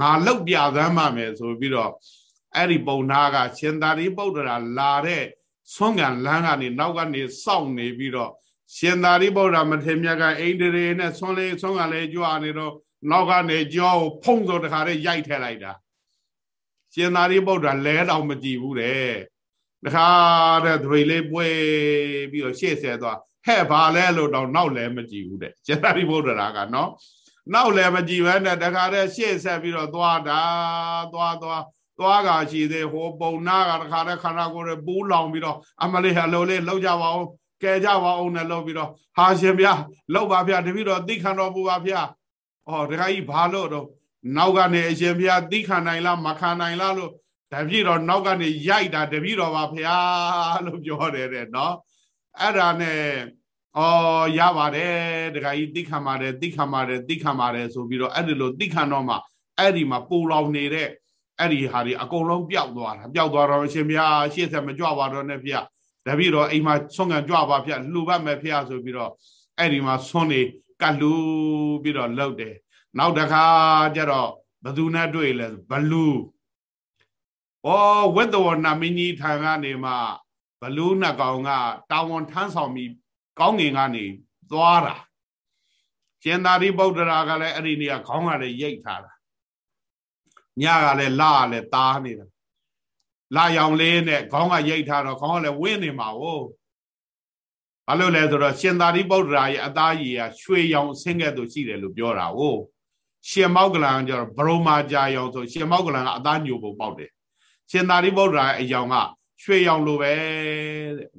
ငါလောက်ပြသမ်းမှမယ်ဆိုပြီးတော့ အဲ့ဒီပုံနာကရှင်သာရိပုတ္တရာလာတဲ့ဆွမ်းကံလမ်းကနေနောက်ကနေစောင့်နေပြီးတော့ရှင်သာရိပုတ္တရာမထေမြတ်ကအိန္ဒြေနဲ့ဆွမ်းလေးဆွမ်းကလေးကြွနေတော့နောက်ကနေကြောကိုဖုံးစောတခါတည်းရိုက်ထည့်လိုက်တာရှင်သာရိပုတ္တရာလဲတော့မကြည့်ဘူးတဲ့တခါတဲ့သပိလေးပွဲပြီးတော့ရှေ့ဆဲသွားဟဲ့ဘာလဲလို့တော့နောက်လဲမကြည့်ဘူးတဲ့ရှင်သာရိပုတ္တရာကနော်နောက်လဲမကြည့်ဘဲနဲ့တခါတည်းရှေ့ဆက်ပြီးတော့သွားတာသွားသွား သွားကရှိသေးဟိုပုံနာကတခါတည်းခန္ဓာကိုယ်ရပူးလောင်ပြီးတော့အမလေးဟလိုလေးလောက်ကြပါအောင်ကဲကြပါအောင်နဲ့လောက်ပြီးတော့ဟာရှင်ဗျာလောက်ပါဗျာတပည့်တော်သိခံတော်မူပါဗျာဩတခါကြီးဘာလို့တော့နောက်ကနေအရှင်ဗျာသိခံနိုင်လားမခံနိုင်လားလို့တပည့်တော်နောက်ကနေရိုက်တာတပည့်တော်ပါဗျာလို့ပြောတယ်တဲ့နော်အဲ့ဒါနဲ့ဩရပါတယ်တခါကြီးသိခံပါတယ်သိခံပါတယ်သိခံပါတယ်ဆိုပြီးတော့အဲ့ဒီလိုသိခံတော့မှအဲ့ဒီမှာပူလောင်နေတဲ့ အဲ့ဒီဟာတွေအကုန်လုံးပျောက်သွားတာပျောက်သွားတော့အရှင်ဘုရားရှေ့ဆက်မကြွပါတော့နဲ့ဖေတပည့်တော်အိမ်မှာဆွမ်းကန်ကြွပါဖေလှူပတ်မယ်ဖေဆိုပြီးတော့အဲ့ဒီမှာဆွမ်းနေကတ်လူပြီးတော့လှုပ်တယ်နောက်တစ်ခါကျတော့ဘသူနဲ့တွေ့လဲဘလူဩဝိတ္တဝနာမင်းကြီးထံကနေမှဘလူးနှစ်ကောင်ကတာဝန်ထမ်းဆောင်ပြီးကောင်းငင်ကနေသွားတာရှင်သာရိပုတ္တရာကလည်းအဲ့ဒီနေရာခေါင်းကလည်းရိတ်ထားတာ ညကလည်းလာလည်းတားနေတာလာရောင်လေးနဲ့ခေါင်းကရိတ်ထားတော့ခေါင်းကလည်းဝင်းနေမှာ哦ဘာလို့လဲဆိုတော့ရှင်သာရိပုတ္တရာရဲ့အသားရည်ကရွှေရောင်ဆင်းခဲ့သူရှိတယ်လို့ပြောတာ哦ရှင်မောက်ကလန်ကျတော့ဘရုမာကြာရောင်ဆိုရှင်မောက်ကလန်ကအသားညိုပုံပေါက်တယ်ရှင်သာရိပုတ္တရာအယောင်ကရွှေရောင်လိုပဲ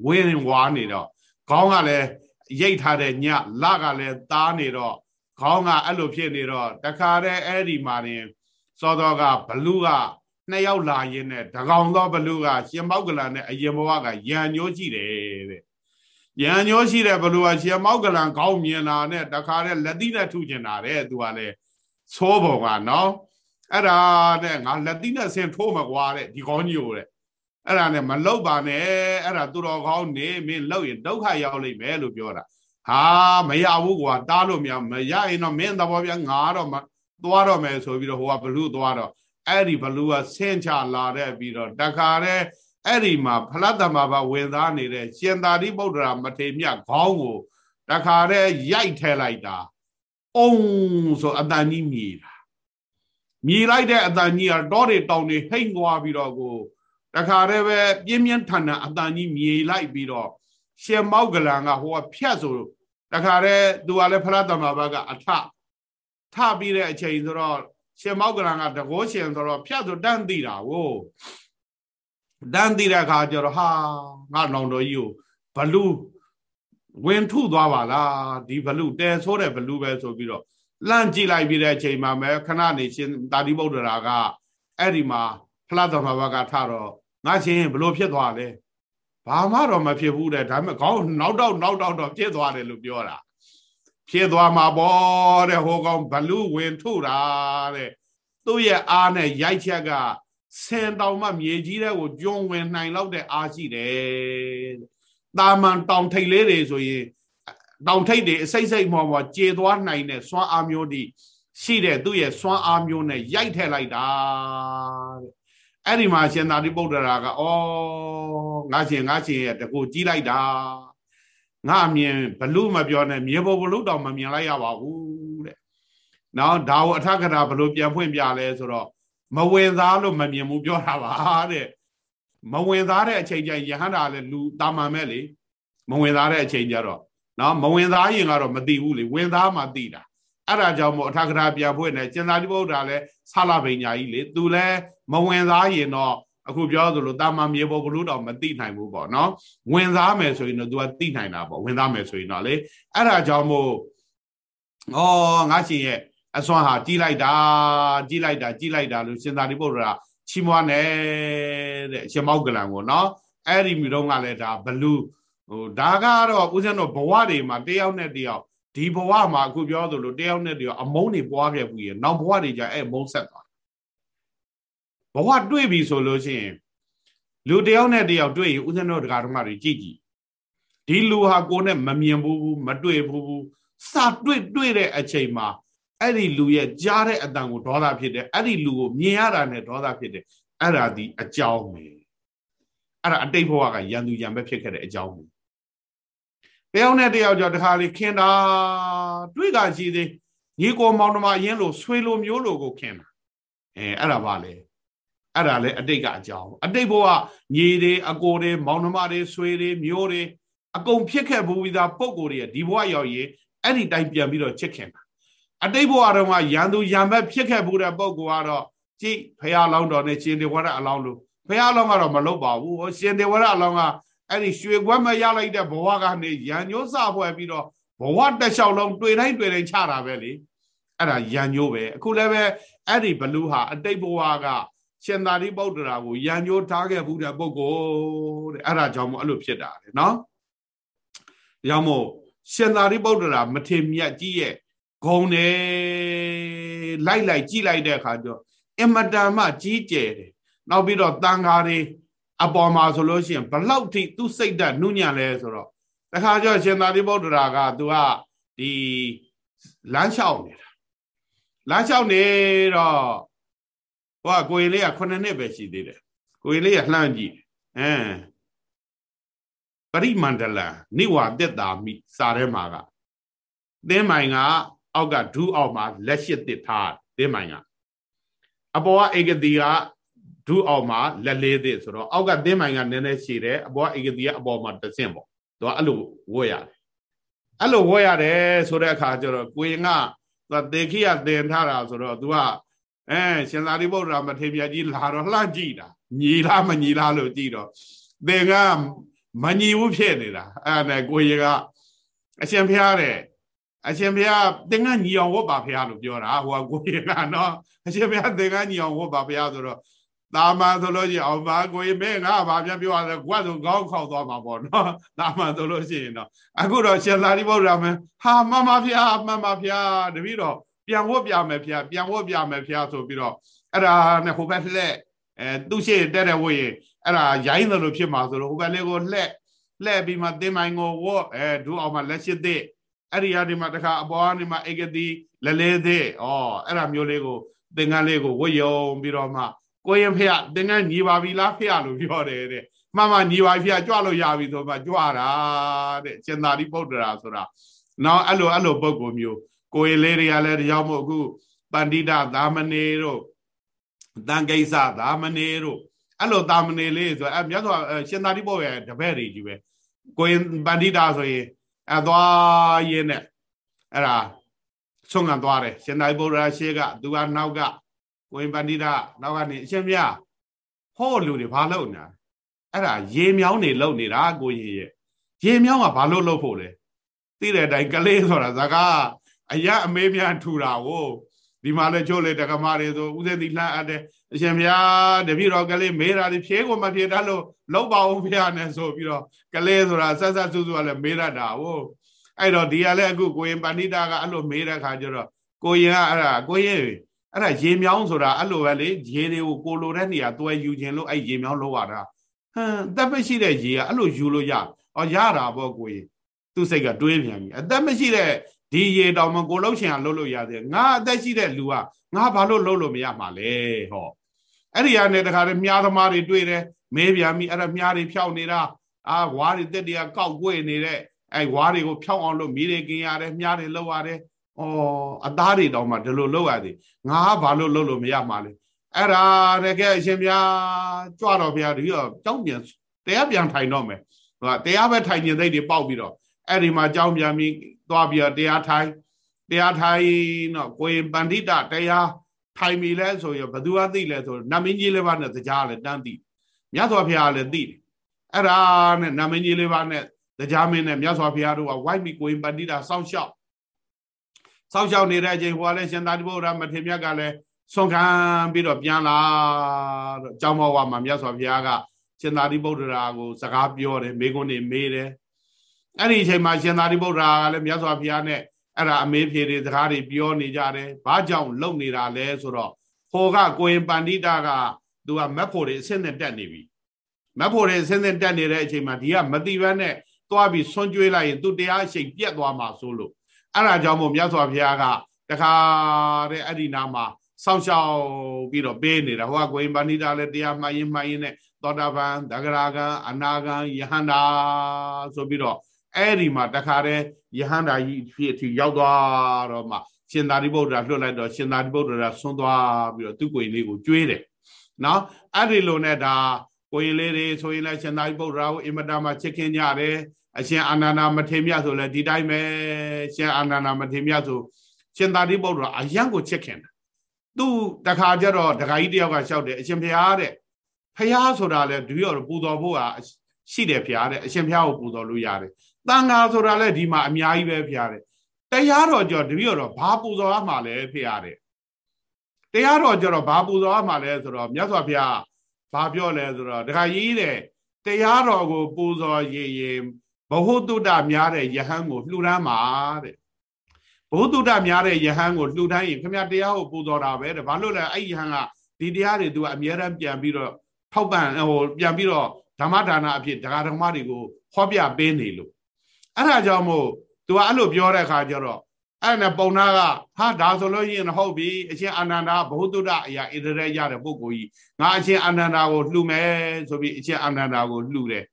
ဝင်းဝါနေတော့ခေါင်းကလည်းရိတ်ထားတဲ့ညလကလည်းသားနေတော့ခေါင်းကအဲ့လိုဖြစ်နေတော့တခါတည်းအဲ့ဒီမှာနေ စောတော်ကဘလူးကနှစ်ယောက်လာရင်းနဲ့တကောင်သောဘလူးကရှင်မောက်ကလန်နဲ့အရင်ဘဝကရံညိုးကြည့်တယ်တဲ့ရံညိုးရှိတဲ့ဘလူးကရှင်မောက်ကလန်ခေါင်းမြင်လာနဲ့တခါတည်းလက်သီးနဲ့ထုကျင်တာတဲ့သူကလည်းသိုးပုံကနော်အဲ့ဒါနဲ့ငါလက်သီးနဲ့ဆင်ထိုးမကွာတဲ့ဒီကောင်းကြီးကိုတဲ့အဲ့ဒါနဲ့မလောက်ပါနဲ့အဲ့ဒါသူတော်ကောင်းနေမင်းလောက်ရင်ဒုက္ခရောက်လိမ့်မယ်လို့ပြောတာဟာမရဘူးကွာတားလို့မရမရရင်တော့မင်းသဘောပြငါတော့ သွားတော့မယ်ဆိုပြီးတော့ဟိုကဘလူးသွားတော့အဲ့ဒီဘလူးကဆင်းချလာတဲ့ပြီးတော့တခါတည်းအဲ့ဒီမှာဖလတ်တမဘာဝင်သားနေတဲ့ရှင်သာရိပုတ္တရာမထေမြတ်ခေါင်းကိုတခါတည်းရိုက်ထဲလိုက်တာအုံဆိုအတန်ကြီးမြေတာမြေလိုက်တဲ့အတန်ကြီးကတောတွေတောင်တွေဟိတ်ငွားပြီးတော့ကိုတခါတည်းပဲပြင်းပြင်းထန်ထန်အတန်ကြီးမြေလိုက်ပြီးတော့ရှင်မောက်ကလန်ကဟိုကဖြတ်ဆိုတခါတည်းသူကလည်းဖရတမဘကအထ ထပြီးတဲ့အချိန်ဆိုတော့ရှင်မောက်ကလန်ကတကောရှင်ဆိုတော့ဖြတ်ဆိုတန်းသိတာကိုတန်းသိတဲ့အခါကျတော့ဟာငါနောင်တော်ကြီးကိုဘလူဝင်ထုသွားပါလားဒီဘလူတဲဆိုးတဲ့ဘလူပဲဆိုပြီးတော့လန့်ကြည့်လိုက်ပြီးတဲ့အချိန်မှာပဲခဏနေရှင်တာတိဗုဒ္ဓရာကအဲ့ဒီမှာဖလားတော်မှာဘကထတော့ငါချင်းဘလို့ဖြစ်သွားလဲဘာမှတော့မဖြစ်ဘူးတဲ့ဒါပေမဲ့ခေါင်းနောက်တော့နောက်တော့တော့ဖြစ်သွားတယ်လို့ပြောတာ ဖြစ်သွားမှာပေါ့တဲ့ဟိုကောင်ဘလူဝင်ထုတာတဲ့သူ့ရဲ့အားနဲ့ရိုက်ချက်ကဆင်တောင်မှမြေကြီးတဲ့ကိုကျွန်းဝင်နိုင်လောက်တဲ့အားရှိတယ်တာမန်တောင်ထိတ်လေးတွေဆိုရင်တောင်ထိတ်တွေအစိတ်စိတ်မော်မော်ကျေသွားနိုင်တဲ့စွမ်းအားမျိုးဒီရှိတဲ့သူ့ရဲ့စွမ်းအားမျိုးနဲ့ရိုက်ထည့်လိုက်တာတဲ့အဲ့ဒီမှာရှင်သာရိပုတ္တရာကဩငါရှင်ငါရှင်ရဲ့တကူကြီးလိုက်တာ ငါမြင်ဘလူမပြောနဲ့မြေပေါ်ဘလူတောင်မမြင်လိုက်ရပါဘူးတဲ့နော်ဒါကိုအထက်ကရာဘလူပြန်ဖွင့်ပြလဲဆိုတော့မဝင်သားလို့မမြင်ဘူးပြောတာပါတဲ့မဝင်သားတဲ့အချိန်ကျရင်ယဟန္တာလည်းလူတာမန်မဲ့လေမဝင်သားတဲ့အချိန်ကျတော့နော်မဝင်သားရင်ကတော့မသိဘူးလေဝင်သားမှသိတာအဲ့ဒါကြောင့်မို့အထက်ကရာပြန်ဖွင့်တယ်ကျင်သာတိဗုဒ္ဓလည်းဆလာပိညာကြီးလေသူလည်းမဝင်သားရင်တော့ အခုပြောသလိုတာမန်မြေပေါ်ဘလို့တော့မသိနိုင်ဘူးပေါ့နော်ဝင်သားမယ်ဆိုရင်တော့ तू ကသိနိုင်တာပေါ့ဝင်သားမယ်ဆိုရင်တော့လေအဲ့ဒါကြောင့်မို့ဩငါရှင်ရဲ့အစွမ်းဟာကြီးလိုက်တာကြီးလိုက်တာကြီးလိုက်တာလို့စင်သာရိပုတ္တရာချီးမွားနေတဲ့အရှင်မောက်ကလံကိုနော်အဲ့ဒီမျိုးတော့ကလည်းဒါဘလူးဟိုဒါကတော့ဦးဇင်းတို့ဘဝတွေမှာတယောက်နဲ့တယောက်ဒီဘဝမှာအခုပြောသလိုတယောက်နဲ့တယောက်အမုန်းတွေပွားခဲ့ဘူးရေနောက်ဘဝတွေကျအဲ့မုန်းဆက်သွား ဘဝတွေ့ပြီဆိုလို့ရှိရင်လူတယောက်နဲ့တယောက်တွေ့ရင်ဦးဇင်းတို့ဒကာဓမ္မတွေကြည့်ကြည့်ဒီလူဟာကိုယ်နဲ့မမြင်ဘူးမတွေ့ဘူးစတွေ့တွေ့တဲ့အချိန်မှာအဲ့ဒီလူရဲ့ကြားတဲ့အတန်ကိုဒေါသဖြစ်တယ်အဲ့ဒီလူကိုမြင်ရတာနဲ့ဒေါသဖြစ်တယ်အဲ့ဒါဒီအကြောင်းပဲအဲ့ဒါအတိတ်ဘဝကရန်သူရန်ပဲဖြစ်ခဲ့တဲ့အကြောင်းပဲတယောက်နဲ့တယောက်ကြောင့်တခါလေခင်တာတွေ့ကရှိသေးညီကိုမောင်နှမအရင်လိုဆွေလိုမျိုးလိုကိုခင်တာအဲအဲ့ဒါပါလေ အဲ့ဒါလေအတိတ်ကအကြောင်းအတိတ်ဘဝညီတွေအကိုတွေမောင်နှမတွေဆွေတွေမျိုးတွေအကုန်ဖြစ်ခဲ့ဘူးပြီးသားပုံကိုယ်တွေဒီဘဝရောက်ရင်အဲ့ဒီတိုင်းပြန်ပြီးတော့ချစ်ခင်တာအတိတ်ဘဝတုန်းကရန်သူရံဘက်ဖြစ်ခဲ့ဘူးတဲ့ပုံကိုကတော့ကြည့်ဖះလောင်းတော်နဲ့ရှင်တေဝရအလောင်းလို့ဖះလောင်းကတော့မလုပ်ပါဘူးဟောရှင်တေဝရအလောင်းကအဲ့ဒီရွှေခွက်မရလိုက်တဲ့ဘဝကနေရန်ညိုးစဖွဲ့ပြီးတော့ဘဝတစ်လျှောက်လုံးတွေ့တိုင်းတွေ့တိုင်းချတာပဲလေအဲ့ဒါရန်ညိုးပဲအခုလည်းပဲအဲ့ဒီဘလူးဟာအတိတ်ဘဝက ရှင်သာရိပုတ္တရာကိုရန်ညိုးထားခဲ့ဘူးတဲ့ပုဂ္ဂိုလ်တဲ့အဲ့ဒါကြောင့်မို့အဲ့လိုဖြစ်တာလေနော်။ကြောင့်မို့ရှင်သာရိပုတ္တရာမထေမြတ်ကြီးရဲ့ဂုံတယ်လိုက်လိုက်ကြည့်လိုက်တဲ့အခါကျတော့အင်မတန်မှကြီးကျယ်တယ်။နောက်ပြီးတော့တန်ဃာတွေအပေါ်မှာဆိုလို့ရှိရင်ဘလောက်ထိသူ့စိတ်ဓာတ်နှုညံ့လဲဆိုတော့တခါကျရှင်သာရိပုတ္တရာကသူကဒီလမ်းလျှောက်နေတာလမ်းလျှောက်နေတော့ ဟိုကကိုရင်လေးက9နှစ်ပဲရှိသေးတယ်ကိုရင်လေးကလှမ်းကြည့်အဲပရိမန္တလံနိဝါတက်တာမိစာထဲမှာကသင်းမိုင်ကအောက်ကဒူးအောက်မှာလက်ရှိတစ်ထားသင်းမိုင်ကအပေါ်ကဧကတိကဒုအောက်မှာလက်လေးသစ်ဆိုတော့အောက်ကသင်းမိုင်ကနည်းနည်းရှည်တယ်အပေါ်ကဧကတိကအပေါ်မှာတဆင့်ပေါ့သူကအဲ့လိုဝတ်ရတယ်အဲ့လိုဝတ်ရတယ်ဆိုတဲ့အခါကျတော့ကိုရင်ကသူကတေခိယသင်ထားတာဆိုတော့ तू က အဲရှင်သာရိပုတ္တရာမထေရမြတ်ကြီးလာတော့လှမ်းကြည့်တာညီလားမညီလားလို့ကြည့်တော့သင်ကမညီဘူးဖြစ်နေတာအဲ့ဒါနဲ့ကိုရင်ကအရှင်ဖျားတဲ့အရှင်ဘုရားသင်္ကညီအောင်ဝတ်ပါဘုရားလို့ပြောတာဟိုကကိုရင်ကနော်အရှင်ဘုရားသင်္ကညီအောင်ဝတ်ပါဘုရားဆိုတော့တာမန်ဆိုလို့ရှိရင်အောင်ပါကိုရင်မင်းငါဘာပြန်ပြောရလဲကွက်ဆိုခေါင်းခေါက်သွားမှာပေါ့နော်တာမန်ဆိုလို့ရှိရင်တော့အခုတော့ရှင်သာရိပုတ္တရာမင်းဟာမှန်ပါဗျာမှန်ပါဗျာတပည့်တော့ ပြန်ဝတ်ပြမယ်ဗျာပြန်ဝတ်ပြမယ်ဗျာဆိုပြီးတော့အဲ့ဒါနဲ့ဟိုဘက်လှဲ့အဲသူ့ရှိတက်တဲ့ဝတ်ရင်အဲ့ဒါရိုင်းတယ်လို့ဖြစ်မှာဆိုတော့ဟိုဘက်လေးကိုလှဲ့လှဲ့ပြီးမှသင်မိုင်ကိုဝတ်အဲဒူအောင်မှလက်ရှိတဲ့အဲ့ဒီဟာဒီမှာတခါအပေါ်ကနေမှဧကတိလဲလဲသေးဩအဲ့ဒါမျိုးလေးကိုသင်္ကန်းလေးကိုဝတ်ယုံပြီးတော့မှကိုရင်ဖေသင်္ကန်းညီပါပြီလားဖေလို့ပြောတယ်တဲ့မှန်မှညီပါဖေကြွလို့ရပြီဆိုမှကြွတာတဲ့ကျင်သာရိပုတ္တရာဆိုတာနောက်အဲ့လိုအဲ့လိုပုံကိုမျိုး ကိုရင်လေးတွေကလည်းတရားမို့အခုပန္တိတသာမဏေတို့တန်ကိစ္စသာမဏေတို့အဲ့လိုသာမဏေလေးဆိုအဲ့မြတ်စွာရှင်သာရိပုတ္တရာတပည့်တွေကြီးပဲကိုရင်ပန္တိတဆိုရင်အသွားရင်းနဲ့အဲ့ဒါဆုံးခံသွားတယ်ရှင်သာရိပုတ္တရာရှေ့ကသူကနောက်ကကိုရင်ပန္တိတာနောက်ကနေအရှင်မြတ်ဟောလူတွေဘာလုပ်နေတာအဲ့ဒါရေမြောင်းနေလုပ်နေတာကိုရင်ရဲ့ရေမြောင်းကဘာလို့လုပ်ဖို့လဲသိတဲ့အတိုင်းကလေးဆိုတာဇကား အရအမေးများထူတာကိုဒီမှာလည်းချို့လေတက္ကမတွေဆိုဥသေတိလှမ်းအပ်တယ်အရှင်ဘုရားတပည့်တော်ကလေးမေးတာဒီဖြေကိုမဖြေတတ်လို့လောက်ပါအောင်ဘုရားနဲ့ဆိုပြီးတော့ကလေးဆိုတာဆက်ဆက်ဆူဆူကလည်းမေးတတ်တာဟုတ်အဲ့တော့ဒီကလည်းအခုကိုရင်ပဏိတာကအဲ့လိုမေးတဲ့ခါကျတော့ကိုရင်ကအဲ့ဒါကိုရင်အဲ့ဒါရေမြောင်းဆိုတာအဲ့လိုပဲလေရေတွေကိုကိုလိုတဲ့နေရာတွဲယူခြင်းလို့အဲ့ရေမြောင်းလောက်ရတာဟမ်အသက်မရှိတဲ့ရေကအဲ့လိုယူလို့ရဩရတာပေါ့ကိုကြီးသူ့စိတ်ကတွေးပြန်ပြီအသက်မရှိတဲ့ ဒီရေတောင်မှကိုလှုပ်ရှင်ကလှုပ်လို့ရတယ်ငါအသက်ရှိတဲ့လူကငါဘာလို့လှုပ်လို့မရမှာလဲဟောအဲ့ဒီကနေတခါတည်းမြားသမားတွေတွေ့တယ်မဲပြန်ပြီအဲ့ဒါမြားတွေဖြောက်နေတာအာဝါးတွေတက်တွေကကောက်ကွေ့နေတဲ့အဲ့ဝါးတွေကိုဖြောက်အောင်လို့မီးတွေกินရတယ်မြားတွေလှုပ်ရတယ်ဩအသားတွေတောင်မှဒီလိုလှုပ်ရသေးငါဘာလို့လှုပ်လို့မရမှာလဲအဲ့ဒါတကယ်အရှင်ဘုရားကြွတော်ဘုရားဒီတော့ကြောင်းပြန်တရားပြန်ထိုင်တော့မယ်ဟိုတရားပဲထိုင်ခြင်းသိတွေပေါက်ပြီးတော့အဲ့ဒီမှာကြောင်းပြန်ပြီး သွားပြီးတော့တရားထိုင်တရားထိုင်တော့ကိုရင်ပန္တိတတရားထိုင်ပြီလဲဆိုရင်ဘသူကသိလဲဆိုနမင်းကြီးလေးပါးနဲ့တရားလည်းတန်းသိမြတ်စွာဘုရားလည်းသိတယ်အဲ့ဒါနဲ့နမင်းကြီးလေးပါးနဲ့တရားမင်းနဲ့မြတ်စွာဘုရားတို့ကဝိုက်ပြီးကိုရင်ပန္တိတစောင့်ရှောက်စောင့်ရှောက်နေတဲ့အချိန်ဟိုကလည်းရှင်သာတိဘုရားမထေမြတ်ကလည်းဆုံးခံပြီးတော့ပြန်လာတော့အကြောင်းမောဝါမှာမြတ်စွာဘုရားကရှင်သာတိဗုဒ္ဓရာကို စကားပြောတယ်မိကုန်းနေမေးတယ် အဲ့ဒီအချိန်မှာရှင်သာရိပုတ္တရာကလည်းမြတ်စွာဘုရားနဲ့အဲ့ဒါအမေးဖြေတွေစကားတွေပြောနေကြတယ်ဘာကြောင့်လုံနေတာလဲဆိုတော့ဟိုကကိုရင်ပန္တိတာကသူကမက်ဖို့တွေအစင်းနဲ့တက်နေပြီမက်ဖို့တွေအစင်းနဲ့တက်နေတဲ့အချိန်မှာဒီကမတိဘန်းနဲ့သွားပြီးဆွန့်ကြွေးလိုက်ရင်သူတရားအရှိန်ပြက်သွားမှာဆိုလို့အဲ့ဒါကြောင့်မို့မြတ်စွာဘုရားကတခါတဲ့အဲ့ဒီနာမှာစောင့်ရှောက်ပြီးတော့ပေးနေတာဟိုကကိုရင်ပန္တိတာလည်းတရားမှန်ရင်မှန်ရင်နဲ့သောတာပန်သဂရာဂံအနာဂံယဟန္တာဆိုပြီးတော့ အဲ့ဒီမှာတခါတည်းယဟန္တာကြီးဖြစ်အထိရောက်သွားတော့မှရှင်သာရိပုတ္တရာလွှတ်လိုက်တော့ရှင်သာရိပုတ္တရာဆွန်းသွားပြီးတော့သူ့ကိုယ်လေးကိုကျွေးတယ်နော်အဲ့ဒီလိုနဲ့ဒါကိုယ်လေးတွေဆိုရင်လည်းရှင်သာရိပုတ္တရာကိုအင်မတန်မှချစ်ခင်ကြတယ်အရှင်အာနန္ဒာမထေမြတ်ဆိုလည်းဒီတိုင်းပဲရှင်အာနန္ဒာမထေမြတ်ဆိုရှင်သာရိပုတ္တရာအယံကိုချစ်ခင်တယ်သူတခါကျတော့ဒကာကြီးတယောက်ကလျှောက်တယ်အရှင်ဘုရားတဲ့ဖះဆိုတာလဲဒူရောပူတော်ဖို့ကရှိတယ်ဖះတဲ့အရှင်ဘုရားကိုပူတော်လို့ရတယ် တန်ဃာဆိုတာလည်းဒီမှာအများကြီးပဲဖျားတယ်တရားတော်ကြောတပည့်တော်ဘာပူဇော်ရမှာလဲဖျားတယ်တရားတော်ကြောတော့ဘာပူဇော်ရမှာလဲဆိုတော့မြတ်စွာဘုရားဘာပြောလဲဆိုတော့ဒကာကြီးတဲ့တရားတော်ကိုပူဇော်ရရင်ဘဟုတုတ္တများတဲ့ယဟန်ကိုလှူဒန်းမှာတဲ့ဘဟုတုတ္တများတဲ့ယဟန်ကိုလှူဒန်းရင်ခမတရားကိုပူဇော်တာပဲတဲ့ဘာလို့လဲအဲ့ယဟန်ကဒီတရားတွေသူကအမြဲတမ်းပြန်ပြီးတော့ထောက်ပံ့ဟိုပြန်ပြီးတော့ဓမ္မဒါနအဖြစ်ဒကာဓမ္မတွေကိုဟောပြပေးနေလို့ အဲ့ဒါကြောင့်မို့ तू ကအဲ့လိုပြောတဲ့အခါကျတော့အဲ့နဲ့ပုံနာကဟာဒါဆိုလို့ရှိရင်ဟုတ်ပြီအရှင်အာနန္ဒာဘုဟုတ္တအရာဣတရေရတဲ့ပုဂ္ဂိုလ်ကြီးငါအရှင်အာနန္ဒာကိုလှူမယ်ဆိုပြီးအရှင်အာနန္ဒာကိုလှူတယ်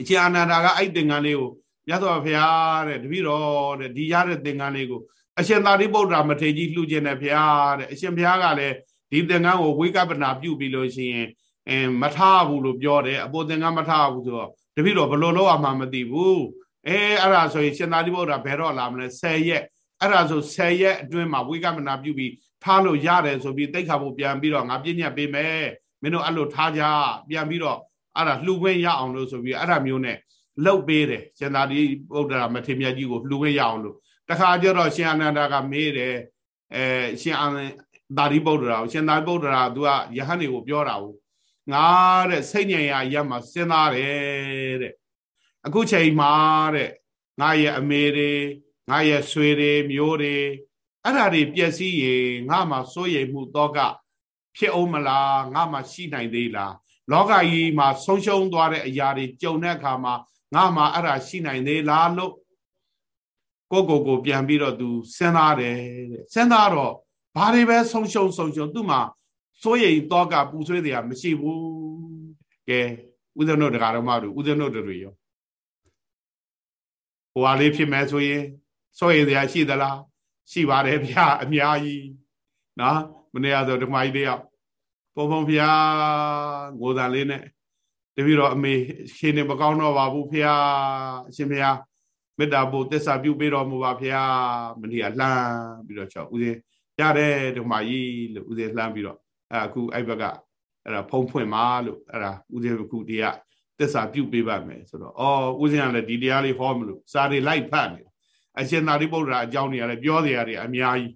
အရှင်အာနန္ဒာကအဲ့တင်္ကန်းလေးကိုမြတ်စွာဘုရားတဲ့တပည့်တော်တဲ့ဒီရတဲ့သင်္ကန်းလေးကိုအရှင်သာရိပုတ္တရာမထေရကြီးလှူခြင်းနဲ့ဘုရားတဲ့အရှင်ဘုရားကလည်းဒီသင်္ကန်းကိုဝိကပနာပြုပြီးလို့ရှိရင်အင်းမထားဘူးလို့ပြောတယ်အပေါ်သင်္ကန်းမထားဘူးဆိုတော့တပည့်တော်ဘယ်လိုလုပ်အောင်မှမသိဘူး အဲအဲ့ဒါဆိုရင်ရှင်သာရိပုတ္တရာဘယ်တော့လာမလဲ10ရက်အဲ့ဒါဆို10ရက်အတွင်းမှာဝိကမနာပြုပြီးထားလို့ရတယ်ဆိုပြီးတိတ်ခါဖို့ပြန်ပြီးတော့ငါပြည့်ညက်ပေးမယ်မင်းတို့အဲ့လိုထားကြပြန်ပြီးတော့အဲ့ဒါလှူခွင့်ရအောင်လို့ဆိုပြီးအဲ့ဒါမျိုးနဲ့လှုပ်ပေးတယ်ရှင်သာရိပုတ္တရာမထေရမြတ်ကြီးကိုလှူခွင့်ရအောင်လို့တခါကျတော့ရှင်အနန္ဒာကမေးတယ်အဲရှင်အသာရိပုတ္တရာရှင်သာရိပုတ္တရာသူကယဟန်တွေကိုပြောတာကိုငါတဲ့စိတ်ညံရရက်မှာစဉ်းစားတယ်တဲ့ အခုချိန်မှာတဲ့ငါရဲ့အမေတွေငါရဲ့ဆွေတွေမျိုးတွေအဲ့ဓာတွေပျက်စီးရင်ငါမှစိုးရိမ်မှုတော့ကဖြစ်အောင်မလားငါမှရှိနိုင်သေးလားလောကကြီးမှာဆုံးရှုံးသွားတဲ့အရာတွေကြုံတဲ့အခါမှာငါမှအဲ့ဒါရှိနိုင်သေးလားလို့ကိုကိုကိုပြန်ပြီးတော့သူစဉ်းစားတယ်တဲ့စဉ်းစားတော့ဘာတွေပဲဆုံးရှုံးဆုံးရှုံးသူ့မှာစိုးရိမ်တော့ကပူဆွေးတရားမရှိဘူးကဲဦးဇင်းတို့တရားတော်မတို့ဦးဇင်းတို့တွေရော ဟိုဟာလေးဖြစ်မယ်ဆိုရင်စောရည်တရားရှိသလားရှိပါတယ်ဗျာအများကြီးနော်မနေ့ကဆိုဓမ္မကြီးတယောက်ပုံပုံဖျားငိုတန်လေးနဲ့တပည့်တော်အမေရှင်နေမကောင်းတော့ပါဘူးဖျားအရှင်ဖျားမေတ္တာပို့သစ္စာပြုပေးတော်မူပါဖျားမနေ့ကလှမ်းပြီးတော့ချောဦးစင်းရတယ်ဓမ္မကြီးလို့ဦးစင်းလှမ်းပြီးတော့အဲအခုအဲ့ဘက်ကအဲ့ဒါဖုံးဖွင့်ပါလို့အဲ့ဒါဦးစင်းအခုတရား သစ္စာပြုတ်ပေးပါမယ်ဆိုတော့အော်ဦးဇင်းကလည်းဒီတရားလေးဟောမလို့စာတွေလိုက်ဖတ်နေအရှင်သာရိပုတ္တရာအကြောင်းတွေလည်းပြောစရာတွေအများကြီး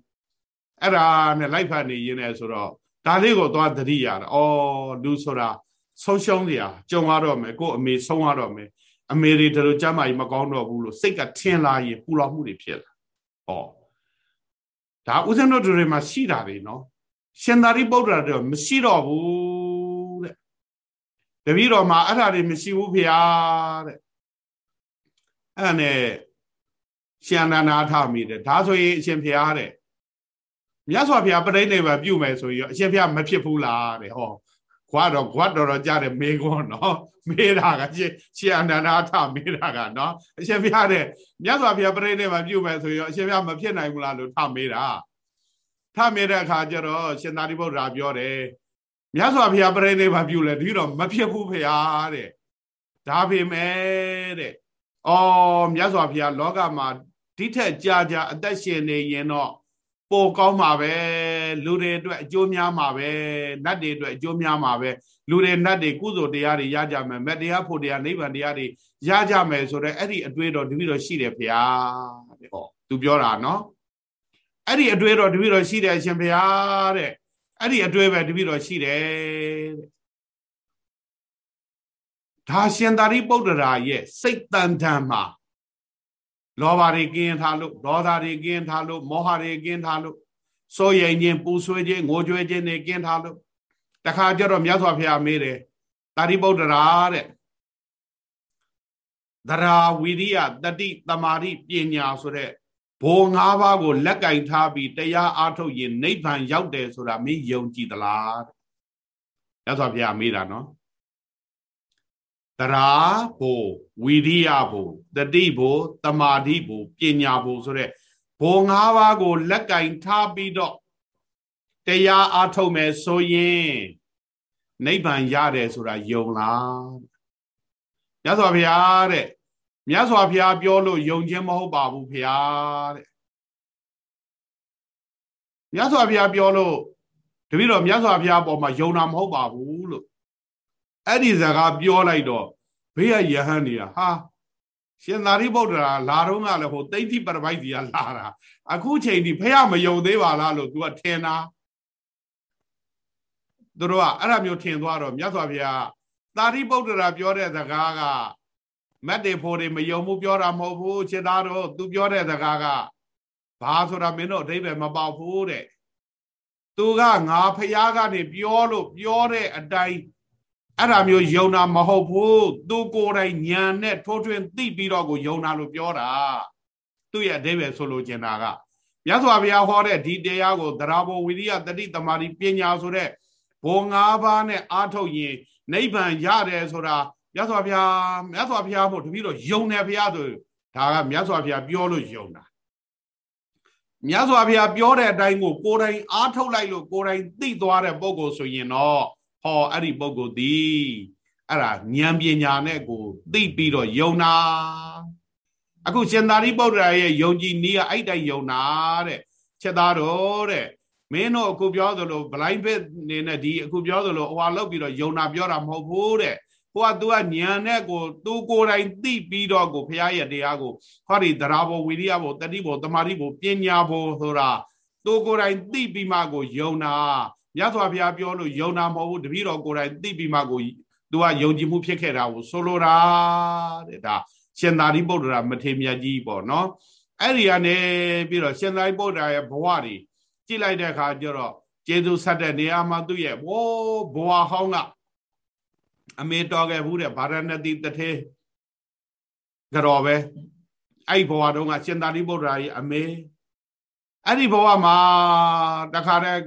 အဲ့ဒါနဲ့လိုက်ဖတ်နေရင်းနဲ့ဆိုတော့ဒါလေးကိုသွားသတိရတာအော်လူဆိုတာဆုံးရှုံးစရာကြုံရတော့မယ်ကို့အမေဆုံးရတော့မယ်အမေတွေတို့ကြမ်းမာကြီးမကောင်းတော့ဘူးလို့စိတ်ကထင်လာရင်ပူလောင်မှုတွေဖြစ်လာဟောဒါဥစဉ်တို့တွေမှာရှိတာတွေနော်ရှင်သာရိပုတ္တရာတော့မရှိတော့ဘူးတဲ့ တပည့်တော်မှာအဲ့ဒါတွေမရှိဘူးဖေဟာတဲ့အဲ့နဲ့ရှင်အနန္ဒာထမိတယ်ဒါဆိုရင်အရှင်ဖေဟာတဲ့မြတ်စွာဘုရားပြိဋိဘံပြုမယ်ဆိုရင်အရှင်ဘုရားမဖြစ်ဘူးလားတဲ့ဟောခွာတော့ခွာတော်တော်ကြတယ်မေခွန်းနော်မေးတာကရှင်ရှင်အနန္ဒာထမေးတာကနော်အရှင်ဘုရားတဲ့မြတ်စွာဘုရားပြိဋိဘံပြုမယ်ဆိုရင်အရှင်ဘုရားမဖြစ်နိုင်ဘူးလားလို့ထမေးတာထမေးတဲ့အခါကျတော့ရှင်သာရိပုတ္တရာပြောတယ် မြတ်စွာဘုရားပြိဋိဘံပြုလဲဒီတော့မဖြစ်ဘူးဖေဟာတဲ့ဒါပေမဲ့တဲ့အော်မြတ်စွာဘုရားလောကမှာဒီထက်ကြာကြာအသက်ရှင်နေရင်တော့ပိုကောင်းမှာပဲလူတွေအတွက်အကျိုးများမှာပဲနတ်တွေအတွက်အကျိုးများမှာပဲလူတွေနတ်တွေကုသိုလ်တရားတွေရကြမယ်မတရားဖို့တရားနိဗ္ဗာန်တရားတွေရကြမယ်ဆိုတော့အဲ့ဒီအတွေ့တော်တပည့်တော်ရှိတယ်ဖေဟာတဲ့ဟောသူပြောတာနော်အဲ့ဒီအတွေ့တော်တပည့်တော်ရှိတယ်အရှင်ဖေဟာတဲ့ အဲ့ဒီအတွေ့ပဲတပည့်တော်ရှိတယ်တဲ့ဒါရှင်သာရိပုတ္တရာရဲ့စိတ်တန်တန်မှာလောဘတွေကင်းထားလို့ဒေါသတွေကင်းထားလို့မောဟတွေကင်းထားလို့စိုးရိမ်ခြင်းပူဆွေးခြင်းငိုကြွေးခြင်းတွေကင်းထားလို့တခါကျတော့မြတ်စွာဘုရားမေးတယ်တာရိပုတ္တရာတဲ့သရာဝိရိယတတိတမာရိပညာဆိုတဲ့ ဘိုး၅ပါးကိုလက်ကင်ထားပြီးတရားအားထုတ်ရင်နိဗ္ဗာန်ရောက်တယ်ဆိုတာမင်းယုံကြည်သလားတဲ့မြတ်စွာဘုရားမေးတာနော်တရာဘိုဝီရိယဘိုတတိဘိုတမာတိဘိုပညာဘိုဆိုတဲ့ဘို၅ပါးကိုလက်ကင်ထားပြီးတော့တရားအားထုတ်မယ်ဆိုရင်နိဗ္ဗာန်ရတယ်ဆိုတာယုံလားမြတ်စွာဘုရားတဲ့ မြတ်စွာဘုရားပြောလို့ယုံခြင်းမဟုတ်ပါဘူးဘုရားတဲ့မြတ်စွာဘုရားပြောလို့တပည့်တော်မြတ်စွာဘုရားပေါ်မှာယုံတာမဟုတ်ပါဘူးလို့အဲ့ဒီစကားပြောလိုက်တော့ဘေးကယဟန်နေတာဟာရှင်သာရိပုတ္တရာလာတော့ကလည်းဟိုတိဋ္ဌိပရပိုက်ကြီးကလာတာအခုချိန်ဒီဖះမယုံသေးပါလားလို့ तू ကထင်တာသူတို့ကအဲ့ဒါမျိုးထင်သွားတော့မြတ်စွာဘုရားသာရိပုတ္တရာပြောတဲ့စကားက မတ်တေဖို့တွေမယုံမှုပြောတာမဟုတ်ဘူးခြေသားတို့ तू ပြောတဲ့စကားကဘာဆိုတာမင်းတို့အဓိပ္ပာယ်မပေါက်ဘူးတဲ့သူကငါဖះကနေပြောလို့ပြောတဲ့အတိုင်းအဲ့ဒါမျိုးယုံတာမဟုတ်ဘူးသူကိုယ်တိုင်ညာနဲ့ထိုးထွင်းသိပြီးတော့ကိုယုံတာလို့ပြောတာသူ့ရဲ့အဓိပ္ပာယ်ဆိုလိုချင်တာကမြတ်စွာဘုရားဟောတဲ့ဒီတရားကိုသရဘောဝိရိယတတိတမာတိပညာဆိုတဲ့ဘုံ၅ပါးနဲ့အားထုတ်ရင်နိဗ္ဗာန်ရတယ်ဆိုတာ မြတ်စွာဘုရားမြတ်စွာဘုရားမို့တပည့်တော့ယုံတယ်ဘုရားဆိုဒါကမြတ်စွာဘုရားပြောလို့ယုံတာမြတ်စွာဘုရားပြောတဲ့အတိုင်းကိုကိုယ်တိုင်အားထုတ်လိုက်လို့ကိုယ်တိုင်သိသွားတဲ့ပုံကိုဆိုရင်တော့ဟောအဲ့ဒီပုဂ္ဂိုလ်ဒီအဲ့ဒါဉာဏ်ပညာနဲ့ကိုသိပြီးတော့ယုံနာအခုရှင်သာရိပုတ္တရာရဲ့ယုံကြည်နည်းကအဲ့တိုင်ယုံနာတဲ့ချက်သားတော်တဲ့မင်းတို့အခုပြောသလိုဘလိုင်းဘက်နေနဲ့ဒီအခုပြောသလိုဟိုဟာလောက်ပြီးတော့ယုံနာပြောတာမဟုတ်ဘူးတဲ့ ဟိုက तू ကညံနဲ့ကို तू ကိုယ်တိုင်သိပြီးတော့ကိုဘုရားရဲ့တရားကိုဟောဒီသရာဘောဝိရိယဘောတတိဘောတမာတိဘောပညာဘောဆိုတာ तू ကိုယ်တိုင်သိပြီးမှကိုယုံနာမြတ်စွာဘုရားပြောလို့ယုံတာမဟုတ်ဘူးတပည့်တော်ကိုယ်တိုင်သိပြီးမှကိုသူကယုံကြည်မှုဖြစ်ခဲ့တာကိုဆိုလိုတာတဲ့ဒါရှင်သာရိပုတ္တရာမထေမြတ်ကြီးပေါ့နော်အဲ့ဒီကနေပြီးတော့ရှင်သာရိပုတ္တရာရဲ့ဘဝတွေကြည့်လိုက်တဲ့အခါကျတော့ကျေသူဆက်တဲ့နေရာမှာသူ့ရဲ့ဝိုးဘဝဟောင်းက အမေတော်ခဲ့ဘူးတဲ့ဗာရဏသီတထေကြော်ပဲအဲ့ဘဝတုန်းကရှင်သာရိပုတ္တရာကြီးအမေအဲ့ဒီဘဝမှာတခါတည်း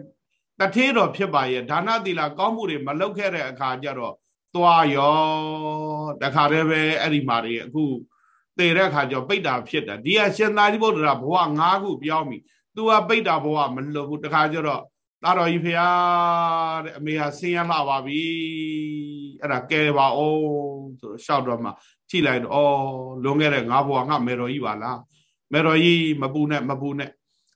တထေးတော်ဖြစ်ပါရဲ့ဒါနသီလကောင်းမှုတွေမလုပ်ခဲ့တဲ့အခါကျတော့သွားရောတခါတည်းပဲအဲ့ဒီမှာတွေအခုသေတဲ့အခါကျတော့ပိတ္တာဖြစ်တာဒီကရှင်သာရိပုတ္တရာဘဝ၅ခုပြောင်းပြီသူကပိတ္တာဘဝမလွတ်ဘူးတခါကျတော့ တာတော်ကြီးဖရာတဲ့အမေဟာဆင်းရဲလှပါပြီအဲ့ဒါကဲပါအောင်ဆိုတော့ရှောက်တော့မှကြည့်လိုက်တော့အော်လွန်ခဲ့တဲ့ငါးဘဝငါမေတော်ကြီးပါလားမေတော်ကြီးမပူနဲ့မပူနဲ့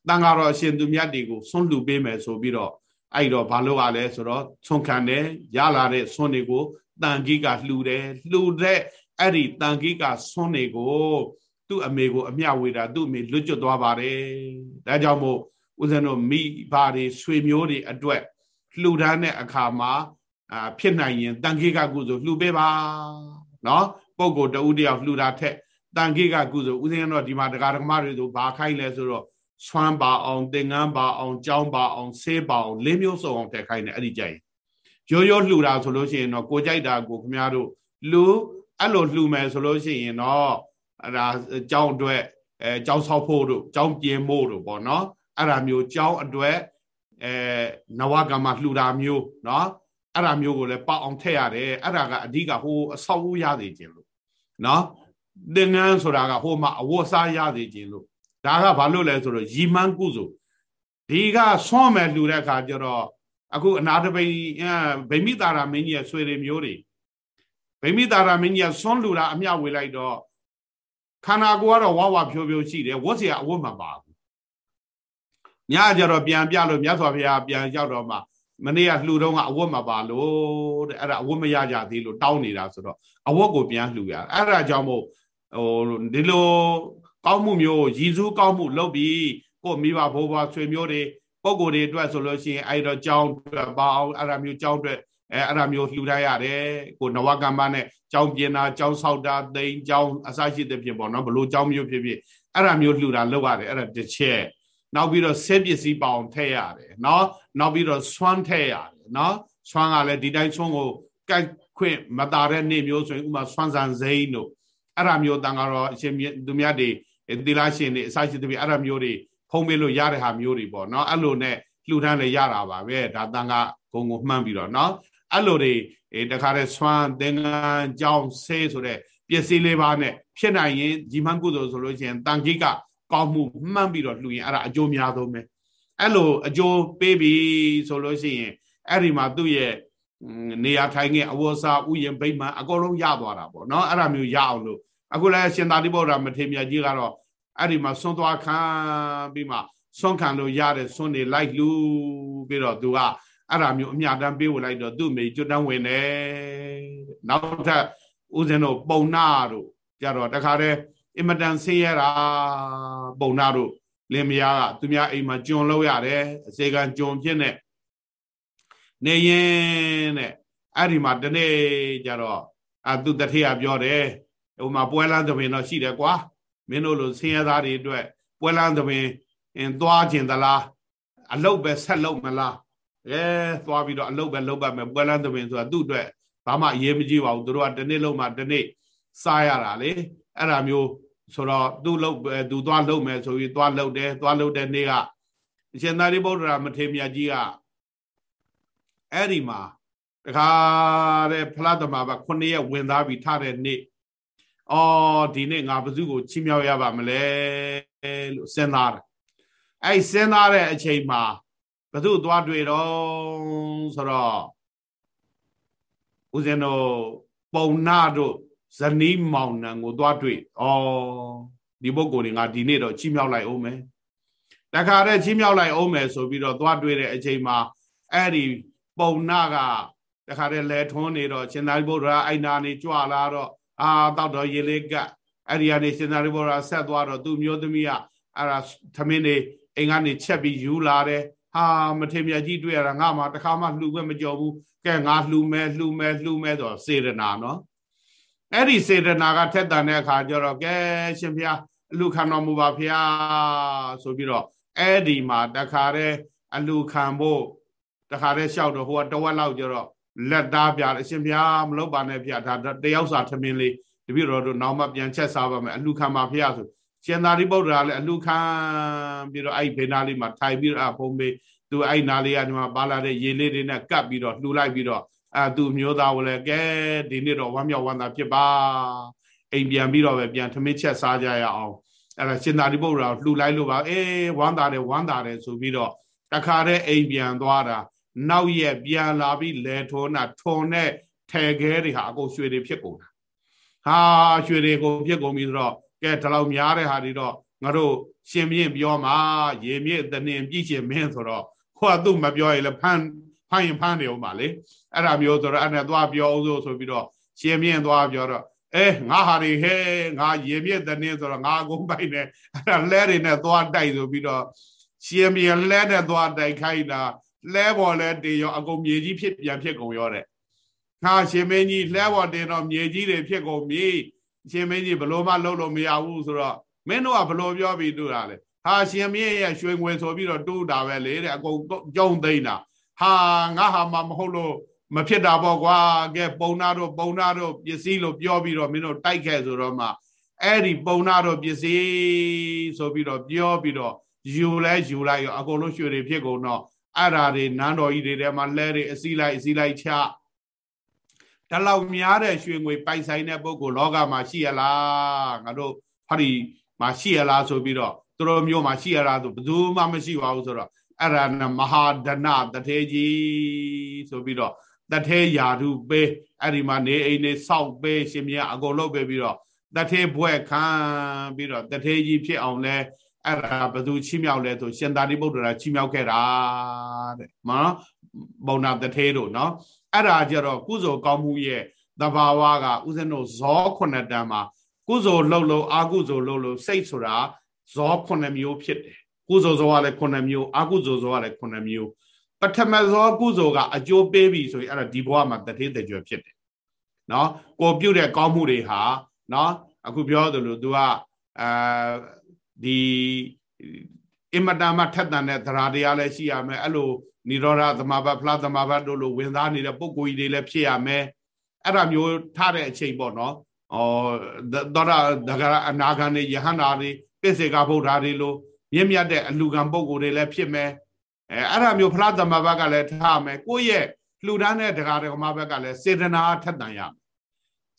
တန်ဃာတော်အရှင်သူမြတ်တွေကိုဆွန့်လူပေးမယ်ဆိုပြီးတော့အဲ့တော့ဘာလို့ ਆ လဲဆိုတော့ဆွန့်ခံတယ်ရလာတဲ့ဆွန့်တွေကိုတန်ကြီးကလှူတယ်လှူတဲ့အဲ့ဒီတန်ကြီးကဆွန့်တွေကို သူ့အမေကိုအမျှဝေတာသူ့အမေလွတ်ကျွတ်သွားပါတယ်ဒါကြောင့်မို့ ဦးဇင်းတို့မိဘတွေဆွေမျိုးတွေအတွက်လှူဒန်းတဲ့အခါမှာအာဖြစ်နိုင်ရင်တန်ခိကကုသိုလ်လှူပေးပါနော်ပုံကိုတဦးတယောက်လှူတာထက်တန်ခိကကုသိုလ်ဦးဇင်းတို့ဒီမှာတရားဓမ္မတွေဆိုဘာခိုင်းလဲဆိုတော့ဆွမ်းပါအောင်သင်္ကန်းပါအောင်ကြောင်းပါအောင်ဆေးပါအောင်လေးမျိုးစုံအောင်ထည့်ခိုင်းတယ်အဲ့ဒီကြိုက်ရိုးရိုးလှူတာဆိုလို့ရှိရင်တော့ကိုကြိုက်တာကိုခင်ဗျားတို့လှူအဲ့လိုလှူမယ်ဆိုလို့ရှိရင်တော့အဲ့ဒါကြောင်းအတွက်အဲကြောင်းဆောက်ဖို့တို့ကြောင်းပြင်းဖို့တို့ပေါ့နော် အဲ့ဒါမျိုးကြောင်းအတွက်အဲနဝကမ္မလှူတာမျိုးနော်အဲ့ဒါမျိုးကိုလည်းပေါအောင်ထည့်ရတယ်အဲ့ဒါကအဓိကဟိုအဆောက်အဦရသေးခြင်းလို့နော်သင်္ကန်းဆိုတာကဟိုမှာအဝတ်စားရသေးခြင်းလို့ဒါကဘာလို့လဲဆိုတော့ရီမန်းကုစုဒီကဆွမ်းမယ်လှူတဲ့အခါကျတော့အခုအနာတပိဗိမိတာရာမင်းကြီးရဲ့ဆွေတွေမျိုးတွေဗိမိတာရာမင်းကြီးကဆွမ်းလှူတာအမျှဝေလိုက်တော့ခန္ဓာကိုယ်ကတော့ဝါဝဖြိုးဖြိုးရှိတယ်ဝတ်เสียအဝတ်မပါဘူး ူး ညကြတော့ပြန်ပြလို့မြတ်စွာဘုရားပြန်ရောက်တော့မှမနေ့ကလှူတော့ကအဝတ်မပါလို့တဲ့အဲ့ဒါအဝတ်မရကြသေးလို့တောင်းနေတာဆိုတော့အဝတ်ကိုပြန်လှူရအဲ့ဒါကြောင့်မို့ဟိုဒီလိုကောင်းမှုမျိုးရည်စူးကောင်းမှုလုပ်ပြီးကိုမိဘဘိုးဘွားဆွေမျိုးတွေပုံကိုယ်တွေအတွက်ဆိုလို့ရှိရင်အဲ့တော့ကြောင်းအတွက်ပါအောင်အဲ့ဒါမျိုးကြောင်းအတွက်အဲအဲ့ဒါမျိုးလှူထားရတယ်ကိုနဝကမ္မနဲ့ကြောင်းပြင်းတာကြောင်းဆောက်တာတိန်ကြောင်းအစရှိတဲ့ဖြစ်ပေါ့နော်ဘလို့ကြောင်းမျိုးဖြစ်ဖြစ်အဲ့ဒါမျိုးလှူတာလုပ်ရတယ်အဲ့ဒါတစ်ချက် နောက်ပြီးတော့ဆက်ပစ္စည်းပေါအောင်ထည့်ရတယ်နော်နောက်ပြီးတော့ဆွမ်းထည့်ရတယ်နော်ဆွမ်းကလည်းဒီတိုင်းဆွမ်းကိုကြိုက်ခွင့်မတာတဲ့နေ့မျိုးဆိုရင်ဥမာဆွမ်းဆန်စိမ့်တို့အဲ့ဒါမျိုးတန်ကတော့အရှင်သူမြတ်တွေသီလရှင်တွေအစရှိတဲ့အဲ့ဒါမျိုးတွေဖုံးပေးလို့ရတဲ့ဟာမျိုးတွေပေါ့နော်အဲ့လိုနဲ့လှူဒန်းလည်းရတာပါပဲဒါတန်ကဂုံကိုမှန်းပြီးတော့နော်အဲ့လိုတွေတခါတည်းဆွမ်းသင်္ကန်းကြောင်းဆေးဆိုတဲ့ပစ္စည်းလေးပါးနဲ့ဖြစ်နိုင်ရင်ဒီမှန်ကုသိုလ်ဆိုလို့ရှိရင်တန်ခိက ကောင်းမှုမှန်းပြီးတော့လှူရင်အဲ့ဒါအကျိုးများဆုံးပဲအဲ့လိုအကျိုးပေးပြီဆိုလို့ရှိရင်အဲ့ဒီမှာသူ့ရဲ့နေရာထိုင်ငယ်အဝစာဥယျာဉ်ဗိမာန်အကုန်လုံးရသွားတာပေါ့နော်အဲ့ဒါမျိုးရအောင်လို့အခုလည်းရှင်သာတိဗုဒ္ဓမထေရမြတ်ကြီးကတော့အဲ့ဒီမှာဆွန်းသွားခံပြီးမှဆွန်းခံလို့ရတဲ့ဆွန်းနေလိုက်လူပြီးတော့သူကအဲ့ဒါမျိုးအမြတမ်းပေးဝလိုက်တော့သူ့မိကျွတ်တန်းဝင်တယ်နောက်ထပ်ဦးဇင်းတို့ပုံနာတို့ကြတော့တခါတည်း အင်မတန်ဆင်းရဲတာပုံနာတို့လင်မယားကသူများအိမ်မှာကျွန်လို့ရတယ်အစေခံကျွန်ဖြစ်နေနေရင်တဲ့အဲ့ဒီမှာတနေ့ကြတော့အသူတထေးကပြောတယ်ဟိုမှာပွဲလန်းသမင်တော့ရှိတယ်ကွာမင်းတို့လိုဆင်းရဲသားတွေအတွက်ပွဲလန်းသမင်အင်းသွားခြင်းသလားအလုတ်ပဲဆက်လုတ်မလားအဲသွားပြီးတော့အလုတ်ပဲလုတ်ပါမယ်ပွဲလန်းသမင်ဆိုတာသူ့အတွက်ဘာမှအရေးမကြီးပါဘူးသူတို့ကတစ်နေ့လုံးမှတစ်နေ့စားရတာလေအဲ့ဒါမျိုး ဆိုတော့သူ့လုတ်သူသွားလုတ်မယ်ဆိုပြီးသွားလုတ်တယ်သွားလုတ်တဲ့နေ့ကအရှင်သာရိပုတ္တရာမထေရမြတ်ကြီးကအဲ့ဒီမှာတခါတဲ့ဖလားသမဘာခုနှစ်ရက်ဝင်သားပြီးထားတဲ့နေ့အော်ဒီနေ့ငါဘု து ကိုချီးမြှောက်ရပါမလဲလို့စဉ်းစားတယ်အဲ့စဉ်းစားတဲ့အချိန်မှာဘု து သွားတွေ့တော့ဆိုတော့ဦးဇင်းတို့ပုံနာတို့ ဇနီးမောင်နှံကိုသွားတွေ့ဩဒီပုဂ္ဂိုလ်တွေငါဒီနေ့တော့ချီးမြှောက်လိုက်အောင်မယ်တခါတည်းချီးမြှောက်လိုက်အောင်မယ်ဆိုပြီးတော့သွားတွေ့တဲ့အချိန်မှာအဲ့ဒီပုံနာကတခါတည်းလဲထွန်းနေတော့ရှင်သာရိပုတ္တရာအိုင်နာနေကြွလာတော့အာတောက်တော့ရေလေးကအဲ့ဒီကနေရှင်သာရိပုတ္တရာဆက်သွားတော့သူ့မျိုးသမီးကအဲ့ဒါသမင်းနေအိမ်ကနေချက်ပြီးယူလာတယ်ဟာမထေမြတ်ကြီးတွေ့ရတာငါမှတခါမှလှူခွင့်မကြော်ဘူးကဲငါလှူမဲလှူမဲလှူမဲဆိုစေရနာနော် အဲ့ဒီစေတနာကထက်တန်တဲ့အခါကျတော့ကဲရှင်ဖျားအလူခံတော်မူပါဖျားဆိုပြီးတော့အဲ့ဒီမှာတခါတည်းအလူခံဖို့တခါတည်းလျှောက်တော့ဟိုကတဝက်လောက်ကျတော့လက်သားပြအရှင်ဖျားမလုပ်ပါနဲ့ဖျားဒါတယောက်စာထမင်းလေးတပည့်တော်တို့နောက်မှပြန်ချက်စားပါမယ်အလူခံပါဖျားဆိုရှင်သာရိပုတ္တရာလည်းအလူခံပြီးတော့အဲ့ဒီဘေးနာလေးမှာထိုင်ပြီးတော့အဖုံးပေးသူအဲ့နာလေးကဒီမှာပါလာတဲ့ရေလေးတွေနဲ့ကပ်ပြီးတော့လှူလိုက်ပြီးတော့ အဲသူမျိုးသားကိုလည်းကဲဒီနေ့တော့ဝမ်းမြောက်ဝမ်းသာဖြစ်ပါအိမ်ပြန်ပြီးတော့ပဲပြန်ထမင်းချက်စားကြရအောင်အဲ့ဒါရှင်သာရိပုတ္တရာလှူလိုက်လို့ပါအေးဝမ်းသာတယ်ဝမ်းသာတယ်ဆိုပြီးတော့တခါတည်းအိမ်ပြန်သွားတာနောက်ရက်ပြန်လာပြီးလဲထုံးတာထုံနဲ့ထဲခဲတွေဟာအကုန်ရွှေတွေဖြစ်ကုန်တာဟာရွှေတွေကုန်ဖြစ်ကုန်ပြီဆိုတော့ကဲဒီလောက်များတဲ့ဟာတွေတော့ငါတို့ရှင်မြင့်ပြောမှာရေမြင့်တနင်ပြည့်ရှင်မင်းဆိုတော့ဟိုကသူ့မပြောရင်လည်းဖမ်း ဖမ်းရင်ဖမ်းနေအောင်ပါလေအဲ့ဒါမျိုးဆိုတော့အဲ့နဲ့သွားပြောအောင်ဆိုပြီးတော့ရှင်မြင့်သွားပြောတော့အဲငါဟာတွေဟဲငါရေမြင့်တနင်ဆိုတော့ငါအကုန်ပိုက်နေအဲ့ဒါလဲတွေနဲ့သွားတိုက်ဆိုပြီးတော့ရှင်မြင့်လဲနဲ့သွားတိုက်ခိုင်းတာလဲပေါ်လဲတေရောအကုန်မြေကြီးဖြစ်ပြန်ဖြစ်ကုန်ရောတဲ့ငါရှင်မင်းကြီးလဲပေါ်တင်တော့မြေကြီးတွေဖြစ်ကုန်ပြီရှင်မင်းကြီးဘလို့မှလှုပ်လို့မရဘူးဆိုတော့မင်းတို့ကဘလို့ပြောပြီးတူတာလေဟာရှင်မြင့်ရဲ့ရွှေငွေဆိုပြီးတော့တူးတာပဲလေတဲ့အကုန်ကြုံသိမ့်တာ ဟာငါဟာမှမဟုတ်လို့မဖြစ်တာပေါ့ကွာကဲပုံနာတို့ပုံနာတို့ပစ္စည်းလို့ပြောပြီးတော့မင်းတို့တိုက်ခဲ့ဆိုတော့မှအဲ့ဒီပုံနာတို့ပစ္စည်းဆိုပြီးတော့ပြောပြီးတော့ယူလဲယူလိုက်ရောအကုန်လုံးရွှေတွေဖြစ်ကုန်တော့အဲ့ဓာတွေနန်းတော်ကြီးတွေထဲမှာလဲတွေအစည်းလိုက်အစည်းလိုက်ချတလောက်များတဲ့ရွှေငွေပိုက်ဆိုင်တဲ့ပုဂ္ဂိုလ်လောကမှာရှိရလားငါတို့ဟောဒီမှာရှိရလားဆိုပြီးတော့သူတို့မျိုးမှာရှိရလားဆိုဘယ်သူမှမရှိပါဘူးဆိုတော့ အဲ့ဒါနမဟာဒနတထေကြီးဆိုပြီးတော့တထေယာဓုပေးအဲ့ဒီမှာနေအိမ်နေစောက်ပေးရှင်မြတ်အကုန်လုပ်ပေးပြီးတော့တထေဘွဲ့ခံပြီးတော့တထေကြီးဖြစ်အောင်လဲအဲ့ဒါဘသူချီးမြှောက်လဲဆိုရှင်သာရိပုတ္တရာချီးမြှောက်ခဲ့တာတဲ့မနော်ဘုံနာတထေတို့နော်အဲ့ဒါကြတော့ကုသိုလ်ကောင်းမှုရဲ့တဘာဝကဥစဉ်တို့ဇောခုနှစ်တန်းမှာကုသိုလ်လှုပ်လို့အာကုသိုလ်လှုပ်လို့စိတ်ဆိုတာဇောခုနှစ်မျိုးဖြစ်တယ် ကုသိုလ်ဇောကလည်းခုနှစ်မျိုးအာကုသိုလ်ဇောကလည်းခုနှစ်မျိုးပထမဇောကုသိုလ်ကအကျိုးပေးပြီဆိုရင်အဲ့ဒါဒီဘဝမှာတထေးတကြွဖြစ်တယ်နော်ကိုပြုတ်တဲ့ကောင်းမှုတွေဟာနော်အခုပြောသလို तू ကအာဒီအမတန်မှထက်တန်တဲ့သရာတရားလည်းရှိရမယ်အဲ့လိုនិရောဓသမဘဖလားသမဘတို့လိုဝင်သားနေတဲ့ပုံကိုယ်ကြီးတွေလည်းဖြစ်ရမယ်အဲ့ဒါမျိုးထားတဲ့အချိန်ပေါ့နော်ဩသောတာဒဂရအနာဂံတွေယဟန္တာတွေပိစေကဗုဒ္ဓတွေလို မြင့်မြတ်တဲ့အလူကံပုံကိုယ်တွေလည်းဖြစ်မယ်အဲအဲ့ဒါမျိုးဖလားသမဘကလည်းထားမယ်ကိုယ့်ရဲ့လှူဒန်းတဲ့ဒဂရဒဂမဘက်ကလည်းစေတနာထက်တန်ရမယ်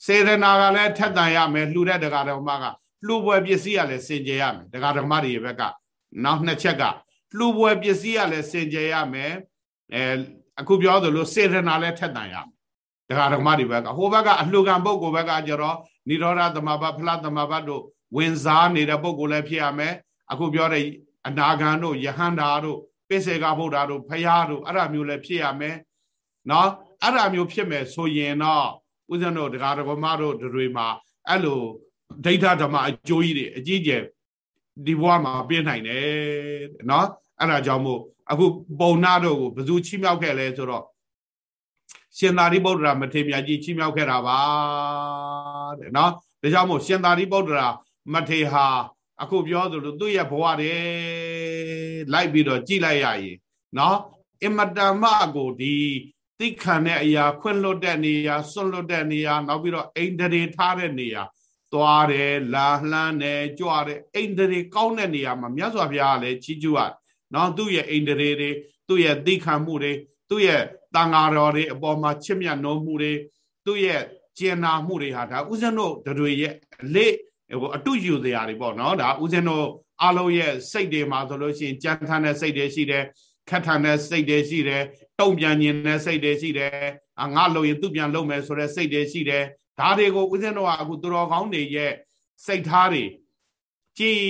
စေတနာကလည်းထက်တန်ရမယ်လှူတဲ့ဒဂရဒဂမကလှူပွဲပစ္စည်းကလည်းစင်ကြယ်ရမယ်ဒဂရဒဂမတွေဘက်ကနောက်နှစ်ချက်ကလှူပွဲပစ္စည်းကလည်းစင်ကြယ်ရမယ်အဲအခုပြောသလိုစေတနာလည်းထက်တန်ရမယ်ဒကာဒကမတွေဘက်ကဟိုဘက်ကအလှူခံပုဂ္ဂိုလ်ဘက်ကကျတော့និရောဓသမဘဖလားသမဘတို့ဝင်စားနေတဲ့ပုဂ္ဂိုလ်လည်းဖြစ်ရမယ် အခုပြောတဲ့အနာဂံတို့ယဟန္တာတို့ပိစေကဗုဒ္ဓတို့ဖရာတို့အဲ့ဒါမျိုးလည်းဖြစ်ရမယ်နော်အဲ့ဒါမျိုးဖြစ်မယ်ဆိုရင်တော့ဦးဇင်းတို့ဒကာဒကမတို့တွေမှာအဲ့လိုဒိဋ္ဌဓမ္မအကျိုးကြီးတွေအကြီးကျယ်ဒီဘဝမှာပြင်းနိုင်တယ်နော်အဲ့ဒါကြောင့်မို့အခုပုံနာတို့ကိုဘယ်သူချီးမြှောက်ခဲ့လဲဆိုတော့ရှင်သာရိပုတ္တရာမထေရမြတ်ကြီးချီးမြှောက်ခဲ့တာပါတဲ့နော်ဒါကြောင့်မို့ရှင်သာရိပုတ္တရာမထေဟာ အခုပြောသလိုသူ့ရဲ့ဘဝတွေလိုက်ပြီးတော့ကြည်လိုက်ရရင်နော်အမတမကိုဒီသိခံတဲ့အရာခွင့်လွတ်တဲ့နေရာစွန့်လွတ်တဲ့နေရာနောက်ပြီးတော့အိန္ဒြေထားတဲ့နေရာသွားတယ်လာလှမ်းတယ်ကြွတယ်အိန္ဒြေကောင်းတဲ့နေရာမှာမြတ်စွာဘုရားကလည်းချီးကျူးရတယ်နော်သူ့ရဲ့အိန္ဒြေတွေသူ့ရဲ့သိခံမှုတွေသူ့ရဲ့တန်ဃာတော်တွေအပေါ်မှာချစ်မြတ်နိုးမှုတွေသူ့ရဲ့ကျင်နာမှုတွေဟာဒါဥစဉ်တို့တွေရဲ့အလေး ဟိုအတုယူစရာတွေပေါ့နော်ဒါဥစဉ်တို့အလုံးရဲ့စိတ်တွေမှာဆိုလို့ရှိရင်ကြမ်းထမ်းတဲ့စိတ်တွေရှိတယ်ခက်ထန်တဲ့စိတ်တွေရှိတယ်တုံ့ပြန်ခြင်းတဲ့စိတ်တွေရှိတယ်ငါလုံရင်သူ့ပြန်လုံမယ်ဆိုတဲ့စိတ်တွေရှိတယ်ဒါတွေကိုဥစဉ်တို့ကအခုသူတော်ကောင်းတွေရဲ့စိတ်ထားတွေကြည်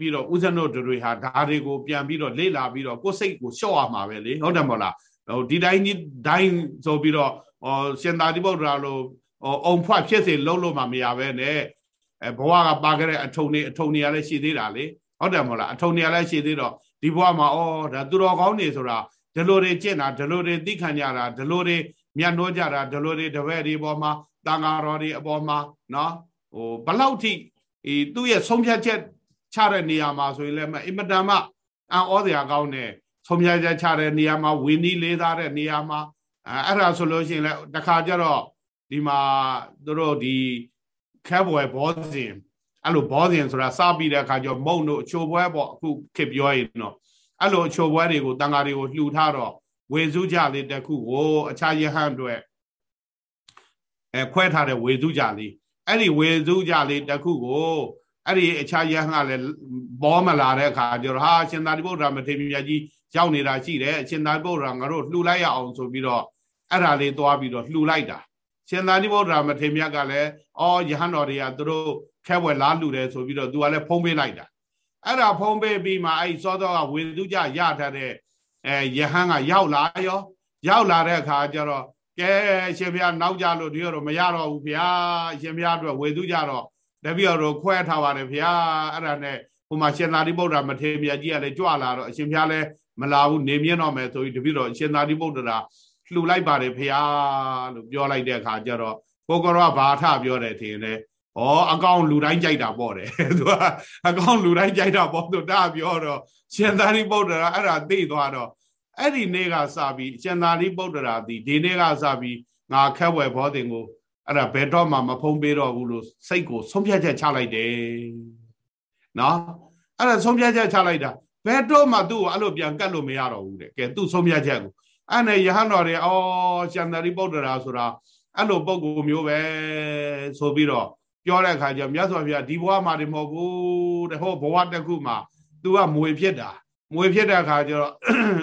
ပြီးတော့ဥစဉ်တို့တွေဟာဒါတွေကိုပြန်ပြီးတော့လေ့လာပြီးတော့ကိုယ်စိတ်ကိုလျှော့ရမှာပဲလေဟုတ်တယ်မဟုတ်လားဟိုဒီတိုင်းဒီတိုင်းဆိုပြီးတော့ဟောရှင်သာတိပုတ္တရာလိုဟောအုံဖွက်ဖြစ်စေလုံးလို့မှမရပဲနဲ့ အဲဘဝကပါခဲ့တဲ့အထုံနေအထုံနေရလဲရှိသေးတာလေဟုတ်တယ်မဟုတ်လားအထုံနေရလဲရှိသေးတော့ဒီဘဝမှာဩဒါသူတော်ကောင်းနေဆိုတာဒီလိုတွေကျင့်တာဒီလိုတွေသိခံကြတာဒီလိုတွေမြတ်နှိုးကြတာဒီလိုတွေတပည့်တွေပေါ်မှာတန်ဃာတော်တွေအပေါ်မှာနော်ဟိုဘလောက်ထိဒီသူ့ရဲ့ဆုံးဖြတ်ချက်ချတဲ့နေရာမှာဆိုရင်လည်းအင်မတန်မှအံ့ဩစရာကောင်းတယ်ဆုံးဖြတ်ချက်ချတဲ့နေရာမှာဝင်းနီးလေးသားတဲ့နေရာမှာအဲအဲ့ဒါဆိုလို့ရှိရင်လည်းတခါကျတော့ဒီမှာတို့တို့ဒီ ခဲဘွယ်ဘောဇင်အဲ့လိုဘောဇင်ဆိုတာစပြီးတဲ့အခါကျမုံတို့အချိုပွဲပေါ့အခုခေပြောရင်တော့အဲ့လိုအချိုပွဲတွေကိုတန်ဃာတွေကိုလှူထားတော့ဝေစုကြလေးတစ်ခုကိုအခြားယဟန်တွေအဲခွဲထားတဲ့ဝေစုကြလေးအဲ့ဒီဝေစုကြလေးတစ်ခုကိုအဲ့ဒီအခြားယဟန်ကလည်းဘောမလာတဲ့အခါကျတော့ဟာရှင်သာရိပုတ္တရာမထေရမြတ်ကြီးရောက်နေတာရှိတယ်အရှင်သာရိပုတ္တရာငါတို့လှူလိုက်ရအောင်ဆိုပြီးတော့အဲ့ဒါလေးသွားပြီးတော့လှူလိုက်တာ ရှင်သာရိပုတ္တရာမထေရမြတ်ကလည်းအော်ယဟန်တော်တွေကသူတို့ခဲဝဲလားလှူတယ်ဆိုပြီးတော့သူကလည်းဖုံးပေးလိုက်တာအဲ့ဒါဖုံးပေးပြီးမှအဲ့စောစောကဝေသူကြရထားတဲ့အဲယဟန်ကရောက်လာရောရောက်လာတဲ့အခါကျတော့ကဲရှင်ဘုရားနောက်ကြလို့ဒီတော့မရတော့ဘူးဗျာရှင်ဘုရားအတွက်ဝေသူကြတော့တပည့်တော်ခွဲထားပါတယ်ဗျာအဲ့ဒါနဲ့ဟိုမှာရှင်သာရိပုတ္တရာမထေရမြတ်ကြီးကလည်းကြွလာတော့အရှင်ဘုရားလည်းမလာဘူးနေမြင့်တော့မယ်ဆိုပြီးတပည့်တော်အရှင်သာရိပုတ္တရာ လှူလိုက်ပါတယ်ဖေဟာလို့ပြောလိုက်တဲ့အခါကျတော့ကိုကရောဘာထပြောတယ်ထင်တယ်ဩအကောင်လူတိုင်းကြိုက်တာပေါ့တယ်သူကအကောင်လူတိုင်းကြိုက်တာပေါ့သူဒါပြောတော့ရှင်သာရိပုတ္တရာအဲ့ဒါသိသွားတော့အဲ့ဒီနေ့ကစပြီးရှင်သာရိပုတ္တရာဒီဒီနေ့ကစပြီးငါခက်ဝယ်ဘောတင်ကိုအဲ့ဒါဘယ်တော့မှမဖုံးပေးတော့ဘူးလို့စိတ်ကိုဆုံးဖြတ်ချက်ချလိုက်တယ်နော်အဲ့ဒါဆုံးဖြတ်ချက်ချလိုက်တာဘယ်တော့မှသူ့ကိုအဲ့လိုပြန်ကတ်လို့မရတော့ဘူးတဲ့ကဲသူ့ဆုံးဖြတ်ချက်ကို အဲ့နဲ့ယဟန်တော်တွေအော်ရှင်သာရိပုတ္တရာဆိုတာအဲ့လိုပုံကိုမျိုးပဲဆိုပြီးတော့ပြောတဲ့အခါကျမြတ်စွာဘုရားဒီဘဝမှာဒီမဟုတ်ဘူးတဲ့ဟောဘဝတစ်ခုမှာ तू ကမွေဖြစ်တာမွေဖြစ်တဲ့အခါကျတော့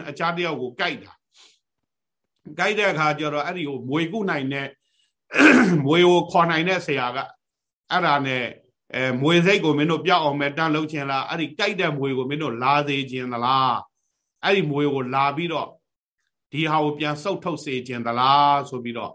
အခြားတယောက်ကိုကြိုက်တာကြိုက်တဲ့အခါကျတော့အဲ့ဒီကိုမွေကုနိုင်တဲ့မွေကိုခေါ်နိုင်တဲ့ဆရာကအဲ့ဒါနဲ့အဲမွေစိတ်ကိုမင်းတို့ပြောက်အောင်မဲ့တန်းလုံးချင်လားအဲ့ဒီကြိုက်တဲ့မွေကိုမင်းတို့လာသေးခြင်းသလားအဲ့ဒီမွေကိုလာပြီးတော့ ဒီဟာကိုပြန်စုပ်ထုတ်စေခြင်းသလားဆိုပြီးတော့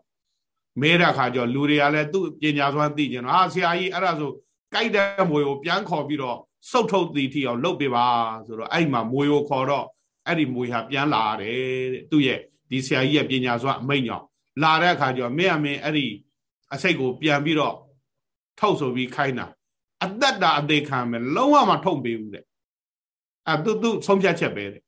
မဲတဲ့အခါကျလူတွေကလည်းသူ့ပညာစွမ်းသိခြင်းတော့ဟာဆရာကြီးအဲ့ဒါဆိုကြိုက်တဲ့မွေကိုပြန်ခေါ်ပြီးတော့စုပ်ထုတ်သည်ထီအောင်လုပ်ပေးပါဆိုတော့အဲ့မှာမွေကိုခေါ်တော့အဲ့ဒီမွေဟာပြန်လာတယ်တဲ့သူ့ရဲ့ဒီဆရာကြီးရဲ့ပညာစွမ်းအမိန့်ကြောင့်လာတဲ့အခါကျတော့မင်းအမင်းအဲ့ဒီအစိတ်ကိုပြန်ပြီးတော့ထုတ်ဆိုပြီးခိုင်းတာအသက်တာအသေးခံမယ်လုံးဝမထုတ်ပေးဘူးတဲ့အဲသူသူဆုံးဖြတ်ချက်ပဲတဲ့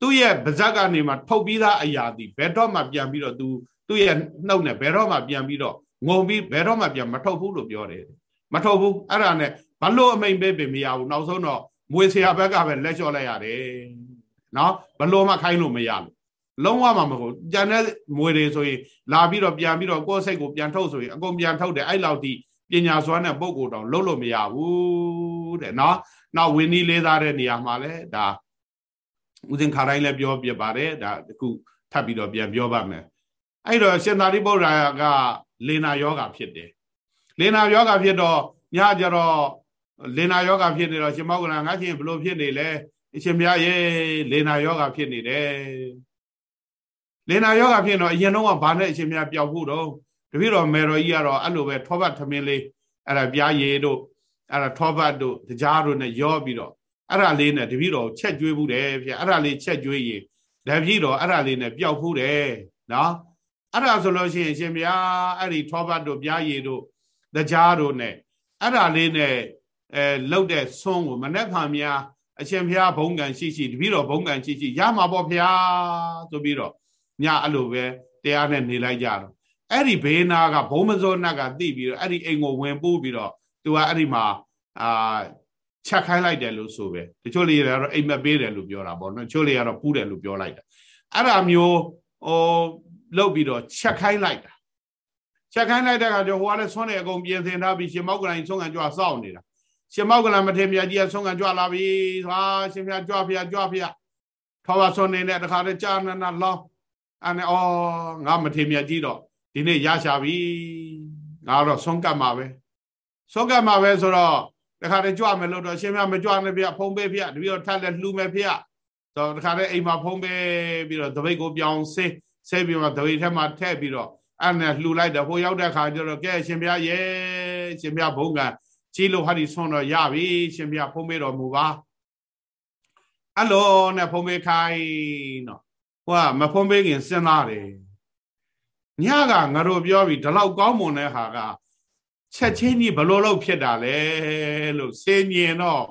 သူ့ရဲ့ဗဇက်ကနေမှထုတ်ပြီးသားအရာဒီဘယ်တော့မှပြန်ပြီးတော့သူသူ့ရဲ့နှုတ်နဲ့ဘယ်တော့မှပြန်ပြီးတော့ငုံပြီးဘယ်တော့မှပြန်မထုတ်ဘူးလို့ပြောတယ်မထုတ်ဘူးအဲ့ဒါနဲ့ဘလို့အမိန်ပေးပင်မရဘူးနောက်ဆုံးတော့မွေဆရာဘက်ကပဲလက်လျှော့လိုက်ရတယ်နော်ဘလို့မှခိုင်းလို့မရဘူးလုံးဝမှမဟုတ်ကြံတဲ့မွေတွေဆိုရင်လာပြီးတော့ပြန်ပြီးတော့ကိုယ်စိတ်ကိုပြန်ထုတ်ဆိုရင်အကုန်ပြန်ထုတ်တယ်အဲ့လောက်ထိပညာစွမ်းတဲ့ပုံကိုယ်တောင်လုံးလို့မရဘူးတဲ့နော်နောက်ဝင်းနီးလေးသားတဲ့နေရာမှာလဲဒါ ဦးစင်ခါတိုင်းလည်းပြောပြပါတယ်ဒါတခုထပ်ပြီးတော့ပြန်ပြောပါမယ်အဲ့တော့ရှင်သာရိပုတ္တရာကလေနာယောဂဖြစ်တယ်လေနာယောဂဖြစ်တော့ညကြတော့လေနာယောဂဖြစ်နေတော့ရှင်မောက္ကလငါချင်းဘလို့ဖြစ်နေလဲအရှင်ဘုရားရေလေနာယောဂဖြစ်နေတယ်လေနာယောဂဖြစ်တော့အရင်တော့ဘာနဲ့အရှင်ဘုရားပျောက်ဖို့တော့တပည့်တော်မေတော်ကြီးကတော့အဲ့လိုပဲထောပတ်ထမင်းလေးအဲ့ဒါပြားရည်တို့အဲ့ဒါထောပတ်တို့တရားတို့နဲ့ရောပြီးတော့ အဲ့ဒါလေးနဲ့တပည့်တော်ချက်ကျွေးဘူးတယ်ဗျအဲ့ဒါလေးချက်ကျွေးရင်တပည့်တော်အဲ့ဒါလေးနဲ့ပျောက်ဖို့တယ်နော်အဲ့ဒါဆိုလို့ရှိရင်ရှင်ဗျာအဲ့ဒီထောပတ်တို့ပြားရည်တို့တရားတို့နဲ့အဲ့ဒါလေးနဲ့အဲလှုပ်တဲ့ဆွန်းကိုမနဲ့ဖန်များအရှင်ဘုရားဘုံကံရှိရှိတပည့်တော်ဘုံကံရှိရှိရမှာပေါ့ဘုရားဆိုပြီးတော့ညအဲ့လိုပဲတရားနဲ့နေလိုက်ကြတော့အဲ့ဒီဘေးနာကဘုံမစောနတ်ကသိပြီးတော့အဲ့ဒီအိမ်ကိုဝင်ပို့ပြီးတော့သူကအဲ့ဒီမှာအာ ချက်ခိုင်းလိုက်တယ်လို့ဆိုပဲတချို့လေးကတော့အိမ်မက်ပေးတယ်လို့ပြောတာပေါ့နော်တချို့လေးကတော့ပူးတယ်လို့ပြောလိုက်တာအဲ့ဒါမျိုးဟိုလုတ်ပြီးတော့ချက်ခိုင်းလိုက်တာချက်ခိုင်းလိုက်တဲ့အခါကျဟိုကလည်းဆွမ်းနေအကုန်ပြင်ဆင်ထားပြီးရှင်မောက်ကလိုင်းဆုံးခံကြွစောင့်နေတာရှင်မောက်ကလမထေမြတ်ကြီးကဆုံးခံကြွလာပြီဟာရှင်မြတ်ကြွဖေကြွဖေထောပါဆွမ်းနေတဲ့တခါတည်းကြာနနာလောင်းအဲ့နဲ့ဩငါမထေမြတ်ကြီးတော့ဒီနေ့ရရှာပြီငါတော့ဆုံးကတ်မှာပဲဆုံးကတ်မှာပဲဆိုတော့ တခါတည်းကြွမယ်လို့တော့ရှင်မြတ်မကြွနဲ့ဗျဖုံးပေးဗျတပည့်တော့ထပ်လက်လှူမယ်ဗျဆိုတော့တခါတည်းအိမ်မှာဖုံးပေးပြီးတော့တပိတ်ကိုပြောင်းဆေးဆေးပြီးမှတပိတ်ထဲမှာထည့်ပြီးတော့အဲ့နဲ့လှူလိုက်တယ်ဟိုရောက်တဲ့ခါကျတော့ကဲရှင်ဗျာရဲ့ရှင်ဗျာဘုံကကြီးလို့ဟာဒီဆွန်တော့ရပြီရှင်ဗျာဖုံးပေးတော်မူပါအဲ့လိုနဲ့ဖုံးပေးခိုင်းတော့ဟိုကမဖုံးပေးခင်စဉ်းစားတယ်ညကငါတို့ပြောပြီးဒီလောက်ကောင်းမွန်တဲ့ဟာက ချက်ချင်းကြီးဘလို့လို့ဖြစ်တာလဲလို့စင်မြင်တော့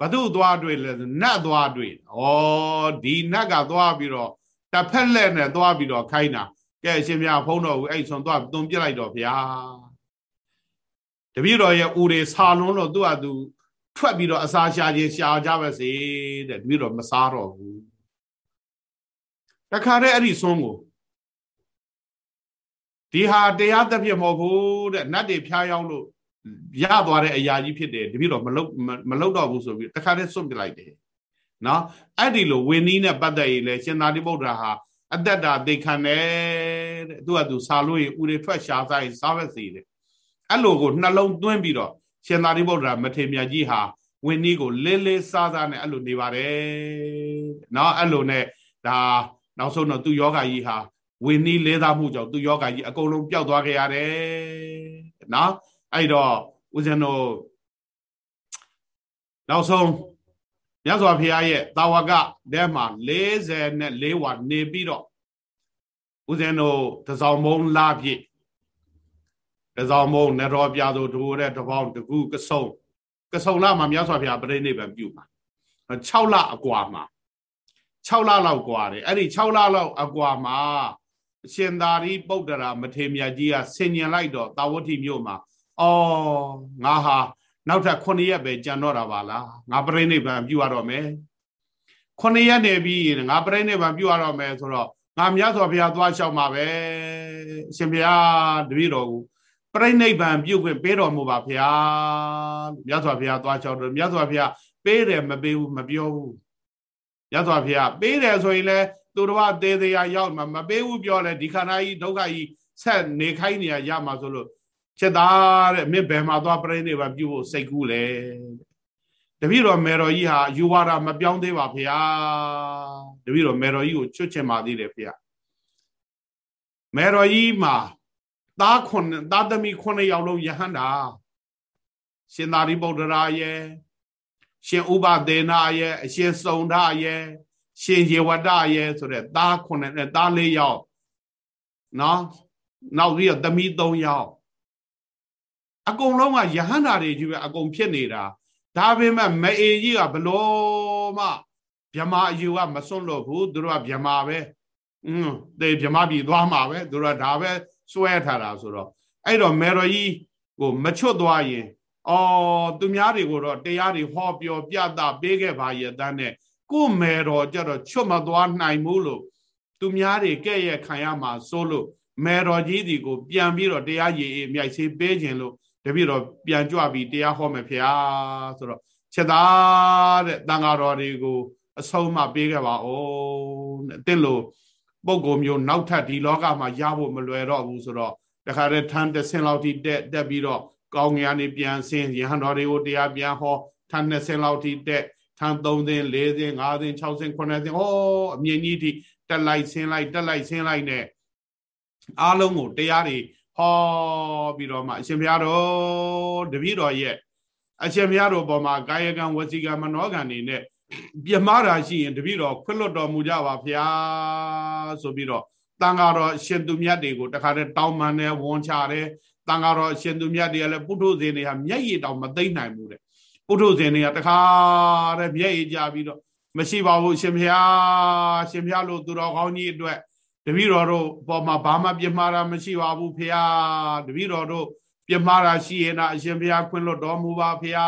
ဘသူသွားတွေ့လဲနတ်သွားတွေ့ဩဒီနတ်ကသွားပြီးတော့တစ်ဖက်လက်နဲ့သွားပြီးတော့ခိုင်းတာကဲအရှင်မြတ်ဖုံးတော်ကိုအဲ့ဆွန်သွားသွန်ပြလိုက်တော့ဗျာတပည့်တော်ရဲ့ဦးတွေဆာလွန်းတော့သူ့ဟာသူထွက်ပြီးတော့အစာရှာခြင်းရှာကြပါစေတဲ့တပည့်တော်မစားတော့ဘူးတခါတည်းအဲ့ဒီဆွန်ကို ဒီဟာတရားသဖြင့်မဟုတ်ဘူးတဲ့နတ်တွေဖျားယောင်းလို့ရသွားတဲ့အရာကြီးဖြစ်တယ်တပည့်တော်မလုတ်မလုတ်တော့ဘူးဆိုပြီးတခါတည်းစွန့်ပစ်လိုက်တယ်နော်အဲ့ဒီလိုဝင်းနီးနဲ့ပတ်သက်ရင်လေရှင်သာရိပုတ္တရာဟာအသက်တာသိခံတယ်တဲ့သူကသူစာလို့ရင်ဦးတွေထွက်ရှာစားရင်စားပဲစီတယ်အဲ့လိုကိုနှလုံးသွင်းပြီးတော့ရှင်သာရိပုတ္တရာမထေရမြတ်ကြီးဟာဝင်းနီးကိုလေးလေးစားစားနဲ့အဲ့လိုနေပါတယ်နော်အဲ့လိုနဲ့ဒါနောက်ဆုံးတော့သူယောဂကြီးဟာ ဝင်းနီးလေးသားမှုကြောင့်သူယောဂကြီးအကုန်လုံးပျောက်သွားခဲ့ရတယ်နော်အဲ့တော့ဦးဇင်းတို့နောက်ဆုံးမြတ်စွာဘုရားရဲ့တာဝကတဲမှာ44ဝါနေပြီးတော့ဦးဇင်းတို့တစောင်းမုံလာပြည့်တတစောင်းမုံနရောပြသို့ဒိုးတဲ့တပေါင်းတကူကဆုံကဆုံလာမှာမြတ်စွာဘုရားပြိဋိဘံပြုမှာ6လအကွာမှာ6လလောက်ကွာတယ်အဲ့ဒီ6လလောက်အကွာမှာအ ရှင်သာရိပုတ္တရာမထေမြတ်ကြီးကဆင်ញင်လိုက်တော့တာဝတိမြို့မှာအော်ငါဟာနောက်ထပ်9ရက်ပဲကြံတော့တာပါလားငါပြိဋိဘံပြုရတော့မယ်9ရက်နေပြီးငါပြိဋိဘံပြုရတော့မယ်ဆိုတော့ငါမြတ်စွာဘုရားသွားလျှောက်မှာပဲအရှင်ဘုရားတပည့်တော်ကိုပြိဋိဘံပြုခွင့်ပေးတော်မူပါဘုရားမြတ်စွာဘုရားသွားလျှောက်တော့မြတ်စွာဘုရားပေးတယ်မပေးဘူးမပြောဘူးမြတ်စွာဘုရားပေးတယ်ဆိုရင်လည်း သူတော်သေးသေးရရောက်မှာမပေးဘူးပြောလဲဒီခန္ဓာကြီးဒုက္ခကြီးဆက်နေခိုင်းနေရရမှာဆိုလို့ချက်သားတဲ့မင်းဘယ်မှာသွားပြိဋိဘံပြုဖို့စိတ်ကူးလဲတပည့်တော်မေတော်ကြီးဟာယူဝါဒမပြောင်းသေးပါဖေဟာတပည့်တော်မေတော်ကြီးကိုချွတ်ချင်ပါသေးတယ်ဖေဟာမေတော်ကြီးမှာသားခွန်သားသမီးခွန်ယောက်လုံးယဟန္တာရှင်သာရိပုတ္တရာရဲ့ရှင်ဥပဒေနာရဲ့အရှင်စုံဒရဲ့ ရှင်ယေဝတရဲ့ဆိုတဲ့သားခွန်နဲ့သားလေးယောက်နော်နောက်ပြီးတော့သမီး၃ယောက်အကုန်လုံးကယဟန္တာတွေကြီးပဲအကုန်ဖြစ်နေတာဒါပေမဲ့မအေကြီးကဘလို့မှဗြမာအယူကမစွန့်လို့ဘူးသူတို့ကဗြမာပဲอืมတေဗြမာပြည်သွားမှာပဲသူတို့ကဒါပဲစွဲထားတာဆိုတော့အဲ့တော့မေတော်ကြီးကိုမချွတ်သွားရင်အော်သူများတွေကိုတော့တရားတွေဟောပြောပြတာပေးခဲ့ပါရဲ့တန်းနဲ့ ကို့မေတော်ကြတော့ချွတ်မသွားနိုင်ဘူးလို့သူများတွေကဲ့ရဲ့ခံရမှာစိုးလို့မေတော်ကြီးဒီကို ပြန်ပြီးတော့တရားရည်အမြိုက်ဆေးပေးခြင်းလို့တပည့်တော်ပြန်ကြွပြီးတရားဟောမယ်ဖေဟာဆိုတော့ချက်သားတဲ့တန်ဃာတော်တွေကိုအဆုံးမပေးခဲ့ပါဦးတဲ့တင့်လို့ပုံကုမျိုးနောက်ထပ်ဒီလောကမှာရဖို့မလွယ်တော့ဘူးဆိုတော့တခါတည်းထန်းတစ်ဆင်းလောက်ထိတက်တက်ပြီးတော့ကောင်းငယ်ကနေပြန်ဆင်းရဟန်းတော်တွေကိုတရားပြန်ဟောထန်း20ဆင်းလောက်ထိတက် ထန်း3ဆင်း4ဆင်း5ဆင်း6ဆင်း9ဆင်းဟောအမြင့်ကြီးထိတက်လိုက်ဆင်းလိုက်တက်လိုက်ဆင်းလိုက်နဲ့အားလုံးကိုတရားတွေဟောပြီးတော့မှအရှင်ဘုရားတော်တပည့်တော်ရဲ့အရှင်ဘုရားတော်ပေါ်မှာကာယကံဝစီကံမနောကံနေနဲ့ပြမတာရှိရင်တပည့်တော်ခွင့်လွတ်တော်မူကြပါဗျာဆိုပြီးတော့တန်ဃာတော်ရှင်သူမြတ်တွေကိုတခါတည်းတောင်းပန်တယ်ဝန်ချတယ်တန်ဃာတော်ရှင်သူမြတ်တွေကလည်းပုထုဇဉ်တွေဟာမျက်ရည်တောင်မသိမ့်နိုင်ဘူးတဲ့ ပုထုဇဉ်တွေကတခါတည်းမျက်ရည်ကြပြီးတော့မရှိပါဘူးရှင်ဘုရားရှင်ဘုရားလို့သူတော်ကောင်းကြီးအတွက်တပည့်တော်တို့ပေါ်မှာဘာမှပြမှားတာမရှိပါဘူးဖေဟာတပည့်တော်တို့ပြမှားတာရှိရင်တော့အရှင်ဘုရားခွင့်လွတ်တော်မူပါဖေဟာ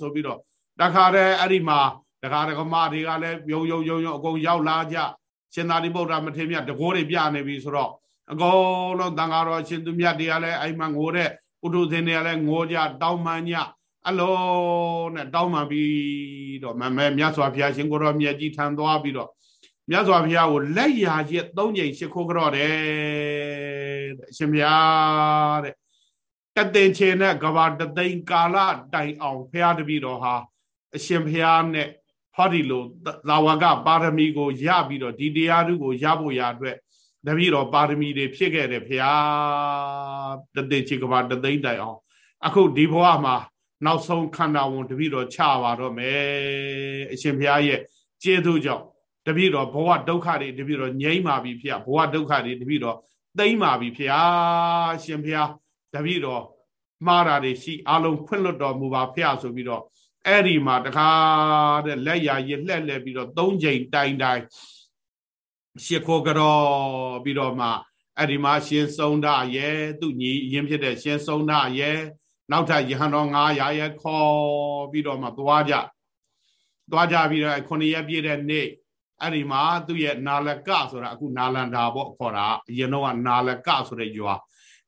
ဆိုပြီးတော့တခါတည်းအဲ့ဒီမှာတခါတကမတွေကလည်းယုံယုံယုံယုံအကုန်ရောက်လာကြရှင်သာရိပုတ္တရာမထေရမြတ်တကောတွေပြနေပြီဆိုတော့အကုန်လုံးတန်ဃာတော်ရှင်သူမြတ်တွေကလည်းအဲ့မှာငိုတဲ့ပုထုဇဉ်တွေကလည်းငိုကြတောင်းပန်ကြ အလုံးနဲ့တောင်းပန်ပြီးတော့မမဲမြတ်စွာဘုရားရှင်ကိုတော်မြတ်ကြီးထံသွားပြီးတော့မြတ်စွာဘုရားကိုလက်ရာရစ်သုံးချိန်ရှိခိုးကြော့တယ်တဲ့အရှင်ဘုရားတဲ့တသိင်ချေနဲ့ကဘာတသိင်ကာလတိုင်အောင်ဘုရားတပည့်တော်ဟာအရှင်ဘုရားနဲ့ဟောဒီလိုသာဝကပါရမီကိုရပြီးတော့ဒီတရားထုကိုရဖို့ရအတွက်တပည့်တော်ပါရမီတွေဖြစ်ခဲ့တယ်ဘုရားတသိင်ချေကဘာတသိင်တိုင်အောင် အခုဒီဘဝမှာ နောက်ဆုံးခန္ဓာဝန်တပည့်တော်ချပါတော့မယ်အရှင်ဘုရားရဲ့ကျေးဇူးကြောင့်တပည့်တော်ဘဝဒုက္ခတွေတပည့်တော်ငြိမ်းပါပြီဖေဘဝဒုက္ခတွေတပည့်တော်သိမ့်ပါပြီဖေရှင်ဖေတပည့်တော်မှားတာတွေရှိအလုံးခွင့်လွတ်တော်မူပါဖေဆိုပြီးတော့အဲ့ဒီမှာတခါတဲ့လက်ရရလှက်လှက်ပြီးတော့သုံးချိန်တိုင်တိုင်ရှ िख ိုကြောပြီးတော့မှအဲ့ဒီမှာရှင်စုံဒရဲ့သူညီရင်းဖြစ်တဲ့ရှင်စုံဒရဲ့ နောက်ထပ်ယဟန်တော်900ရဲ့ခေါ်ပြီးတော့မှသွားကြသွားကြပြီးတော့9ရက်ပြည့်တဲ့နေ့အဲ့ဒီမှာသူ့ရဲ့နာလကဆိုတာအခုနာလန္ဒာပေါ့ခေါ်တာအရင်တော့ကနာလကဆိုတဲ့ရွာ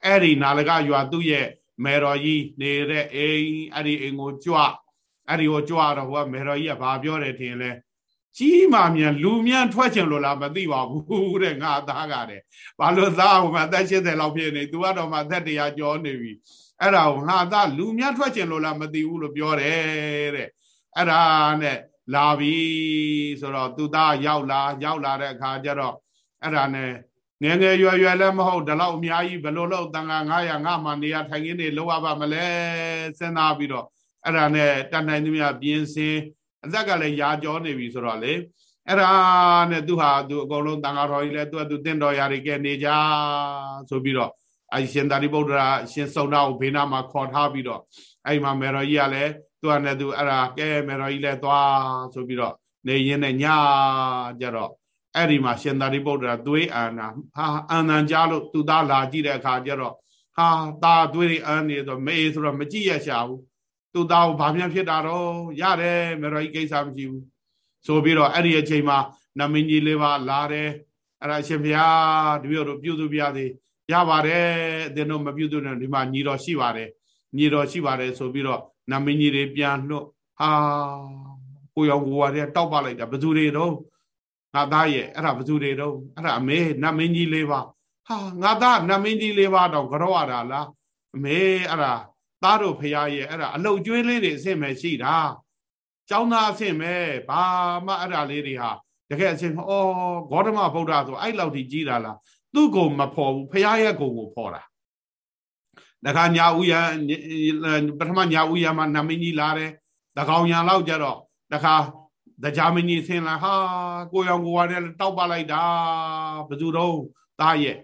အဲ့ဒီနာလကရွာသူ့ရဲ့မေတော်ကြီးနေတဲ့အိမ်အဲ့ဒီအိမ်ကိုကြွအဲ့ဒီကိုကြွတော့ဟိုကမေတော်ကြီးကဘာပြောတယ်ထင်လဲ ကြီးမှမြန်လူမြန်ထွက်ချင်လို့လားမသိပါဘူးတဲ့ငါသားကတဲ့ဘာလို့သားဟိုမှာအသက်80လောက်ဖြစ်နေ तू ကတော့မှအသက်100ကျော်နေပြီအဲ့ဒါကိုငါသားလူမြန်ထွက်ချင်လို့လားမသိဘူးလို့ပြောတယ်တဲ့အဲ့ဒါနဲ့လာပြီဆိုတော့သူသားရောက်လာရောက်လာတဲ့အခါကျတော့အဲ့ဒါနဲ့ငယ်ငယ်ရွယ်ရွယ်လည်းမဟုတ်ဒီလောက်အများကြီးဘလို့လို့တန်ခါ900ငါမှနေရထိုင်ခင်းနေလောက်ရပါမလဲစဉ်းစားပြီးတော့အဲ့ဒါနဲ့တန်နိုင်သူများပြင်းစင် အသက်ကလည်းရာကြောနေပြီဆိုတော့လေအဲ့ဒါနဲ့သူဟာသူအကုန်လုံးတန်ခါတော်ကြီးလဲသူကသူတင့်တော်ရာတွေကဲနေကြဆိုပြီးတော့အရှင်သာရိပုတ္တရာရှင်စုံနာကိုဘေးနားမှာခေါ်ထားပြီးတော့အဲ့မှာမေတော်ကြီးကလည်းသူကလည်းသူအဲ့ဒါကဲမေတော်ကြီးလည်းသွားဆိုပြီးတော့နေရင်းနဲ့ညကြတော့အဲ့ဒီမှာရှင်သာရိပုတ္တရာသွေးအာနာဟာအန္တန်ကြားလို့သူသားလာကြည့်တဲ့အခါကျတော့ဟာตาသွေးအန်းနေဆိုမေးဆိုတော့မကြည့်ရရှာဘူး သူသားကိုဘာမှဖြစ်တာတော့ရတယ်မေတော်ကြီးကိစ္စမရှိဘူးဆိုပြီးတော့အဲ့ဒီအချိန်မှာနမင်းကြီးလေးပါလာတယ်အဲ့ဒါရှင်ဘုရားတပည့်တော်ပြုစုပြသေးရပါတယ်အသင်တို့မပြုစုနဲ့ဒီမှာညီတော်ရှိပါတယ်ညီတော်ရှိပါတယ်ဆိုပြီးတော့နမင်းကြီးတွေပြန်နှုတ်ဟာကိုရောင်ကိုဝါတွေတောက်ပလိုက်တာဘယ်သူတွေတော့ငါသားရဲ့အဲ့ဒါဘယ်သူတွေတော့အဲ့ဒါအမေနမင်းကြီးလေးပါဟာငါသားနမင်းကြီးလေးပါတော့ကြောရတာလားအမေအဲ့ဒါ သားတို့ဖရာရဲ့အဲ့ဒါအလုတ်ကျွေးလေးတွေအဆင့်ပဲရှိတာကျောင်းသားအဆင့်ပဲဘာမှအဲ့ဒါလေးတွေဟာတကယ်အဆင့်ဩဂေါတမဗုဒ္ဓဆိုအဲ့လောက်ထိကြီးတာလားသူ့ကိုမဖော်ဘူးဖရာရဲ့ကိုကိုဖော်တာတခါညာဦးရပထမညာဦးရမှာနမင်းကြီးလာတယ်တကောင်ညာလောက်ကြတော့တခါတရားမင်းကြီးဆင်းလာဟာကိုရောင်ကိုဝါနဲ့တောက်ပလိုက်တာဘယ်သူတော့သားရဲ့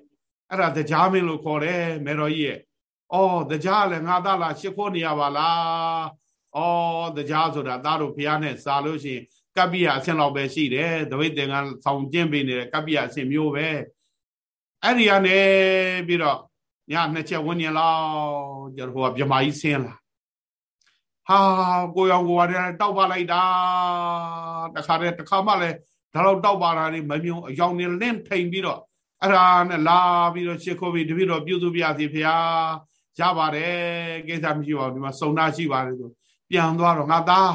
အဲ့ဒါတရားမင်းလို့ခေါ်တယ်မေတော်ကြီးရဲ့ အော်တရားလည်းငါသားလားရှ िख ိုးနေရပါလားအော်တရားဆိုတာသားတို့ဖះနဲ့စာလို့ရှိရင်ကပ္ပိယအဆင့်လောက်ပဲရှိတယ်တပိတ်သင်္ကန်းဆောင်ကျင့်ပေးနေတဲ့ကပ္ပိယအဆင့်မျိုးပဲအဲ့ဒီကနေပြီးတော့ညနှစ်ချက်ဝန်းကျင်လောက်ကျတော့ဟိုကမြမကြီးဆင်းလာဟာကိုရောင်ကိုရတယ်တောက်ပါလိုက်တာတခါတည်းတခါမှလည်းဒါတော့တောက်ပါတာနေမမြုံအယောင်နေလင့်ထိန်ပြီးတော့အဲ့ဒါနဲ့လာပြီးတော့ရှ िख ိုးပြီးတပည့်တော်ပြုစုပြစီဖေဟာ ရပါတယ်ကိစ္စမရှိပါဘူးဒီမှာစုံနာရှိပါတယ်ဆိုပြန်သွားတော့ငါသား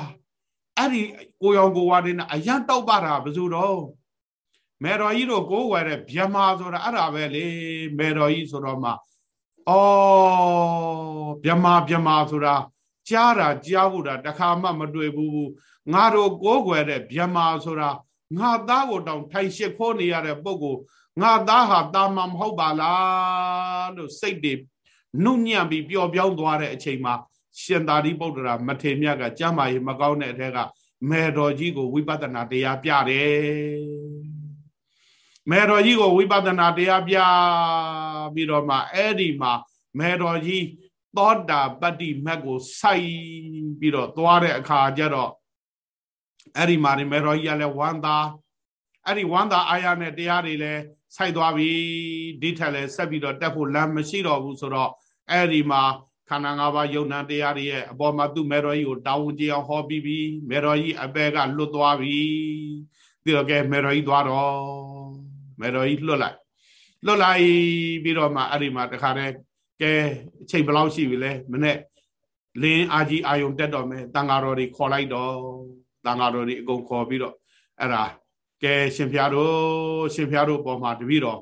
အဲ့ဒီကိုရောင်ကိုဝါတင်းအရန်တောက်ပါတာဘယ်သူတော့မေတော်ကြီးတို့ကိုးဝယ်တဲ့ဗျမာဆိုတာအဲ့ဒါပဲလေမေတော်ကြီးဆိုတော့မှဩဗျမာဗျမာဆိုတာကြားတာကြားဖို့တာတခါမှမတွေ့ဘူးငါတို့ကိုးကွယ်တဲ့ဗျမာဆိုတာငါသားကိုတောင်ထိုင်ရှိခိုးနေရတဲ့ပုဂ္ဂိုလ်ငါသားဟာတာမမဟုတ်ပါလားလို့စိတ်တွေ နှုတ်ညံ့ပြီးပျော်ပြောင်းသွားတဲ့အချိန်မှာရှင်သာရိပုတ္တရာမထေမြတ်ကကျမ်းမာရေးမကောင်းတဲ့အထက်ကမေတော်ကြီးကိုဝိပဿနာတရားပြတယ်မေတော်ကြီးကိုဝိပဿနာတရားပြပြီးတော့မှအဲ့ဒီမှာမေတော်ကြီးသောတာပတ္တိမက်ကိုစိုက်ပြီးတော့သွားတဲ့အခါကျတော့အဲ့ဒီမှာနေမေတော်ကြီးကလည်းဝမ်းသာအဲ့ဒီဝမ်းသာအာရနဲ့တရားတွေလည်းစိုက်သွားပြီဒီထက်လည်းဆက်ပြီးတော့တက်ဖို့လမ်းမရှိတော့ဘူးဆိုတော့ အဲ့ဒီမှာခန္ဓာ၅ပါးယုံနာတရားတွေရဲ့အပေါ်မှာသူ့မေတော်ကြီးကိုတောင်းဝန်ကြအောင်ဟောပြီးပြီမေတော်ကြီးအပဲကလွတ်သွားပြီပြီးတော့ကဲမေတော်ကြီးသွားတော့မေတော်ကြီးလွတ်လိုက်လွတ်လိုက်ပြီးတော့မှအဲ့ဒီမှာတခါတည်းကဲအချိန်ဘယ်လောက်ရှိပြီလဲမနေ့လင်းအာကြီးအာယုံတက်တော့မယ်တန်ဃာတော်တွေခေါ်လိုက်တော့တန်ဃာတော်တွေအကုန်ခေါ်ပြီးတော့အဲ့ဒါကဲရှင်ဖျားတို့ရှင်ဖျားတို့ပေါ်မှာတပည့်တော်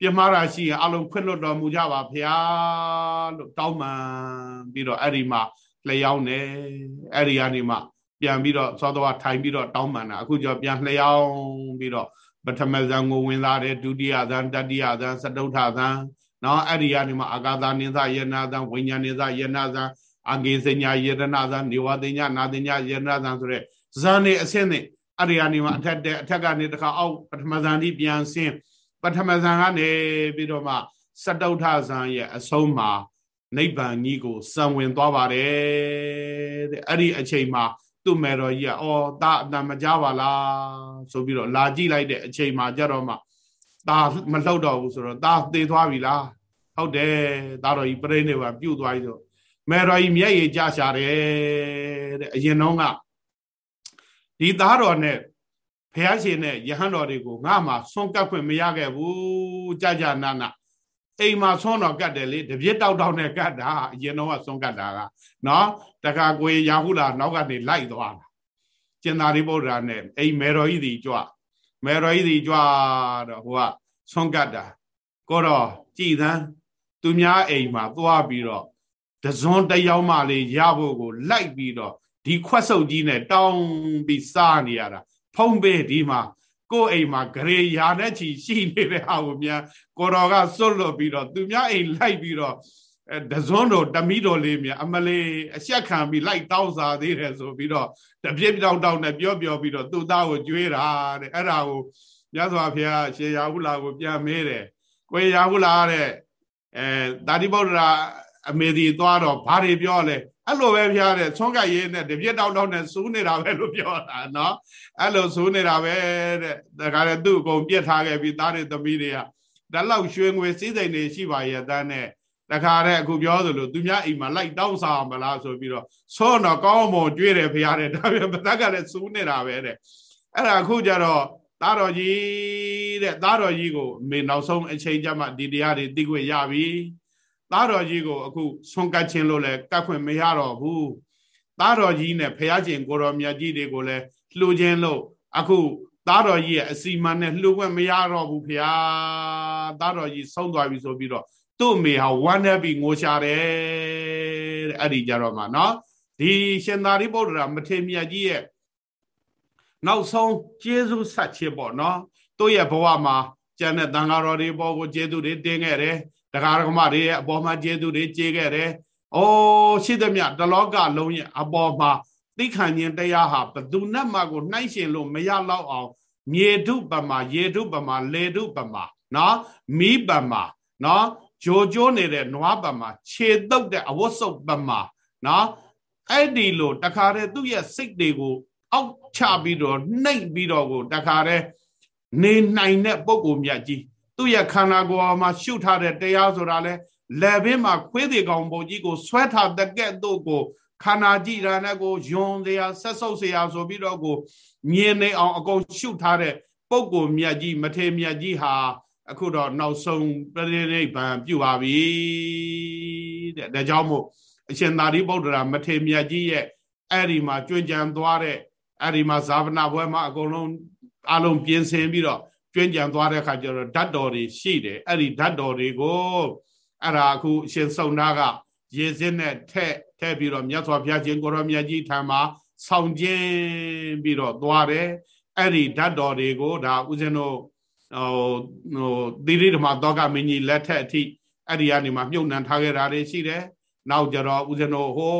ပြမရာရှိရင်အလုံးခွင့်လွတ်တော်မူကြပါဖျားလို့တောင်းပန်ပြီးတော့အဲ့ဒီမှာလျှောင်းနေအဲ့ဒီကနေမှပြန်ပြီးတော့သောတော်ထိုင်ပြီးတော့တောင်းပန်တာအခုကျပြန်လျှောင်းပြီးတော့ပထမဇန်ကိုဝင်လာတယ်ဒုတိယဇန်တတိယဇန်စတုထဇန်နော်အဲ့ဒီကနေမှအာဂါသနိသယနာဇန်ဝိညာဏိသယနာဇန်အငေစညာယရဏဇန်နေဝတိညာနာတိညာယရဏဇန်ဆိုတဲ့ဇန်နေအစင်းနဲ့အဲ့ဒီကနေမှအထက်တဲ့အထက်ကနေတခါအောက်ပထမဇန်ဒီပြန်ဆင်း ပထမဇန်ကနေပြီးတော့မှစတုထဇန်ရဲ့အဆုံးမှာနိဗ္ဗာန်ကြီးကိုစံဝင်သွားပါတယ်တဲ့အဲ့ဒီအချိန်မှာသူ့မယ်တော်ကြီးကအော်ဒါအတန်မကြပါလားဆိုပြီးတော့လာကြည့်လိုက်တဲ့အချိန်မှာကြတော့မှဒါမလှုပ်တော့ဘူးဆိုတော့ဒါသေသွားပြီလားဟုတ်တယ်ဒါတော်ကြီးပြိနေပါပြုတ်သွားပြီဆိုမယ်တော်ကြီးမျက်ရည်ကျရှာတယ်တဲ့အရင်တော့ကဒီသားတော်နဲ့ ဖះရှင်နဲ့ယဟန်တော်တွေကိုငါမှဆွန့်ကပ်ခွင့်မရခဲ့ဘူးကြာကြာနာနာအိမ်မှာဆွန့်တော်ကတ်တယ်လေတပြစ်တောက်တောက်နဲ့ကတ်တာအရင်တော့ဆွန့်ကတ်တာကနော်တခါကိုရာဟုလာနောက်ကနေလိုက်သွားတာကျင်သာရိပုတ္တရာနဲ့အိမ်မေတော်ကြီးဒီကြွမေတော်ကြီးဒီကြွတော့ဟိုကဆွန့်ကတ်တာကိုတော့ကြည်သန်းသူများအိမ်မှာသွားပြီးတော့တဇွန်တယောက်မှလေးရဖို့ကို လိုက်ပြီးတော့ဒီခွက်ဆုပ်ကြီးနဲ့တောင်းပြီးစားနေရတာ ဖုံးပေးဒီမှာကိုယ်အိမ်မှာဂရေရာနဲ့ချီရှိနေတဲ့ဟာကိုများကိုတော်ကစွတ်လွတ်ပြီးတော့သူများအိမ်လိုက်ပြီးတော့အဲဒဇွန်းတော်တမိတော်လေးမြအမလေးအဆက်ခံပြီးလိုက်တောင်းစားသေးတယ်ဆိုပြီးတော့တပြည့်တောင်းတောင်းနဲ့ပြောပြောပြီးတော့သူ့သားကိုကြွေးတာတဲ့အဲ့ဒါကိုမြတ်စွာဘုရားရှေးရာဟုလာကိုပြန်မေးတယ်ကိုရာဟုလာတဲ့အဲတာတိဗုဒ္ဓရာ အမေဒီသွားတော့ဘာတွေပြောလဲအဲ့လိုပဲဖျားတယ်ဆွမ်းကရေးနဲ့တပြက်တောက်တောက်နဲ့စူးနေတာပဲလို့ပြောတာနော်အဲ့လိုစူးနေတာပဲတဲ့ဒါကြတဲ့သူ့အကုန်ပြစ်ထားခဲ့ပြီးသားတွေသမီးတွေကဒါလောက်ရွှေငွေစည်းစိမ်တွေရှိပါရဲ့တန်းနဲ့တခါတည်းအခုပြောသလိုသူများအိမ်မှာလိုက်တောင်းစားမလားဆိုပြီးတော့ဆောတော့ကောင်းမွန်ကြွေးတယ်ဖရားတဲ့ဒါပြန်ပသက်ကလည်းစူးနေတာပဲတဲ့အဲ့ဒါအခုကျတော့သားတော်ကြီးတဲ့သားတော်ကြီးကိုမေနောက်ဆုံးအချိန်ကျမှဒီတရားတွေသိခွင့်ရပြီ သားတော်ကြီးကိုအခုဆွန်ကတ်ခြင်းလို့လည်းကတ်ခွင့်မရတော့ဘူးသားတော်ကြီးနဲ့ဖရာကျင်ကိုတော်မြတ်ကြီးတွေကိုလည်းလှူခြင်းလို့အခုသားတော်ကြီးရဲ့အစီမံနဲ့လှူခွင့်မရတော့ဘူးဖရာသားတော်ကြီးဆုံးသွားပြီဆိုပြီးတော့သူ့မိဟာဝမ်းနဲ့ပြီးငိုရှာတယ်တဲ့အဲ့ဒီကြတော့မှနော်ဒီရှင်သာရိပုတ္တရာမထေရမြတ်ကြီးရဲ့နောက်ဆုံးကျေးဇူးဆက်ခြင်းပေါ့နော်သူ့ရဲ့ဘဝမှာကျန်တဲ့တန်ဃာတော်တွေပေါ်ကိုကျေးဇူးတွေတင်ခဲ့တယ် တရားဓမ္မတွေရဲ့အပေါ်မှာကျေးဇူးတွေကျေးခဲ့တယ်။အိုးရှိသမျှတလောကလုံးရဲ့အပေါ်မှာသိခံခြင်းတရားဟာဘသူနဲ့မှကိုနှိုင်းရှင်လို့မရတော့အောင်မြေထုပမာရေထုပမာလေထုပမာနော်မိပမာနော်ဂျိုကျိုးနေတဲ့နွားပမာခြေတုပ်တဲ့အဝတ်စုပ်ပမာနော်အဲ့ဒီလိုတခါတည်းသူ့ရဲ့စိတ်တွေကိုအောက်ချပြီးတော့နှိမ့်ပြီးတော့ကိုတခါတည်းနေနိုင်တဲ့ပုံကိုမြတ်ကြီး သူ့ရဲ့ခန္ဓာကိုယ်မှာရှုထားတဲ့တရားဆိုတာလဲလက်ဘင်းမှာခွေးသေးကောင်ပုံကြီးကိုဆွဲထားတဲ့ကဲ့သို့ကိုခန္ဓာကြည်ရာနဲ့ကိုယွန်စရာဆက်ဆုပ်စရာဆိုပြီးတော့ကိုမြင်နေအောင်အကုန်ရှုထားတဲ့ပုံကိုမြတ်ကြီးမထေမြတ်ကြီးဟာအခုတော့နောက်ဆုံးပြိဋိဘံပြုပါပြီတဲ့ဒါကြောင့်မို့အရှင်သာရိပုတ္တရာမထေမြတ်ကြီးရဲ့အဲ့ဒီမှာကျွင်ကြံသွားတဲ့အဲ့ဒီမှာဇာဗနာဘွဲမှာအကုန်လုံးအလုံးပြင်ဆင်ပြီးတော့ ကျွင်းကြံသွားတဲ့အခါကျတော့ဓာတ်တော်တွေရှိတယ်အဲ့ဒီဓာတ်တော်တွေကိုအဲ့ဒါအခုအရှင်စုံနာကရေစင်းနဲ့ထက်ထည့်ပြီးတော့မြတ်စွာဘုရားရှင်ကိုရောမြတ်ကြီးထံမှာဆောင်ကျင်းပြီးတော့သွားတယ်အဲ့ဒီဓာတ်တော်တွေကိုဒါဦးဇင်းတို့ဟိုဟိုသီရိဓမ္မသောကမင်းကြီးလက်ထက်အထိအဲ့ဒီကနေမှမြုပ်နှံထားခဲ့တာတွေရှိတယ်နောက်ကြတော့ဦးဇင်းတို့ဟို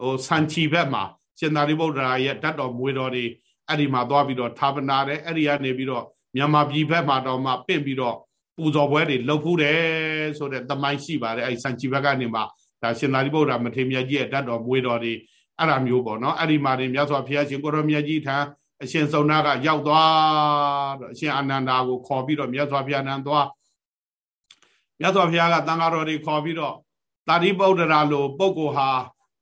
ဟိုစံချီဘက်မှာရှင်သာရိပုတ္တရာရဲ့ဓာတ်တော်မွေတော်တွေအဲ့ဒီမှာသွားပြီးတော့ဌာပနာတယ်အဲ့ဒီကနေပြီးတော့ မြန်မာပြည်ဘက်မှာတော့မှပင့်ပြီးတော့ပူဇော်ပွဲတွေလုပ်ဖူးတယ်ဆိုတဲ့သမိုင်းရှိပါတယ်အဲ့ဒီစံချီဘက်ကနေမှဒါရှင်သာရိပုတ္တရာမထေရမြတ်ကြီးရဲ့တတ်တော်မွေးတော်တွေအဲ့ဒါမျိုးပေါ့နော်အဲ့ဒီမှာနေမြတ်စွာဘုရားရှင်ကိုရောမြတ်ကြီးထံအရှင်စုံနာကရောက်သွားတော့အရှင်အာနန္ဒာကိုခေါ်ပြီးတော့မြတ်စွာဘုရားနံသွားမြတ်စွာဘုရားကတန်ဃာတော်တွေခေါ်ပြီးတော့တာရိပုတ္တရာလိုပုဂ္ဂိုလ်ဟာ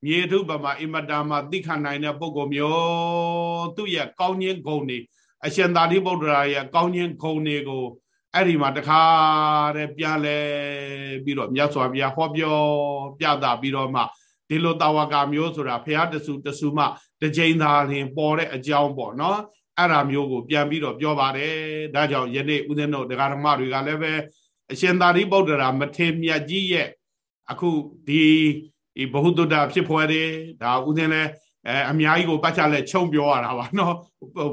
မြေထုပမာအင်မတာမှာသိခံနိုင်တဲ့ပုဂ္ဂိုလ်မျိုးသူ့ရဲ့ကောင်းခြင်းဂုဏ်တွေ အရှင်သာရိပုတ္တရာရဲ့ကောင်းခြင်းဂုဏ်တွေကိုအဲ့ဒီမှာတခါတည်းပြန်လဲပြီးတော့မြတ်စွာဘုရားဟောပြောပြတာပြီးတော့မှဒီလိုတာဝကမျိုးဆိုတာဘုရားတဆူတဆူမှတစ်ကြိမ်သာလင်ပေါ်တဲ့အကြောင်းပေါ့နော်အဲ့ဒါမျိုးကိုပြန်ပြီးတော့ပြောပါတယ်ဒါကြောင့်ယနေ့ဦးဇင်းတို့ဒကာဓမ္မတွေကလည်းပဲအရှင်သာရိပုတ္တရာမထေမြတ်ကြီးရဲ့အခုဒီဘ ഹു တုဒ္ဒဖြစ်ဖွယ်တယ်ဒါဦးဇင်းလည်း အဲအများကြီးကိုပတ်ချလဲခြုံပြောရတာပါနော်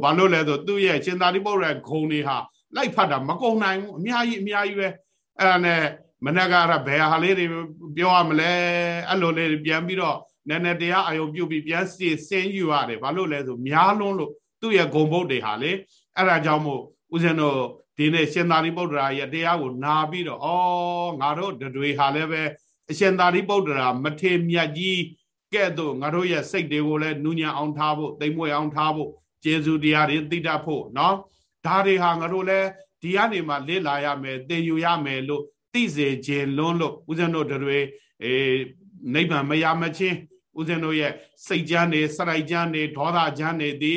ဘာလို့လဲဆိုသူ့ရဲ့ရှင်သာရိပုတ္တရာဂုံတွေဟာလိုက်ဖတ်တာမကုန်နိုင်ဘူးအများကြီးအများကြီးပဲအဲ့ဒါနဲ့မနက်ကရဘယ်ဟာလေးတွေပြောရမလဲအဲ့လိုလေးပြန်ပြီးတော့နည်းနည်းတရားအယုံပြုတ်ပြီးပြန်စီစင်းယူရတယ်ဘာလို့လဲဆိုများလွန်းလို့သူ့ရဲ့ဂုံဘုတ်တွေဟာလေအဲ့ဒါကြောင့်မို့ဦးဇင်းတို့ဒီနေ့ရှင်သာရိပုတ္တရာရဲ့တရားကိုနာပြီးတော့ဩငါတို့တွေဟာလည်းပဲအရှင်သာရိပုတ္တရာမထေမြတ်ကြီး ကဲ့သို့ငါတို့ရဲ့စိတ်တွေကိုလည်းနူးညံ့အောင်ထားဖို့တိမ်မွေ့အောင်ထားဖို့ကျေစုတရားတွေသိတတ်ဖို့เนาะဒါတွေဟာငါတို့လည်းဒီကနေမှလေ့လာရမယ်သင်ယူရမယ်လို့သိစေခြင်းလွန်းလို့ဦးဇင်းတို့တွေအေနိဗ္ဗာန်မရမချင်းဦးဇင်းတို့ရဲ့စိတ်ကြမ်းတွေစရိုက်ကြမ်းတွေဒေါသကြမ်းတွေဒီ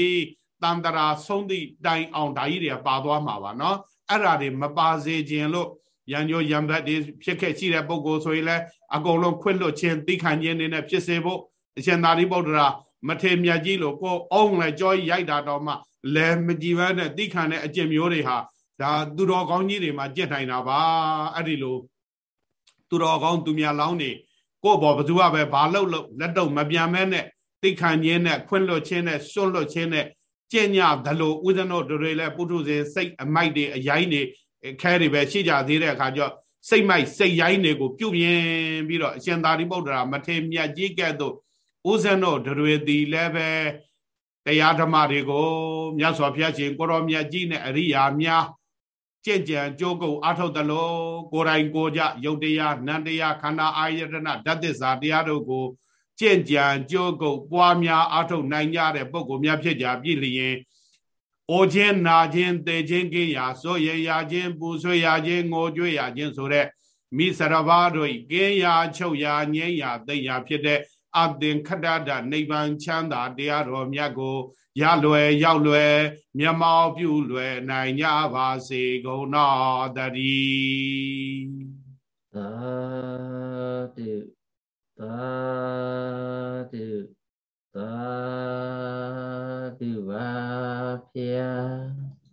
တန်တရာဆုံးသည့်တိုင်အောင်ဒါကြီးတွေပါသွားမှာပါเนาะအဲ့ဓာတွေမပါစေခြင်းလို့ ရန်ညိုရံဘတ်တွေဖြစ်ခဲ့ရှိတဲ့ပုံကိုဆိုရင်လည်းအကုန်လုံးခွင့်လွတ်ခြင်းသိခံခြင်းတွေနဲ့ဖြစ်စေဖို့အရှင်သာရိပုတ္တရာမထေမြတ်ကြီးလို့ကိုအုံးလဲကြောရိုက်တာတော့မှလဲမကြည်ပန်းနဲ့သိခံတဲ့အကျင့်မျိုးတွေဟာဒါသူတော်ကောင်းကြီးတွေမှာကြက်ထိုင်တာပါအဲ့ဒီလိုသူတော်ကောင်းသူများလောင်းတွေကိုဘောဘသူကပဲဘာလို့လို့လက်တော့မပြန်မဲနဲ့သိခံခြင်းနဲ့ခွင့်လွတ်ခြင်းနဲ့စွန့်လွတ်ခြင်းနဲ့ကျင့်ညဒလို့ဥဒ္ဒနောတွေလည်းပုထုဇဉ်စိတ်အမိုက်တွေအရိုင်းတွေ ခဲတွေပဲရှိကြသေးတဲ့အခါကျစိတ်မိုက်စိတ်ရိုင်းတွေကိုပြုပြင်ပြီးတော့အရှင်သာရိပုတ္တရာမထေမြတ်ကြီးကဲ့သို့ဥဇဏတို့တွေသည်လည်းပဲတရားဓမ္မတွေကိုမြတ်စွာဘုရားရှင်ကိုရောမြတ်ကြီးနဲ့အရိယာများကြင်ကြံကြိုးကုပ်အထောက်တလို့ကိုယ်တိုင်ကိုကြယုတ်တရားနန္တရားခန္ဓာအာယတနာဓာတ်သစ္စာတရားတို့ကိုကြင်ကြံကြိုးကုပ်ပွားများအထောက်နိုင်ကြတဲ့ပုဂ္ဂိုလ်များဖြစ်ကြပြီလျင် အိုခြင်းနာခြင်းသေခြင်းကိရာဆိုရရခြင်းပူဆွေရခြင်းငိုကြွေရခြင်းဆိုတဲ့မိစရဘာတို့ကင်းရာချုပ်ရာငြိမ်းရာသိရာဖြစ်တဲ့အသင်္ခတတနိဗ္ဗာန်ချမ်းသာတရားတော်မြတ်ကိုရလွယ်ရောက်လွယ်မျက်မှောက်ပြုလွယ်နိုင်ကြပါစေကုန်တော်တည်းသာတုသာ သာဓုပါဖျား